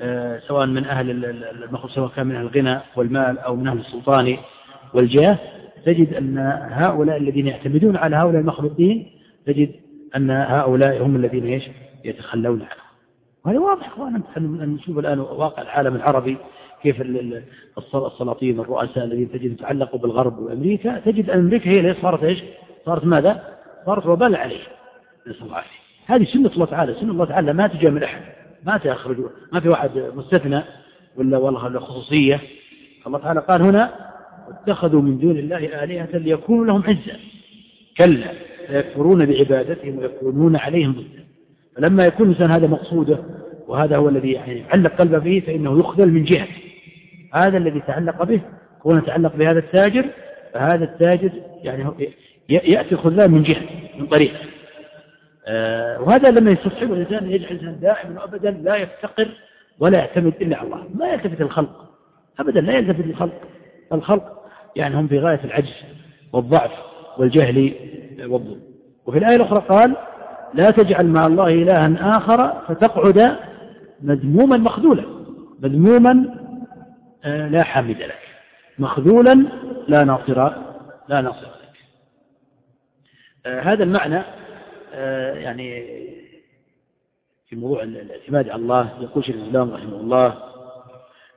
آه، سواء من أهل المخلوق سواء كان من أهل الغنى والمال أو من أهل السلطان والجاه تجد أن هؤلاء الذين يعتمدون على هؤلاء المخلوقين تجد أن هؤلاء هم الذين إيش؟ يتخلون عنه وهذا واضح اخوانا نشوف الآن واقع العالم العربي كيف السلاطين الرؤساء الذين تجد يتعلقوا بالغرب وأمريكا تجد أن أمريكا هي اللي صارت إيش؟ صارت ماذا؟ صارت وبال عليه. نسأل الله العافية. هذه سنة الله تعالى سنة الله تعالى ما تجامل أحد ما تخرج ما في واحد مستثنى ولا والله خصوصية. الله تعالى قال هنا اتخذوا من دون الله آلهة ليكونوا لهم عزا كلا سيكفرون بعبادتهم ويكونون عليهم ضدا. فلما يكون الإنسان هذا مقصوده وهذا هو الذي يعني يعلق قلبه به فإنه يخذل من جهة. هذا الذي تعلق به كون تعلق بهذا التاجر فهذا التاجر يعني يأتي الخذلان من جهة من طريق. آه وهذا لما يستصحبه الإنسان يجعل الإنسان دائما وأبدا لا يفتقر ولا يعتمد إلا على الله. ما يلتفت الخلق. أبدا لا يلتفت الخلق الخلق يعني هم في غاية العجز والضعف والجهل والظلم. وفي الآية الأخرى قال لا تجعل مع الله إلها آخر فتقعد مذموما مخذولا. مذموما آه، لا حامد لك. مخذولا لا ناصر لا ناصر لك. آه، هذا المعنى آه، يعني في موضوع الاعتماد على الله يقول شيخ الإسلام رحمه الله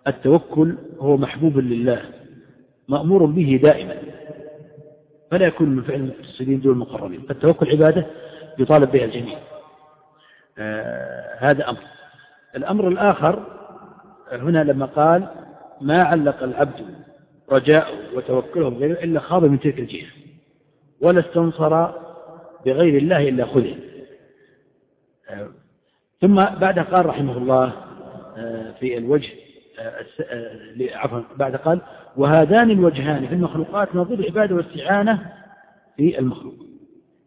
التوكل هو محبوب لله. مأمور به دائما. فلا يكون من فعل المتصلين دون المقربين. فالتوكل عبادة يطالب بها الجميع. آه هذا أمر. الأمر الآخر هنا لما قال ما علق العبد رجاءه وتوكله بغيره إلا خاض من تلك الجهة ولا استنصر بغير الله إلا خذل آه ثم بعد قال رحمه الله آه في الوجه عفوا بعد قال وهذان الوجهان في المخلوقات نظير العبادة والاستعانة في المخلوق.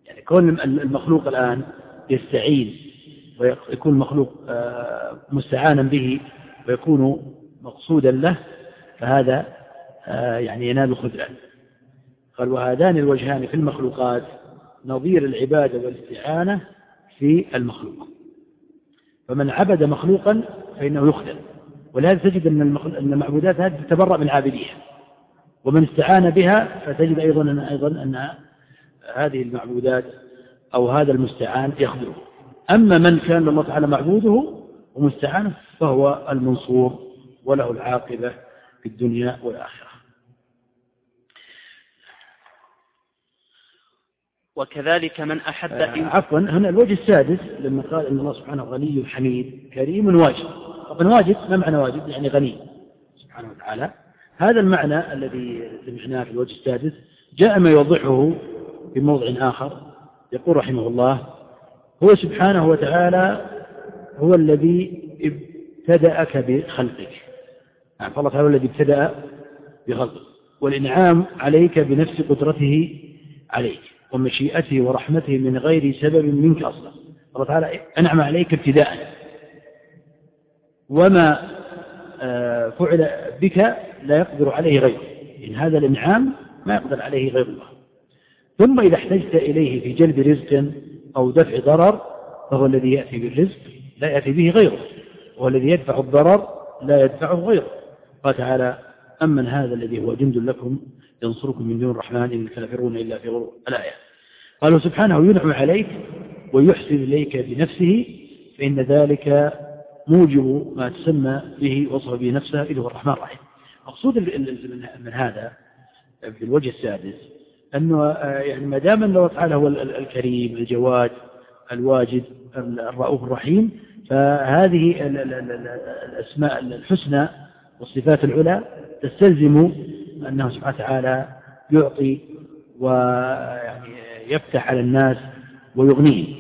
يعني كون المخلوق الآن يستعين ويكون المخلوق آه، مستعانا به ويكون مقصودا له فهذا يعني ينال الخذلان قال وهذان الوجهان في المخلوقات نظير العبادة والاستعانة في المخلوق. فمن عبد مخلوقا فإنه يخذل ولهذا تجد أن أن المعبودات هذه تتبرأ من عابديها ومن استعان بها فتجد أيضا أن أيضا أن هذه المعبودات أو هذا المستعان يخذله أما من كان الله تعالى معبوده ومستعانه فهو المنصور وله العاقبة في الدنيا والآخرة. وكذلك من أحب آه عفوا هنا الوجه السادس لما قال إن الله سبحانه غني حميد كريم واجب. طبعا واجد ما معنى واجد يعني غني. سبحانه وتعالى. هذا المعنى الذي سمعناه في الوجه السادس. جاء ما يوضحه في موضع آخر. يقول رحمه الله هو سبحانه وتعالى هو الذي ابتدأك بخلقك. يعني فالله تعالى هو الذي ابتدأ بخلقك. والإنعام عليك بنفس قدرته عليك ومشيئته ورحمته من غير سبب منك أصلا. الله تعالى أنعم عليك ابتداء. وما آه، فعل بك لا يقدر عليه غيره. إن هذا الإنعام ما يقدر عليه غير الله. ثم إذا احتجت إليه في جلب رزق أو دفع ضرر فهو الذي يأتي بالرزق لا يأتي به غيره. وهو الذي يدفع الضرر لا يدفعه غيره. قال تعالى أمن هذا الذي هو جند لكم ينصركم من دون الرحمن إن الكافرون إلا في غرور الآية. قالوا سبحانه ينعم عليك ويحسن إليك بنفسه فإن ذلك موجب ما تسمى به وصف به نفسه إذ هو الرحمن الرحيم. مقصود من هذا في الوجه السادس أنه آه، يعني ما دام الله تعالى هو الكريم الجواد الواجد الرؤوف الرحيم فهذه الأسماء الحسنى والصفات العلى تستلزم أنه سبحانه وتعالى يعطي ويعني يفتح على الناس ويغنيهم.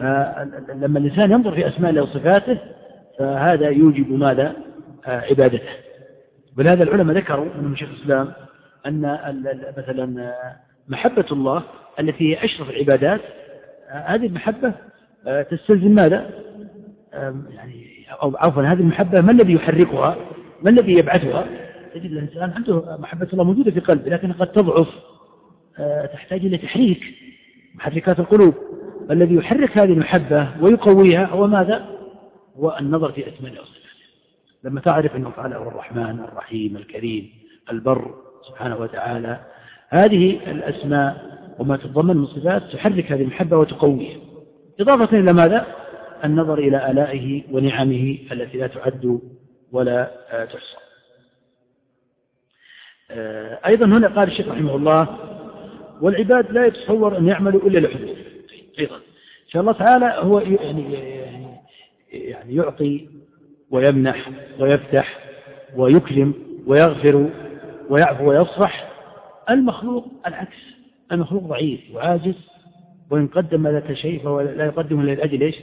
فلما الإنسان ينظر في أسماء الله وصفاته فهذا يوجب ماذا؟ آه، عبادته. ولهذا العلماء ذكروا من شيخ الإسلام أن مثلا محبة الله التي هي أشرف العبادات آه، هذه المحبة آه، تستلزم ماذا؟ يعني أو عفوا هذه المحبة ما الذي يحركها؟ ما الذي يبعثها؟ تجد الإنسان عنده محبة الله موجودة في قلبه لكن قد تضعف تحتاج إلى تحريك محركات القلوب. الذي يحرك هذه المحبة ويقويها هو ماذا؟ هو النظر في أسماء وصفاته لما تعرف أنه هو الرحمن الرحيم الكريم البر سبحانه وتعالى هذه الأسماء وما تتضمن من صفات تحرك هذه المحبة وتقويها. إضافة إلى ماذا؟ النظر إلى آلائه ونعمه التي لا تعد ولا تحصى. آه، أيضا هنا قال الشيخ رحمه الله والعباد لا يتصور أن يعملوا إلا لحدود. أيضا. إن شاء الله تعالى هو يعني, يعني يعطي ويمنح ويفتح ويكرم ويغفر ويعفو ويصفح. المخلوق العكس المخلوق ضعيف وعاجز وإن قدم ذات شيء فهو لا يقدم إلا لأجل إيش؟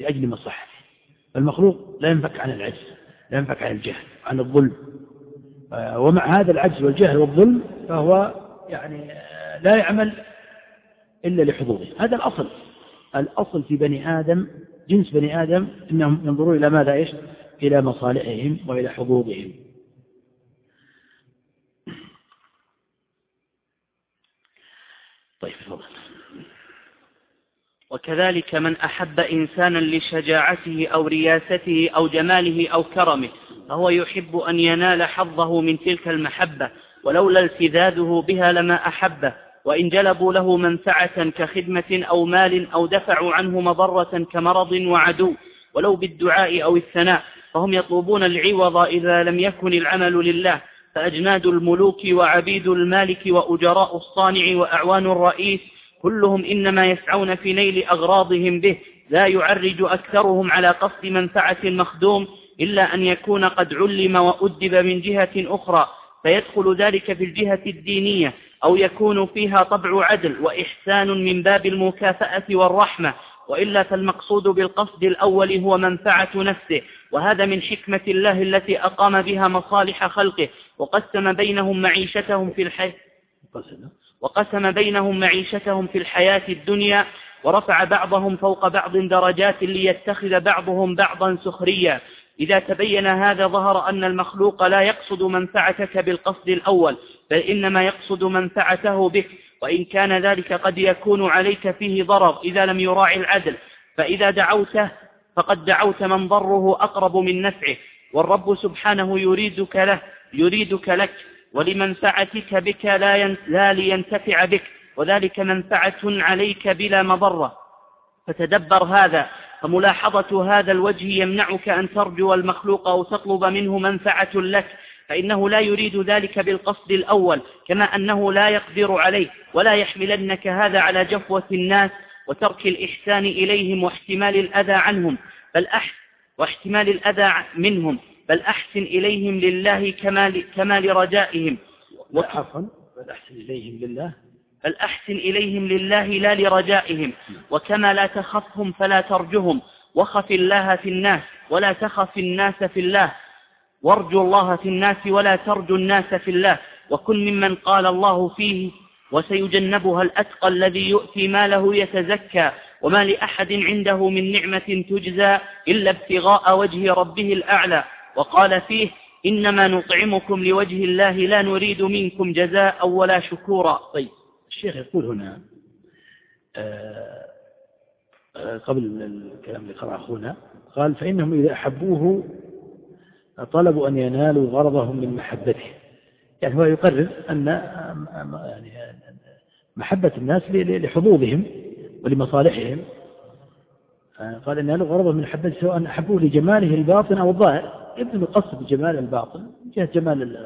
لأجل مصلحته. المخلوق لا ينفك عن العجز لا ينفك عن الجهل عن الظلم. ومع هذا العجز والجهل والظلم فهو يعني لا يعمل إلا لحظوظه هذا الأصل الأصل في بني آدم جنس بني آدم أنهم ينظرون إلى ماذا إيش؟ إلى مصالحهم وإلى حظوظهم طيب فضل. وكذلك من أحب إنسانا لشجاعته أو رياسته أو جماله أو كرمه فهو يحب أن ينال حظه من تلك المحبة ولولا التذاذه بها لما أحبه. وإن جلبوا له منفعة كخدمة أو مال أو دفعوا عنه مضرة كمرض وعدو ولو بالدعاء أو الثناء فهم يطلبون العوض إذا لم يكن العمل لله فأجناد الملوك وعبيد المالك وأجراء الصانع وأعوان الرئيس كلهم إنما يسعون في نيل أغراضهم به لا يعرج أكثرهم على قصد منفعة المخدوم إلا أن يكون قد علم وأدب من جهة أخرى فيدخل ذلك في الجهة الدينية أو يكون فيها طبع عدل وإحسان من باب المكافأة والرحمة وإلا فالمقصود بالقصد الأول هو منفعة نفسه وهذا من حكمة الله التي أقام بها مصالح خلقه وقسم بينهم معيشتهم في الحياة وقسم بينهم معيشتهم في الحياة الدنيا ورفع بعضهم فوق بعض درجات ليتخذ بعضهم بعضا سخريا. إذا تبين هذا ظهر أن المخلوق لا يقصد منفعتك بالقصد الأول بل إنما يقصد منفعته بك وإن كان ذلك قد يكون عليك فيه ضرر إذا لم يراعي العدل. فإذا دعوته فقد دعوت من ضره أقرب من نفعه. والرب سبحانه يريدك له يريدك لك ولمنفعتك بك لا, لا لينتفع بك. وذلك منفعة عليك بلا مضرة. فتدبر هذا فملاحظة هذا الوجه يمنعك أن ترجو المخلوق أو تطلب منه منفعة لك. فإنه لا يريد ذلك بالقصد الأول كما أنه لا يقدر عليه ولا يحملنك هذا على جفوة الناس وترك الإحسان إليهم واحتمال الأذى عنهم. بل أحسن واحتمال الأذى منهم بل أحسن إليهم لله كما, كما لرجائهم عفوا. بل أحسن إليهم لله. بل أحسن إليهم لله لا لرجائهم. وكما لا تخفهم فلا ترجهم. وخف الله في الناس ولا تخف الناس في الله. وارجو الله في الناس ولا ترجو الناس في الله وكن ممن قال الله فيه وسيجنبها الأتقى الذي يؤتي ماله يتزكى وما لأحد عنده من نعمة تجزى إلا ابتغاء وجه ربه الأعلى. وقال فيه إنما نطعمكم لوجه الله لا نريد منكم جزاء ولا شكورا. طيب. الشيخ يقول هنا آه، آه، قبل الكلام اللي قرأ أخونا قال فإنهم إذا أحبوه طلبوا أن ينالوا غرضهم من محبته. يعني هو يقرر أن يعني محبة الناس لحظوظهم ولمصالحهم. قال أن ينالوا غرضهم من محبته سواء أحبوه لجماله الباطن أو الظاهر. يبدو القصد بجمال الباطن جهة جمال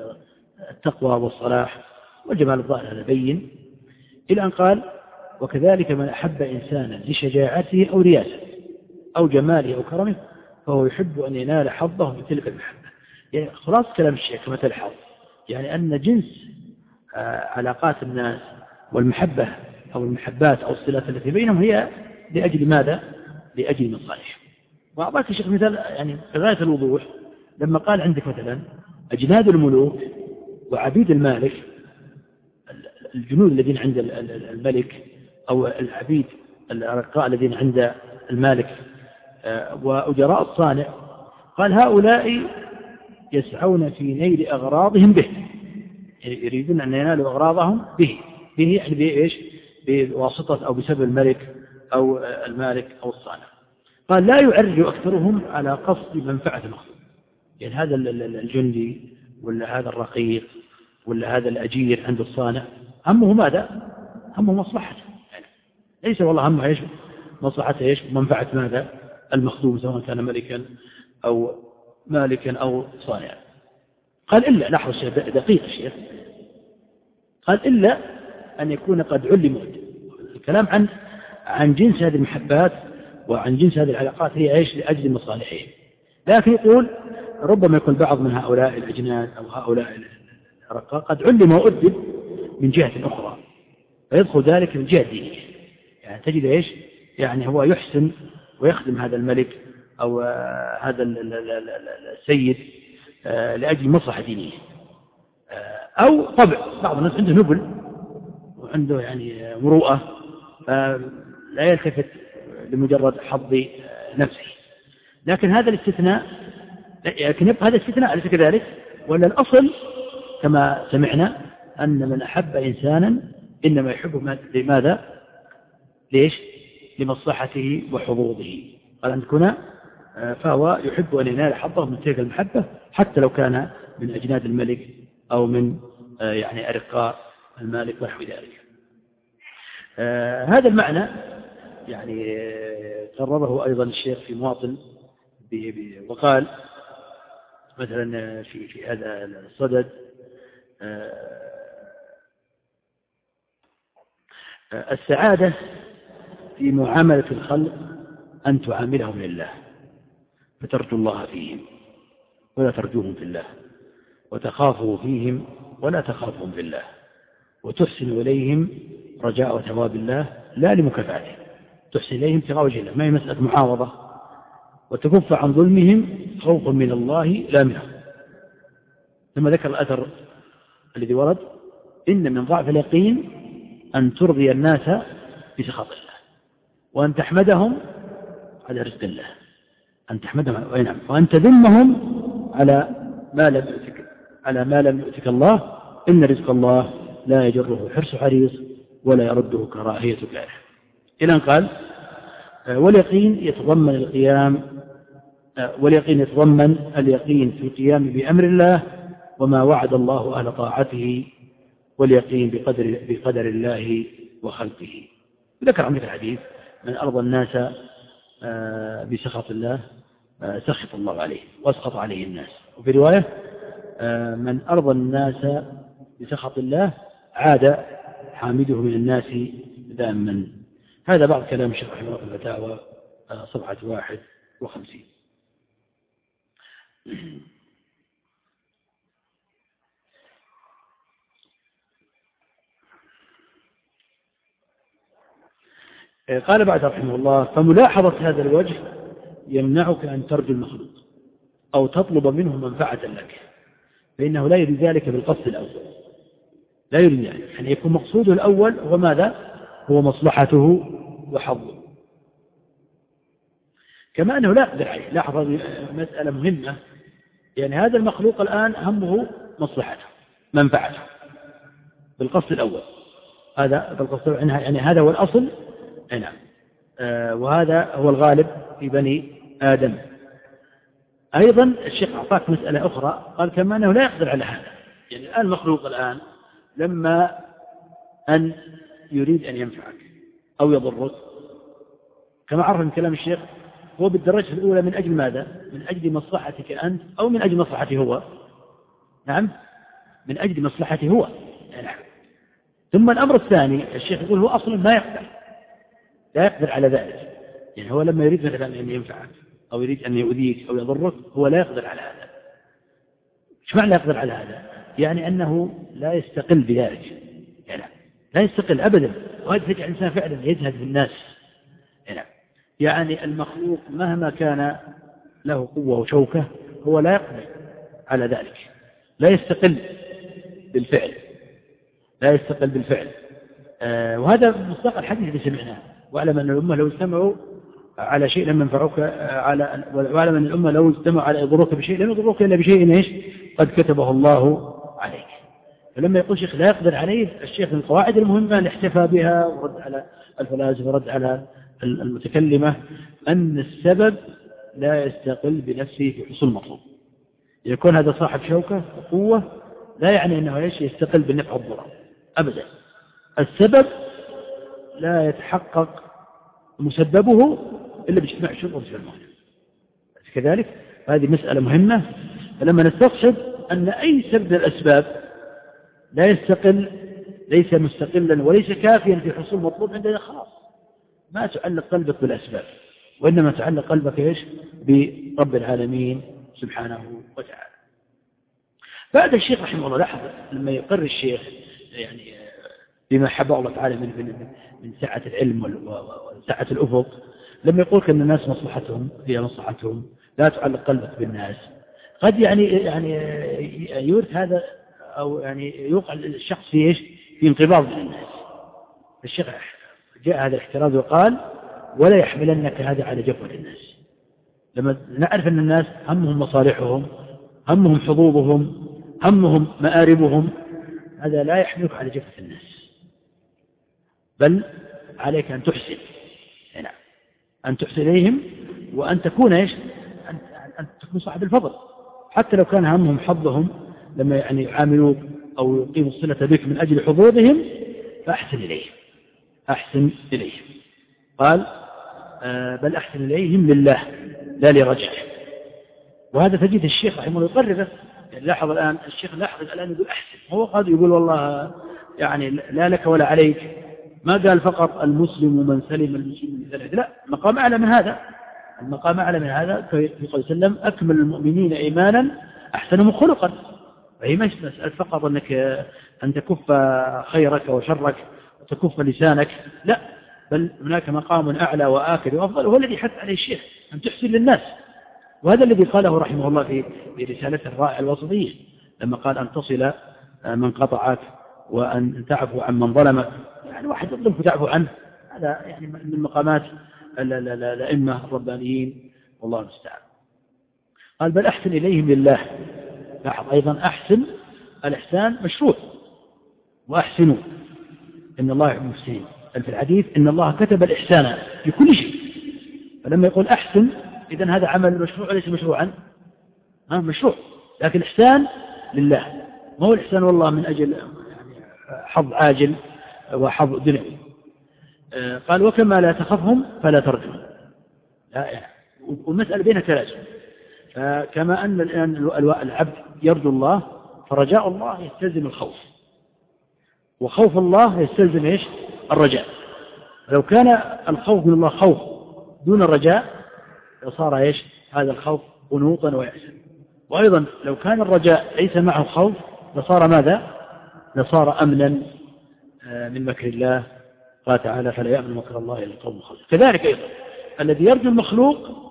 التقوى والصلاح والجمال الظاهر هذا بين. إلى أن قال وكذلك من أحب إنسانا لشجاعته أو رياسته أو جماله أو كرمه فهو يحب أن ينال حظه من تلك المحبة. يعني خلاص كلام الشيخ كما تلحظ يعني أن جنس آه، علاقات الناس والمحبة أو المحبات أو الصلات التي بينهم هي لأجل ماذا؟ لأجل مصالح. وأعطاك الشيخ مثال يعني بغاية الوضوح. لما قال عندك مثلا أجناد الملوك وعبيد المالك الجنود الذين عند الملك أو العبيد الأرقاء الذين عند المالك آه، وأجراء الصانع قال هؤلاء يسعون في نيل أغراضهم به. يعني يريدون أن ينالوا أغراضهم به. به يعني بإيش؟ بواسطة أو بسبب الملك أو المالك أو الصانع. قال لا يعرج أكثرهم على قصد منفعة المخلوق. يعني هذا الجندي ولا هذا الرقيق ولا هذا الأجير عند الصانع همه ماذا؟ همه مصلحته يعني ليس والله همه إيش؟ مصلحته إيش؟ منفعة ماذا؟ المخدوم سواء كان ملكا أو مالكا أو صانعا قال إلا الشيخ دقيق الشيخ قال إلا أن يكون قد علم. الكلام عن عن جنس هذه المحبات وعن جنس هذه العلاقات هي إيش؟ لأجل مصالحهم. لكن يقول ربما يكون بعض من هؤلاء الأجناد أو هؤلاء الرقاق قد علم وأدب من جهة أخرى. فيدخل ذلك من جهة دينية. يعني تجد إيش؟ يعني هو يحسن ويخدم هذا الملك أو هذا السيد آه، لأجل مصلحة دينية آه، أو طبع. بعض الناس عنده نبل وعنده يعني مروءة لا يلتفت لمجرد حظ نفسه. لكن هذا الاستثناء لكن يبقى هذا الاستثناء أليس كذلك؟ ولا الأصل كما سمعنا أن من أحب إنسانا إنما يحبه لماذا؟ ليش؟ لمصلحته وحظوظه. قال عندك هنا؟ فهو يحب أن ينال حظه من تلك المحبة حتى لو كان من أجناد الملك أو من يعني أرقاء المالك ونحو ذلك. آه هذا المعنى يعني قرره أيضا الشيخ في مواطن وقال مثلا في في هذا الصدد آه السعادة في معاملة الخلق أن تعاملهم لله. فترجو الله فيهم ولا ترجوهم في الله وتخافوا فيهم ولا تخافهم في الله وتحسن إليهم رجاء وثواب الله لا لمكافاته تحسن إليهم ابتغاء وجه الله ما هي مسألة معاوضة وتكف عن ظلمهم خوفا من الله لا منهم ثم ذكر الأثر الذي ورد إن من ضعف اليقين أن ترضي الناس بسخط الله وأن تحمدهم على رزق الله أن تحمدهم. أي نعم. وأن تذمهم على ما لم يؤتك على ما لم يؤتك الله. إن رزق الله لا يجره حرص حريص ولا يرده كراهية كاره إلى أن قال آه، واليقين يتضمن القيام آه، واليقين يتضمن اليقين في القيام بأمر الله وما وعد الله أهل طاعته واليقين بقدر, بقدر الله وخلقه. ذكر عندك الحديث من أرضى الناس بسخط الله سخط الله عليه وأسقط عليه الناس. وفي رواية من أرضى الناس بسخط الله عاد حامده من الناس ذاما. هذا بعض كلام الشيخ رحمه الله الفتاوى آه، صفحة واحد وخمسين. قال بعد رحمه الله فملاحظة هذا الوجه يمنعك أن ترجو المخلوق أو تطلب منه منفعة لك فإنه لا يريد ذلك بالقصد الأول. لا يريد يعني أن يكون مقصوده الأول هو ماذا؟ هو مصلحته وحظه. كما أنه لا يقدر عليه لاحظ مسألة مهمة يعني هذا المخلوق الآن همه مصلحته منفعته بالقصد الأول. هذا بالقصد يعني هذا هو الأصل نعم. آه وهذا هو الغالب في بني آدم. أيضا الشيخ أعطاك مسألة أخرى قال كما أنه لا يقدر على هذا. يعني الآن المخلوق الآن لما أن يريد أن ينفعك أو يضرك كما عرف من كلام الشيخ هو بالدرجة الأولى من أجل ماذا؟ من أجل مصلحتك أنت أو من أجل مصلحته هو؟ نعم من أجل مصلحته هو. نعم. ثم الأمر الثاني الشيخ يقول هو أصلا ما يقدر. لا يقدر على ذلك. يعني هو لما يريد مثلا أن ينفعك أو يريد أن يؤذيك أو يضرك هو لا يقدر على هذا. إيش معنى يقدر على هذا؟ يعني أنه لا يستقل بذلك. يعني لا يستقل أبدا. وهذا يجعل الإنسان فعلا يزهد في الناس. يعني, يعني المخلوق مهما كان له قوة وشوكة هو لا يقدر على ذلك. لا يستقل بالفعل. لا يستقل بالفعل. آه وهذا مصداق الحديث اللي سمعناه. واعلم أن الأمة لو اجتمعوا على شيء لم ينفعوك على واعلم أن الأمة لو اجتمعوا على يضروك بشيء لم يضروك إلا بشيء إيش؟ قد كتبه الله عليك. فلما يقول شيخ لا يقدر عليه الشيخ من القواعد المهمة اللي احتفى بها ورد على الفلاسفة ورد على المتكلمة أن السبب لا يستقل بنفسه في حصول المطلوب. يكون هذا صاحب شوكة وقوة لا يعني أنه إيش؟ يستقل بالنفع والضرر أبدا. السبب لا يتحقق مسببه إلا باجتماع الشروط والفعل المعنى كذلك؟ هذه مسألة مهمة. فلما نستصحب أن أي سبب من الأسباب لا يستقل ليس مستقلا وليس كافيا في حصول مطلوب عندنا خلاص ما تعلق قلبك بالأسباب وإنما تعلق قلبك إيش؟ برب العالمين سبحانه وتعالى. بعد الشيخ رحمه الله لاحظ لما يقر الشيخ يعني بما حبه الله تعالى من من من سعة العلم وسعة الأفق لما يقول أن الناس مصلحتهم هي مصلحتهم لا تعلق قلبك بالناس. قد يعني يعني يورث هذا أو يعني يوقع الشخص في إيش؟ في انقباض من الناس. الشيخ جاء هذا الاحتراز وقال ولا يحملنك هذا على جفوة الناس. لما نعرف أن الناس همهم مصالحهم همهم حظوظهم همهم مآربهم هذا لا يحملك على جفة الناس. بل عليك أن تحسن. نعم. أن تحسن إليهم وأن تكون إيش؟ أن, أن تكون صاحب الفضل. حتى لو كان همهم حظهم لما يعني يعاملوك أو يقيموا الصلة بك من أجل حظوظهم فأحسن إليهم. أحسن إليهم. قال آه بل أحسن إليهم لله لا لرجعه وهذا تجد الشيخ رحمه الله يقرره يعني لاحظ الآن الشيخ لاحظ الآن يقول أحسن. هو قد يقول والله يعني لا لك ولا عليك. ما قال فقط المسلم من سلم المسلم من ذلك. لا مقام أعلى من هذا. المقام أعلى من هذا. في قول وسلم أكمل المؤمنين إيمانا أحسنهم خلقا. فهي مش مسألة فقط أنك أن تكف خيرك وشرك وتكف لسانك. لا بل هناك مقام أعلى وآكد وأفضل وهو الذي حث عليه الشيخ أن تحسن للناس. وهذا الذي قاله رحمه الله في رسالته الرائعة الوسطية لما قال أن تصل من قطعك وأن تعفو عن من ظلمك. يعني واحد يظلمك تعفو عنه. هذا يعني من مقامات الأئمة الربانيين. والله المستعان. قال بل أحسن إليهم لله. لاحظ أيضا أحسن الإحسان مشروع. وأحسنوا. إن الله يحب المحسنين. في الحديث إن الله كتب الإحسان في كل شيء. فلما يقول أحسن إذا هذا عمل مشروع وليس مشروعا. ها مشروع. لكن الإحسان لله. ما هو الإحسان والله من أجل يعني حظ عاجل؟ وحظ دنيوي آه، قال وكما لا تخفهم فلا ترجم لا يعني والمسألة بينها تلازم فكما أن العبد يرجو الله فرجاء الله يستلزم الخوف. وخوف الله يستلزم إيش؟ الرجاء. لو كان الخوف من الله خوف دون الرجاء لصار إيش؟ هذا الخوف قنوطا ويأسا. وأيضا لو كان الرجاء ليس معه خوف لصار ماذا؟ لصار أمنا. من مكر الله قال تعالى فلا يأمن مكر الله إلا القوم الخاسرون كذلك أيضا الذي يرجو المخلوق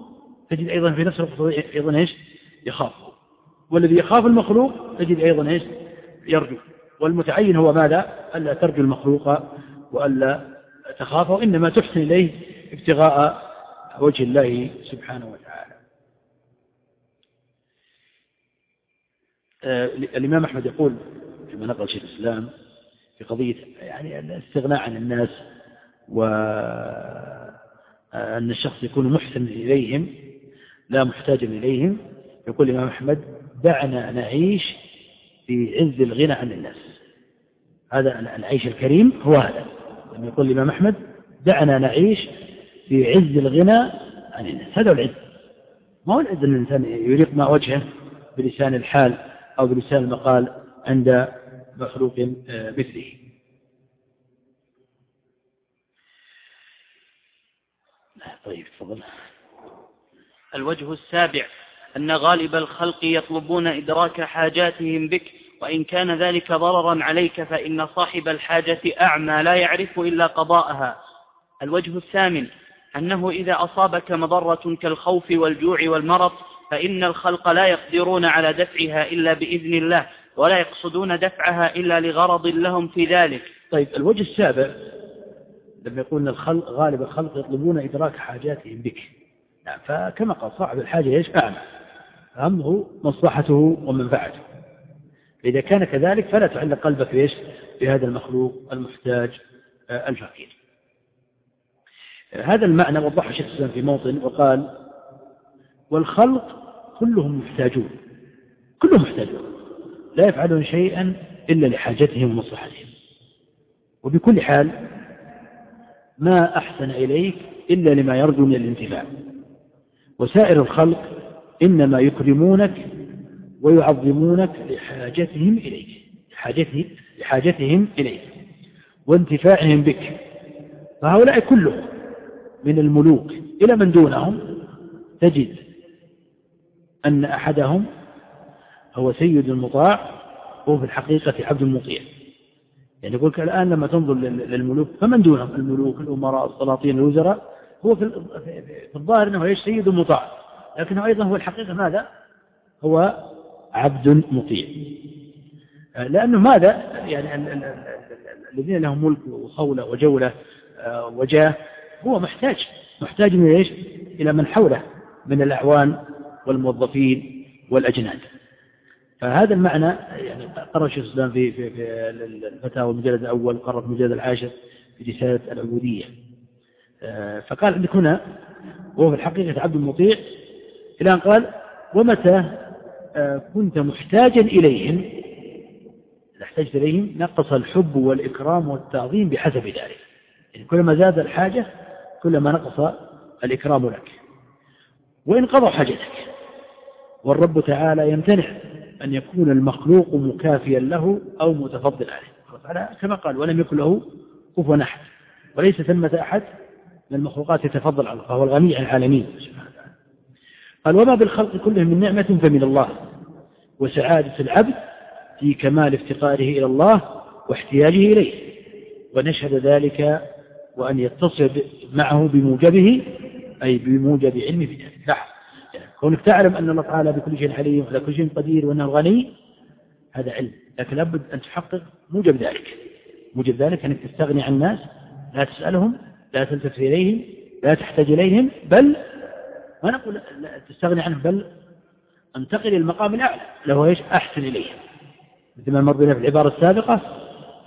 تجد أيضا في نفس الوقت أيضا إيش؟ يخاف. والذي يخاف المخلوق تجد أيضا إيش؟ يرجو. والمتعين هو ماذا؟ ألا ترجو المخلوق وألا تخاف وإنما تحسن إليه ابتغاء وجه الله سبحانه وتعالى. آه، الإمام أحمد يقول كما نقل شيخ الإسلام في قضية يعني الاستغناء عن الناس وأن الشخص يكون محسن إليهم لا محتاجا إليهم. يقول الإمام أحمد دعنا نعيش في عز الغنى عن الناس. هذا العيش الكريم هو هذا. لما يقول الإمام أحمد دعنا نعيش في عز الغنى عن الناس. هذا هو العز. ما هو العز أن الإنسان يريق ما وجهه بلسان الحال أو بلسان المقال عند مخلوق آه، مثله. طيب تفضل. الوجه السابع أن غالب الخلق يطلبون إدراك حاجاتهم بك وإن كان ذلك ضررا عليك فإن صاحب الحاجة أعمى لا يعرف إلا قضاءها. الوجه الثامن أنه إذا أصابك مضرة كالخوف والجوع والمرض فإن الخلق لا يقدرون على دفعها إلا بإذن الله. ولا يقصدون دفعها إلا لغرض لهم في ذلك. طيب الوجه السابع لما يقول الخلق غالب الخلق يطلبون إدراك حاجاتهم بك. نعم فكما قال صاحب الحاجة إيش أعمى؟ أمره مصلحته ومنفعته. إذا كان كذلك فلا تعلق قلبك بإيش؟ بهذا المخلوق المحتاج آه، الفقير. هذا المعنى وضحه الإسلام في موطن وقال والخلق كلهم محتاجون. كلهم محتاجون. لا يفعلون شيئا إلا لحاجتهم ومصلحتهم. وبكل حال ما أحسن إليك إلا لما يرجو من الانتفاع. وسائر الخلق إنما يكرمونك ويعظمونك لحاجتهم إليك لحاجتهم, لحاجتهم إليك وانتفاعهم بك. فهؤلاء كلهم من الملوك. إلى من دونهم؟ تجد أن أحدهم هو سيد المطاع وهو في الحقيقة عبد المطيع. يعني يقول الآن لما تنظر للملوك فمن دونهم؟ الملوك الأمراء السلاطين الوزراء. هو في الظاهر أنه إيش؟ سيد مطاع لكنه أيضا هو الحقيقة ماذا؟ هو عبد مطيع لأنه ماذا؟ يعني الذين لهم ملك وصولة وجولة آه، وجاه هو محتاج محتاج من إيش؟ إلى من حوله من الأعوان والموظفين والأجناد. فهذا المعنى يعني قرر الشيخ الإسلام في في في الفتاوى المجلد الأول قرر في المجلد العاشر في رسالة العبودية. آه، فقال عندك هنا وهو في الحقيقة عبد مطيع إلى أن قال ومتى آه، كنت محتاجا إليهم؟ إذا احتجت إليهم نقص الحب والإكرام والتعظيم بحسب ذلك. يعني كلما زاد الحاجة كلما نقص الإكرام لك. وإن قضوا حاجتك والرب تعالى يمتنع. أن يكون المخلوق مكافيا له أو متفضل عليه. كما قال ولم يكن له كفوا أحد وليس ثمة أحد من المخلوقات يتفضل على فهو الغني عن العالمين. قال وما بالخلق كلهم من نعمة فمن الله وسعادة العبد في كمال افتقاره إلى الله واحتياجه إليه ونشهد ذلك وأن يتصل معه بموجبه أي بموجب علمه في ذلك. يعني كونك تعلم أن الله تعالى بكل شيء حليم وعلى كل شيء قدير وأنه غني هذا علم. لكن لابد أن تحقق موجب ذلك. موجب ذلك أنك تستغني عن الناس لا تسألهم لا تلتفت إليهم لا تحتاج إليهم بل ما نقول لا تستغني عنهم بل انتقل إلى المقام الأعلى له إيش؟ أحسن إليهم. مثل ما مر بنا في العبارة السابقة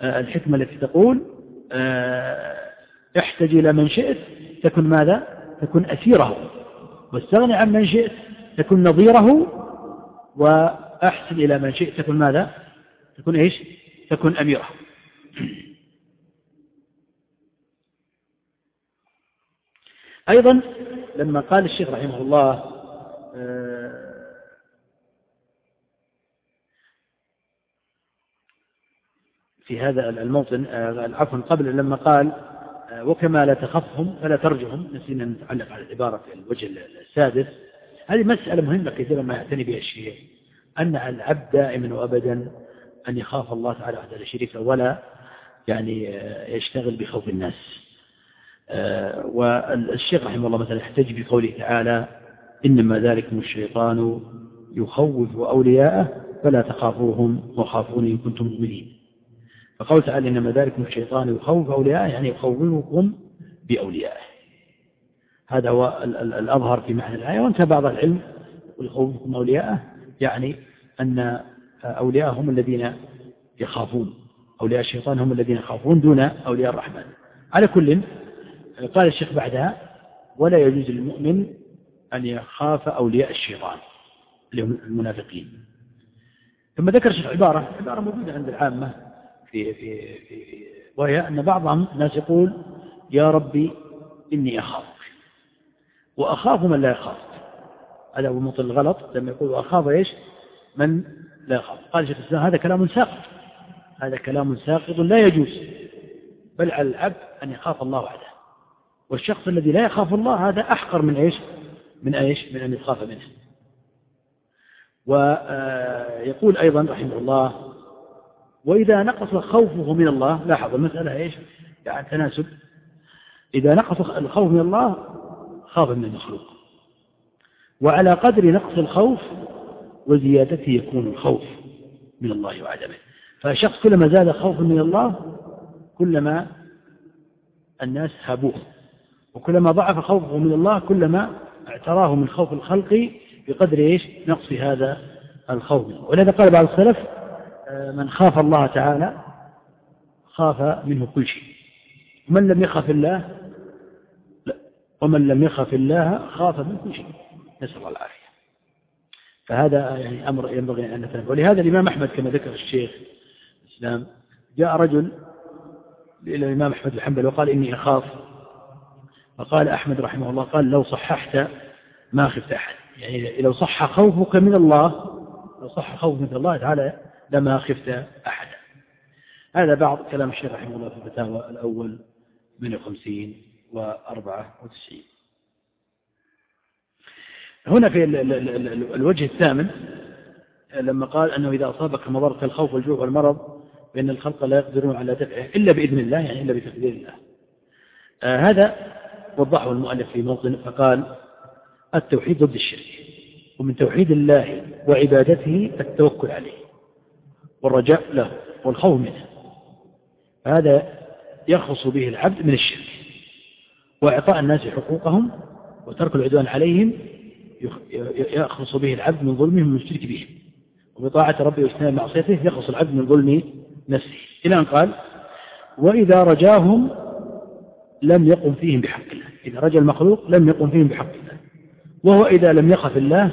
آه، الحكمة التي تقول آه، احتج إلى من شئت تكن ماذا؟ تكن أسيره. واستغني عن من شئت تكن نظيره وأحسن إلى من شئت تكن ماذا؟ تكن إيش؟ تكن أميره. أيضا لما قال الشيخ رحمه الله آه، في هذا الموطن آه، عفوا قبل لما قال وكما لا تخفهم فلا ترجهم. نسينا نتعلق على العبارة في الوجه السادس. هذه مسألة مهمة كثيرا ما يعتني بها الشيء أن العبد دائما وأبدا أن يخاف الله تعالى وحده لا ولا يعني يشتغل بخوف الناس. آه، والشيخ رحمه الله مثلا يحتج بقوله تعالى إنما ذلكم الشيطان يخوف أولياءه فلا تخافوهم وخافوني إن كنتم مؤمنين. فقول تعالى إنما ذلكم الشيطان يخوف أولياءه؟ يعني يخوفكم بأوليائه. هذا هو الأظهر في معنى الآية. وانتهى بعض العلم ويخوفكم أولياءه يعني أن أولياء هم الذين يخافون. أولياء الشيطان هم الذين يخافون دون أولياء الرحمن. على كل قال الشيخ بعدها ولا يجوز للمؤمن أن يخاف أولياء الشيطان المنافقين. ثم ذكر الشيخ عبارة عبارة موجودة عند العامة. في في في وهي أن بعضهم الناس يقول يا ربي إني أخافك وأخاف من لا يخاف. هذا هو المطل الغلط. لما يقول أخاف إيش؟ من لا يخاف. قال الشيخ الإسلام هذا كلام ساقط. هذا كلام ساقط لا يجوز. بل على العبد أن يخاف الله وحده. والشخص الذي لا يخاف الله هذا أحقر من إيش؟ من إيش؟ من أن يخاف منه. ويقول أيضا رحمه الله وإذا نقص خوفه من الله لاحظ المسألة إيش؟ يعني تناسب. إذا نقص الخوف من الله خاف من المخلوق. وعلى قدر نقص الخوف وزيادته يكون الخوف من الله وعدمه. فالشخص كلما زاد خوفا من الله كلما الناس هابوه. وكلما ضعف خوفه من الله كلما اعتراه من خوف الخلق بقدر إيش؟ نقص هذا الخوف. ولذا قال بعض السلف من خاف الله تعالى خاف منه كل شيء. ومن لم يخف الله لا. ومن لم يخف الله خاف من كل شيء. نسأل الله العافية. فهذا يعني أمر ينبغي أن نتنبه. ولهذا الإمام أحمد كما ذكر الشيخ الإسلام جاء رجل إلى الإمام أحمد بن حنبل وقال إني أخاف. فقال أحمد رحمه الله قال لو صححت ما خفت أحد. يعني لو صح خوفك من الله لو صح خوفك من الله تعالى لما خفت أحدا. هذا بعض كلام الشيخ رحمه الله في الفتاوى الأول 58 و94 هنا في الوجه الثامن لما قال أنه إذا أصابك مضرة الخوف والجوع والمرض بأن الخلق لا يقدرون على دفعه إلا بإذن الله يعني إلا بتقدير الله. آه هذا وضحه المؤلف في موطن فقال التوحيد ضد الشرك ومن توحيد الله وعبادته التوكل عليه. والرجاء له والخوف منه. هذا يخلص به العبد من الشرك. وإعطاء الناس حقوقهم وترك العدوان عليهم يخلص به العبد من ظلمهم من الشرك بهم وبطاعة ربه واجتناب معصيته يخلص العبد من ظلم نفسه. إلى أن قال وإذا رجاهم لم يقم فيهم بحق الله. إذا رجا المخلوق لم يقم فيهم بحق الله. وهو إذا لم يخف الله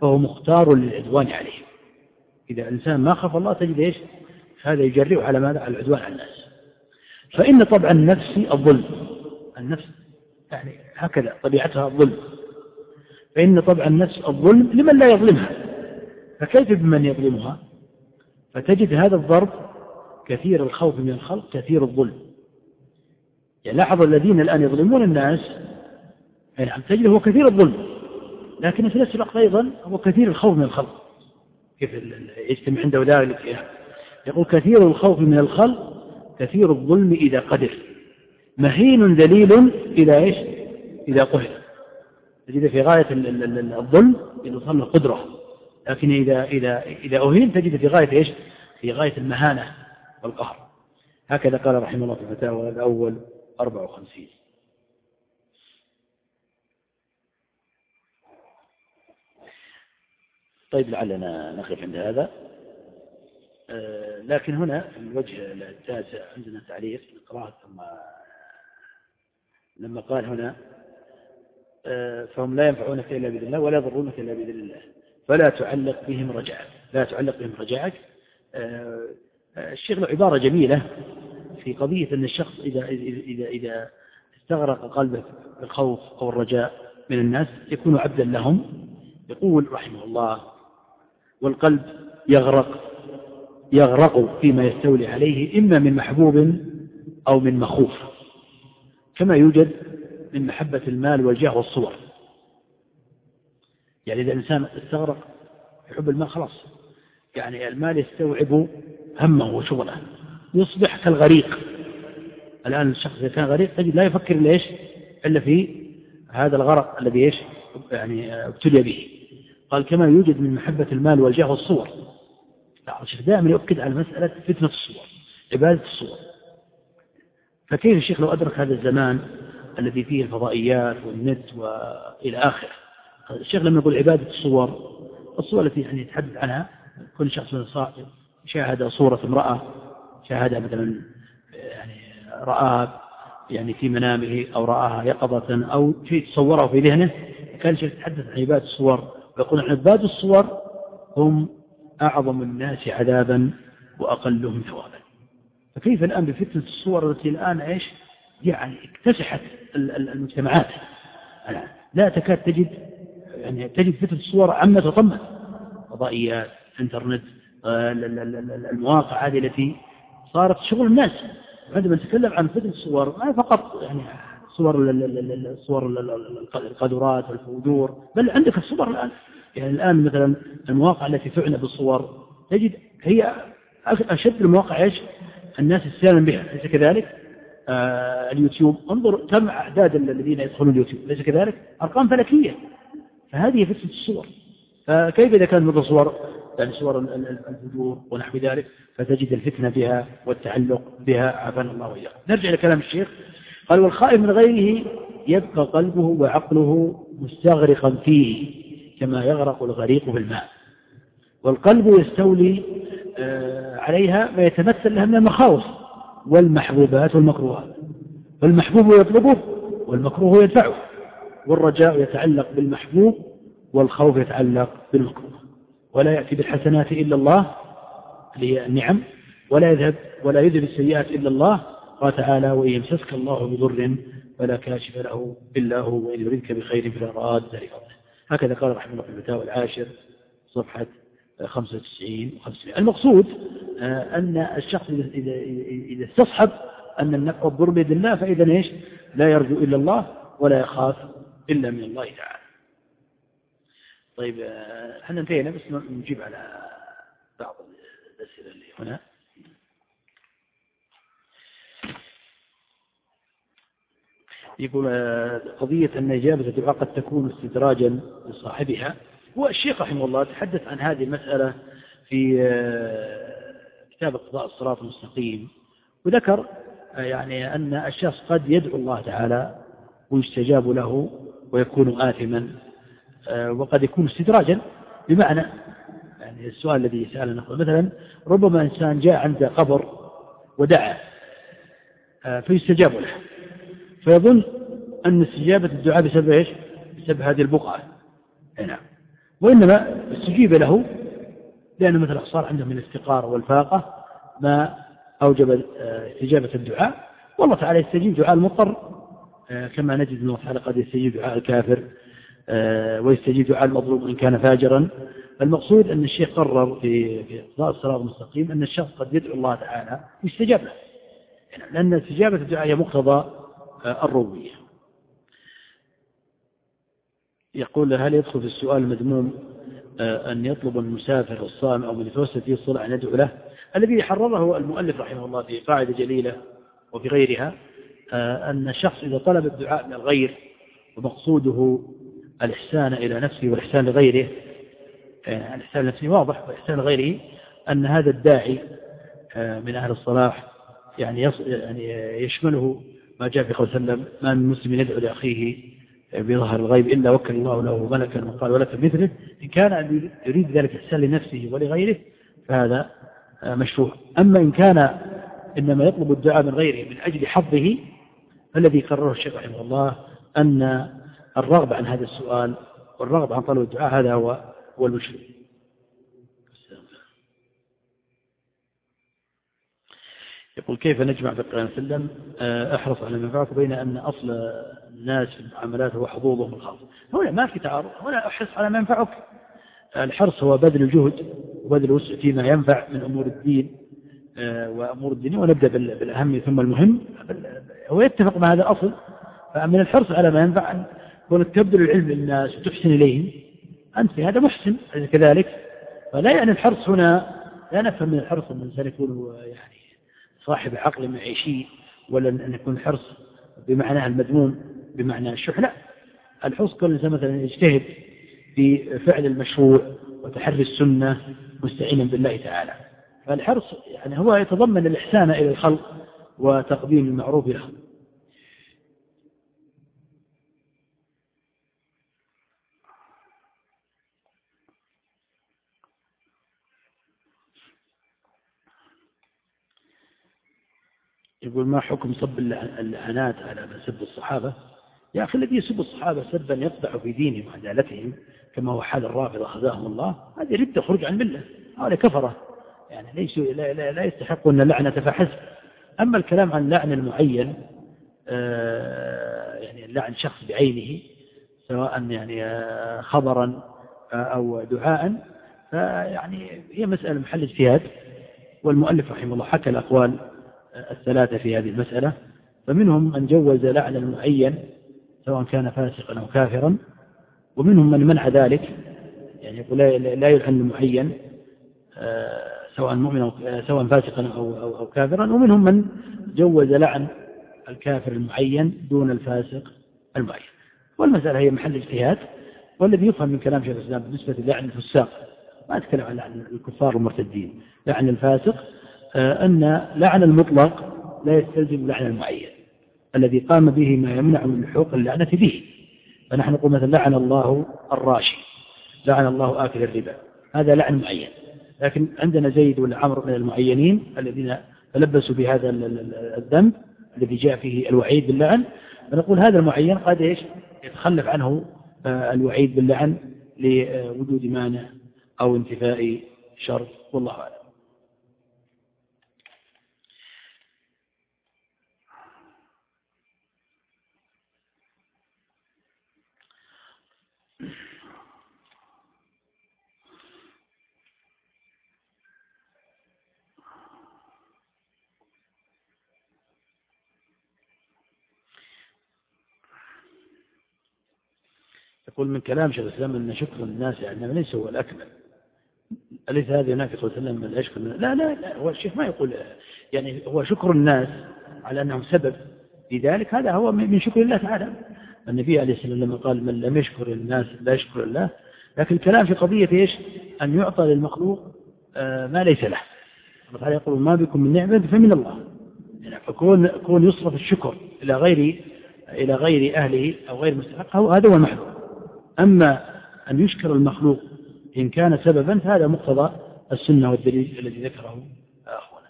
فهو مختار للعدوان عليهم. إذا الإنسان ما خاف الله تجد إيش؟ هذا يجرئه على ماذا؟ على العدوان على الناس. فإن طبع النفس الظلم. النفس يعني هكذا طبيعتها الظلم. فإن طبع النفس الظلم لمن لا يظلمها. فكيف بمن يظلمها؟ فتجد هذا الضرب كثير الخوف من الخلق كثير الظلم. يعني لاحظ الذين الآن يظلمون الناس يعني تجد هو كثير الظلم. لكن في نفس الوقت أيضا هو كثير الخوف من الخلق. كيف يجتمع عنده ذلك يقول كثير الخوف من الخلق كثير الظلم إذا قدر. مهين ذليل إذا إيش؟ إذا قهر. تجد في غاية الظلم إذا صار القدرة لكن إذا, إذا, إذا أهين تجد في غاية إيش؟ في غاية المهانة والقهر. هكذا قال رحمه الله في الفتاوى الأول 54 طيب لعلنا نقف عند هذا. آه، لكن هنا في الوجه التاسع عندنا تعليق قراءة ثم لما قال هنا آه، فهم لا ينفعونك إلا بإذن الله ولا يضرونك إلا بإذن الله. فلا تعلق بهم رجعك لا تعلق بهم رجعك آه، الشيخ له عبارة جميلة في قضية أن الشخص إذا, إذا, إذا استغرق قلبه الخوف أو الرجاء من الناس يكون عبدا لهم. يقول رحمه الله والقلب يغرق يغرق فيما يستولي عليه إما من محبوب أو من مخوف. كما يوجد من محبة المال والجاه والصور. يعني إذا الإنسان استغرق يحب المال خلاص. يعني المال يستوعب همه وشغله. يصبح كالغريق. الآن الشخص إذا كان غريق لا يفكر إلا إيش؟ إلا في هذا الغرق الذي إيش؟ يعني ابتلي به. قال كما يوجد من محبة المال والجاه والصور. الشيخ دائما يؤكد على مسألة فتنة الصور عبادة الصور. فكيف الشيخ لو أدرك هذا الزمان الذي فيه الفضائيات والنت وإلى آخره؟ الشيخ لما يقول عبادة الصور الصور التي يعني يتحدث عنها كل شخص من شاهد صورة امرأة شاهدها مثلا يعني رآها يعني في منامه أو رآها يقظة أو شيء تصوره في ذهنه كان الشيخ يتحدث عن عبادة الصور ويقول عن عباد الصور هم أعظم الناس عذابا وأقلهم ثوابا. فكيف الآن بفتنة الصور التي الآن إيش؟ يعني اكتسحت المجتمعات. لا تكاد تجد يعني تجد فتنة الصور عامة وطمة فضائيات إنترنت آه، المواقع هذه التي صارت شغل الناس. عندما نتكلم عن فتنة الصور ما فقط يعني صور صور القدرات والفجور. بل عندك الصور الآن. يعني الآن مثلا المواقع التي تعنى بالصور تجد هي أشد المواقع إيش؟ الناس استيانا بها. ليس كذلك؟ آه اليوتيوب. انظر كم أعداد الذين يدخلون اليوتيوب. ليس كذلك؟ أرقام فلكية. فهذه فتنة الصور. فكيف إذا كانت مثل صور؟ يعني صور الفجور ونحو ذلك فتجد الفتنة بها والتعلق بها. عافانا الله وإياكم. نرجع لكلام الشيخ. قال والخائف من غيره يبقى قلبه وعقله مستغرقا فيه كما يغرق الغريق في الماء. والقلب يستولي آه، عليها ما يتمثل لها من المخاوف والمحبوبات والمكروهات. فالمحبوب يطلبه والمكروه يدفعه والرجاء يتعلق بالمحبوب والخوف يتعلق بالمكروه. ولا يأتي بالحسنات إلا الله اللي هي النعم ولا يذهب ولا يذهب السيئات إلا الله قال تعالى وإن يمسسك الله بضر فلا كاشف له إلا هو وإن يريدك بخير فلا راد ذلك هكذا قال رحمه الله في الفتاوى العاشر صفحة 95 و500 المقصود آه، أن الشخص إذا, استصحب أن النفع والضر بيد الله فإذا إيش؟ لا يرجو إلا الله ولا يخاف إلا من الله تعالى. طيب آه، إحنا انتهينا بس نجيب على بعض الأسئلة اللي هنا. يقول آه، قضية أن إجابة الدعاء قد تكون استدراجا لصاحبها. والشيخ رحمه الله تحدث عن هذه المسألة في آه، كتاب اقتضاء الصراط المستقيم وذكر يعني أن الشخص قد يدعو الله تعالى ويستجاب له ويكون آثما آه، وقد يكون استدراجا. بمعنى يعني السؤال الذي سألنا مثلا ربما إنسان جاء عند قبر ودعا آه، فيستجاب له. فيظن أن استجابة الدعاء بسبب إيش؟ بسبب هذه البقعة. نعم. وإنما استجيب له لأن مثلا صار عنده من الافتقار والفاقة ما أوجب آه، استجابة الدعاء. والله تعالى يستجيب دعاء المضطر كما نجد أنه تعالى قد يستجيب دعاء الكافر آه، ويستجيب دعاء المظلوم إن كان فاجرا. المقصود أن الشيخ قرر في في إقضاء الصراط المستقيم أن الشخص قد يدعو الله تعالى ويستجاب له. يعني لأن استجابة الدعاء هي مقتضى آه، الربوبية يقول هل يدخل في السؤال المذموم آه، أن يطلب المسافر الصائم أو من يتوسل فيه الصلاة أن يدعو له؟ الذي حرره المؤلف رحمه الله في قاعدة جليلة وفي غيرها أن الشخص إذا طلب الدعاء من الغير ومقصوده الإحسان إلى نفسه والإحسان لغيره يعني الإحسان لنفسه واضح والإحسان لغيره أن هذا الداعي آه، من أهل الصلاح يعني يعني يشمله ما جاء في قول وسلم ما من مسلم يدعو لأخيه بظهر الغيب إلا وكل الله له ملكا وقال ولك مثله إن كان يريد ذلك إحسان لنفسه ولغيره فهذا مشروع. أما إن كان إنما يطلب الدعاء من غيره من أجل حظه فالذي قرره الشيخ رحمه الله أن الرغبة عن هذا السؤال والرغبة عن طلب الدعاء هذا هو هو المشكل يقول كيف نجمع في القرآن وسلم آه، أحرص على المنفعة بين أن أصل الناس في المعاملات هو حظوظهم الخاص. هنا ما في تعارض. هنا أحرص على ما ينفعك. الحرص هو بذل الجهد وبذل الوسع فيما ينفع من أمور الدين آه، وأمور الدين ونبدأ بالأهم ثم المهم. هو يتفق مع هذا الأصل. فمن الحرص على ما ينفع كونك تبذل العلم للناس وتحسن إليهم. أنت في هذا محسن كذلك. فلا يعني الحرص هنا لا نفهم من الحرص أن الإنسان يكون يعني صاحب عقل معيشي ولا أن يكون الحرص بمعناه المذموم بمعنى الشح لا الحرص كل الإنسان مثلا يجتهد في فعل المشروع وتحري السنة مستعينا بالله تعالى. فالحرص يعني هو يتضمن الإحسان إلى الخلق وتقديم المعروف له يقول ما حكم صب اللعنات على من سب الصحابة؟ يا أخي الذي يسب الصحابة سبا يقطع في دينهم وعدالتهم كما هو حال الرافضة خذاهم الله هذه ردة خروج عن ملة هؤلاء كفرة يعني ليسوا لا, لا, لا يستحقون اللعنة فحسب أما الكلام عن لعن المعين آه يعني لعن شخص بعينه سواء يعني آه خبرا آه أو دعاء فيعني هي مسألة محل اجتهاد. والمؤلف رحمه الله حكى الأقوال الثلاثة في هذه المسألة فمنهم من جوز لعن المعين سواء كان فاسقا أو كافرا ومنهم من منع ذلك يعني يقول لا يلعن المعين آه، سواء مؤمنا آه، سواء فاسقا أو, أو, أو كافرا ومنهم من جوز لعن الكافر المعين دون الفاسق المعين. والمسألة هي محل اجتهاد والذي يفهم من كلام شيخ الإسلام بالنسبة للعن الفساق ما أتكلم عن الكفار المرتدين لعن الفاسق أن لعن المطلق لا يستلزم لعن المعين الذي قام به ما يمنع من حقوق اللعنة به. فنحن نقول مثلا لعن الله الراشي لعن الله آكل الربا هذا لعن معين. لكن عندنا زيد ولا عمرو من المعينين الذين تلبسوا بهذا الذنب الذي جاء فيه الوعيد باللعن. فنقول هذا المعين قد إيش؟ يتخلف عنه آه، الوعيد باللعن لوجود مانع أو انتفاء شر والله أعلم. يقول من كلام شيخ الإسلام أن شكر الناس يعني ليس هو الأكمل. أليس هذا ينافي قول وسلم من يشكر لا لا لا هو الشيخ ما يقول يعني هو شكر الناس على أنهم سبب في ذلك هذا هو من شكر الله تعالى. النبي عليه الصلاة والسلام قال من لم يشكر الناس لا يشكر الله. لكن الكلام في قضية إيش؟ أن يعطى للمخلوق آه، ما ليس له. الله تعالى يقول ما بكم من نعمة فمن الله. يعني فكون كون يصرف الشكر إلى غير إلى غير أهله أو غير مستحقه هذا هو المحذور. أما أن يشكر المخلوق إن كان سببا فهذا مقتضى السنة والدليل الذي ذكره أخونا.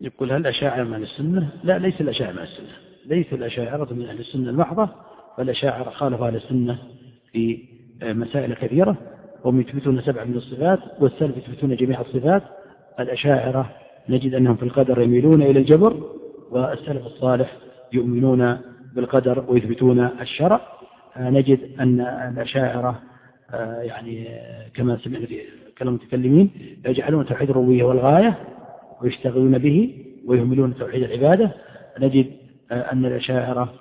يقول هل أشاعر من السنة؟ لا ليس الأشاعر من السنة. ليس الأشاعرة من أهل السنة المحضة فالأشاعر خالف أهل السنة في مسائل كثيرة وهم يثبتون سبع من الصفات والسلف يثبتون جميع الصفات. الأشاعرة نجد أنهم في القدر يميلون إلى الجبر والسلف الصالح يؤمنون بالقدر ويثبتون الشرع آه، نجد أن الأشاعرة آه، يعني آه، كما سمعنا في كلام المتكلمين يجعلون توحيد الربوبية والغاية ويشتغلون به ويهملون توحيد العبادة. نجد أن الأشاعرة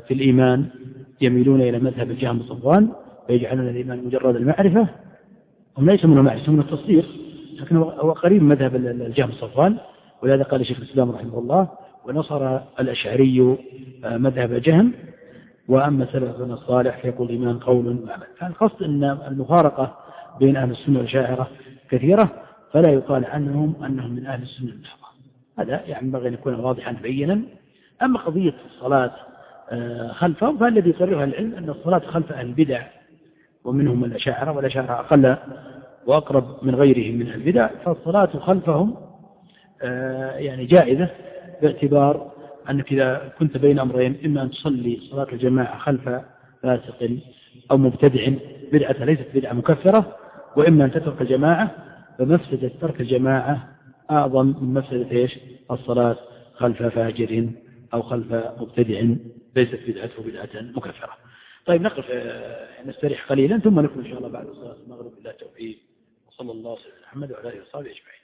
في الإيمان يميلون إلى مذهب الجهم صفوان ويجعلون الإيمان مجرد المعرفة. هم ليس من المعرفة من التصديق لكن هو قريب مذهب الجهم صفوان ولهذا قال شيخ الإسلام رحمه الله ونصر الأشعري آه، مذهب جهم وأما سلفنا الصالح فيقول الإيمان قول وعمل. فالقصد أن المفارقة بين أهل السنة والشاعرة كثيرة فلا يقال عنهم أنهم من أهل السنة المحضة. هذا يعني ينبغي أن يكون واضحا بينا أما قضية الصلاة آه، خلفهم فالذي يقررها العلم أن الصلاة خلف أهل البدع ومنهم الأشاعرة والأشاعرة أقل وأقرب من غيرهم من البدع فالصلاة خلفهم آه، يعني جائزة. باعتبار أنك إذا كنت بين أمرين إما أن تصلي صلاة الجماعة خلف فاسق أو مبتدع بدعة ليست بدعة مكفرة وإما أن تترك الجماعة فمفسدة ترك الجماعة أعظم من مفسدة إيش؟ الصلاة خلف فاجر أو خلف مبتدع ليست بدعته بدعة مكفرة. طيب نقف آه، نستريح قليلا ثم نكمل إن شاء الله بعد صلاة المغرب بالله التوفيق. وصلى الله وسلم على محمد وعلى آله وصحبه أجمعين.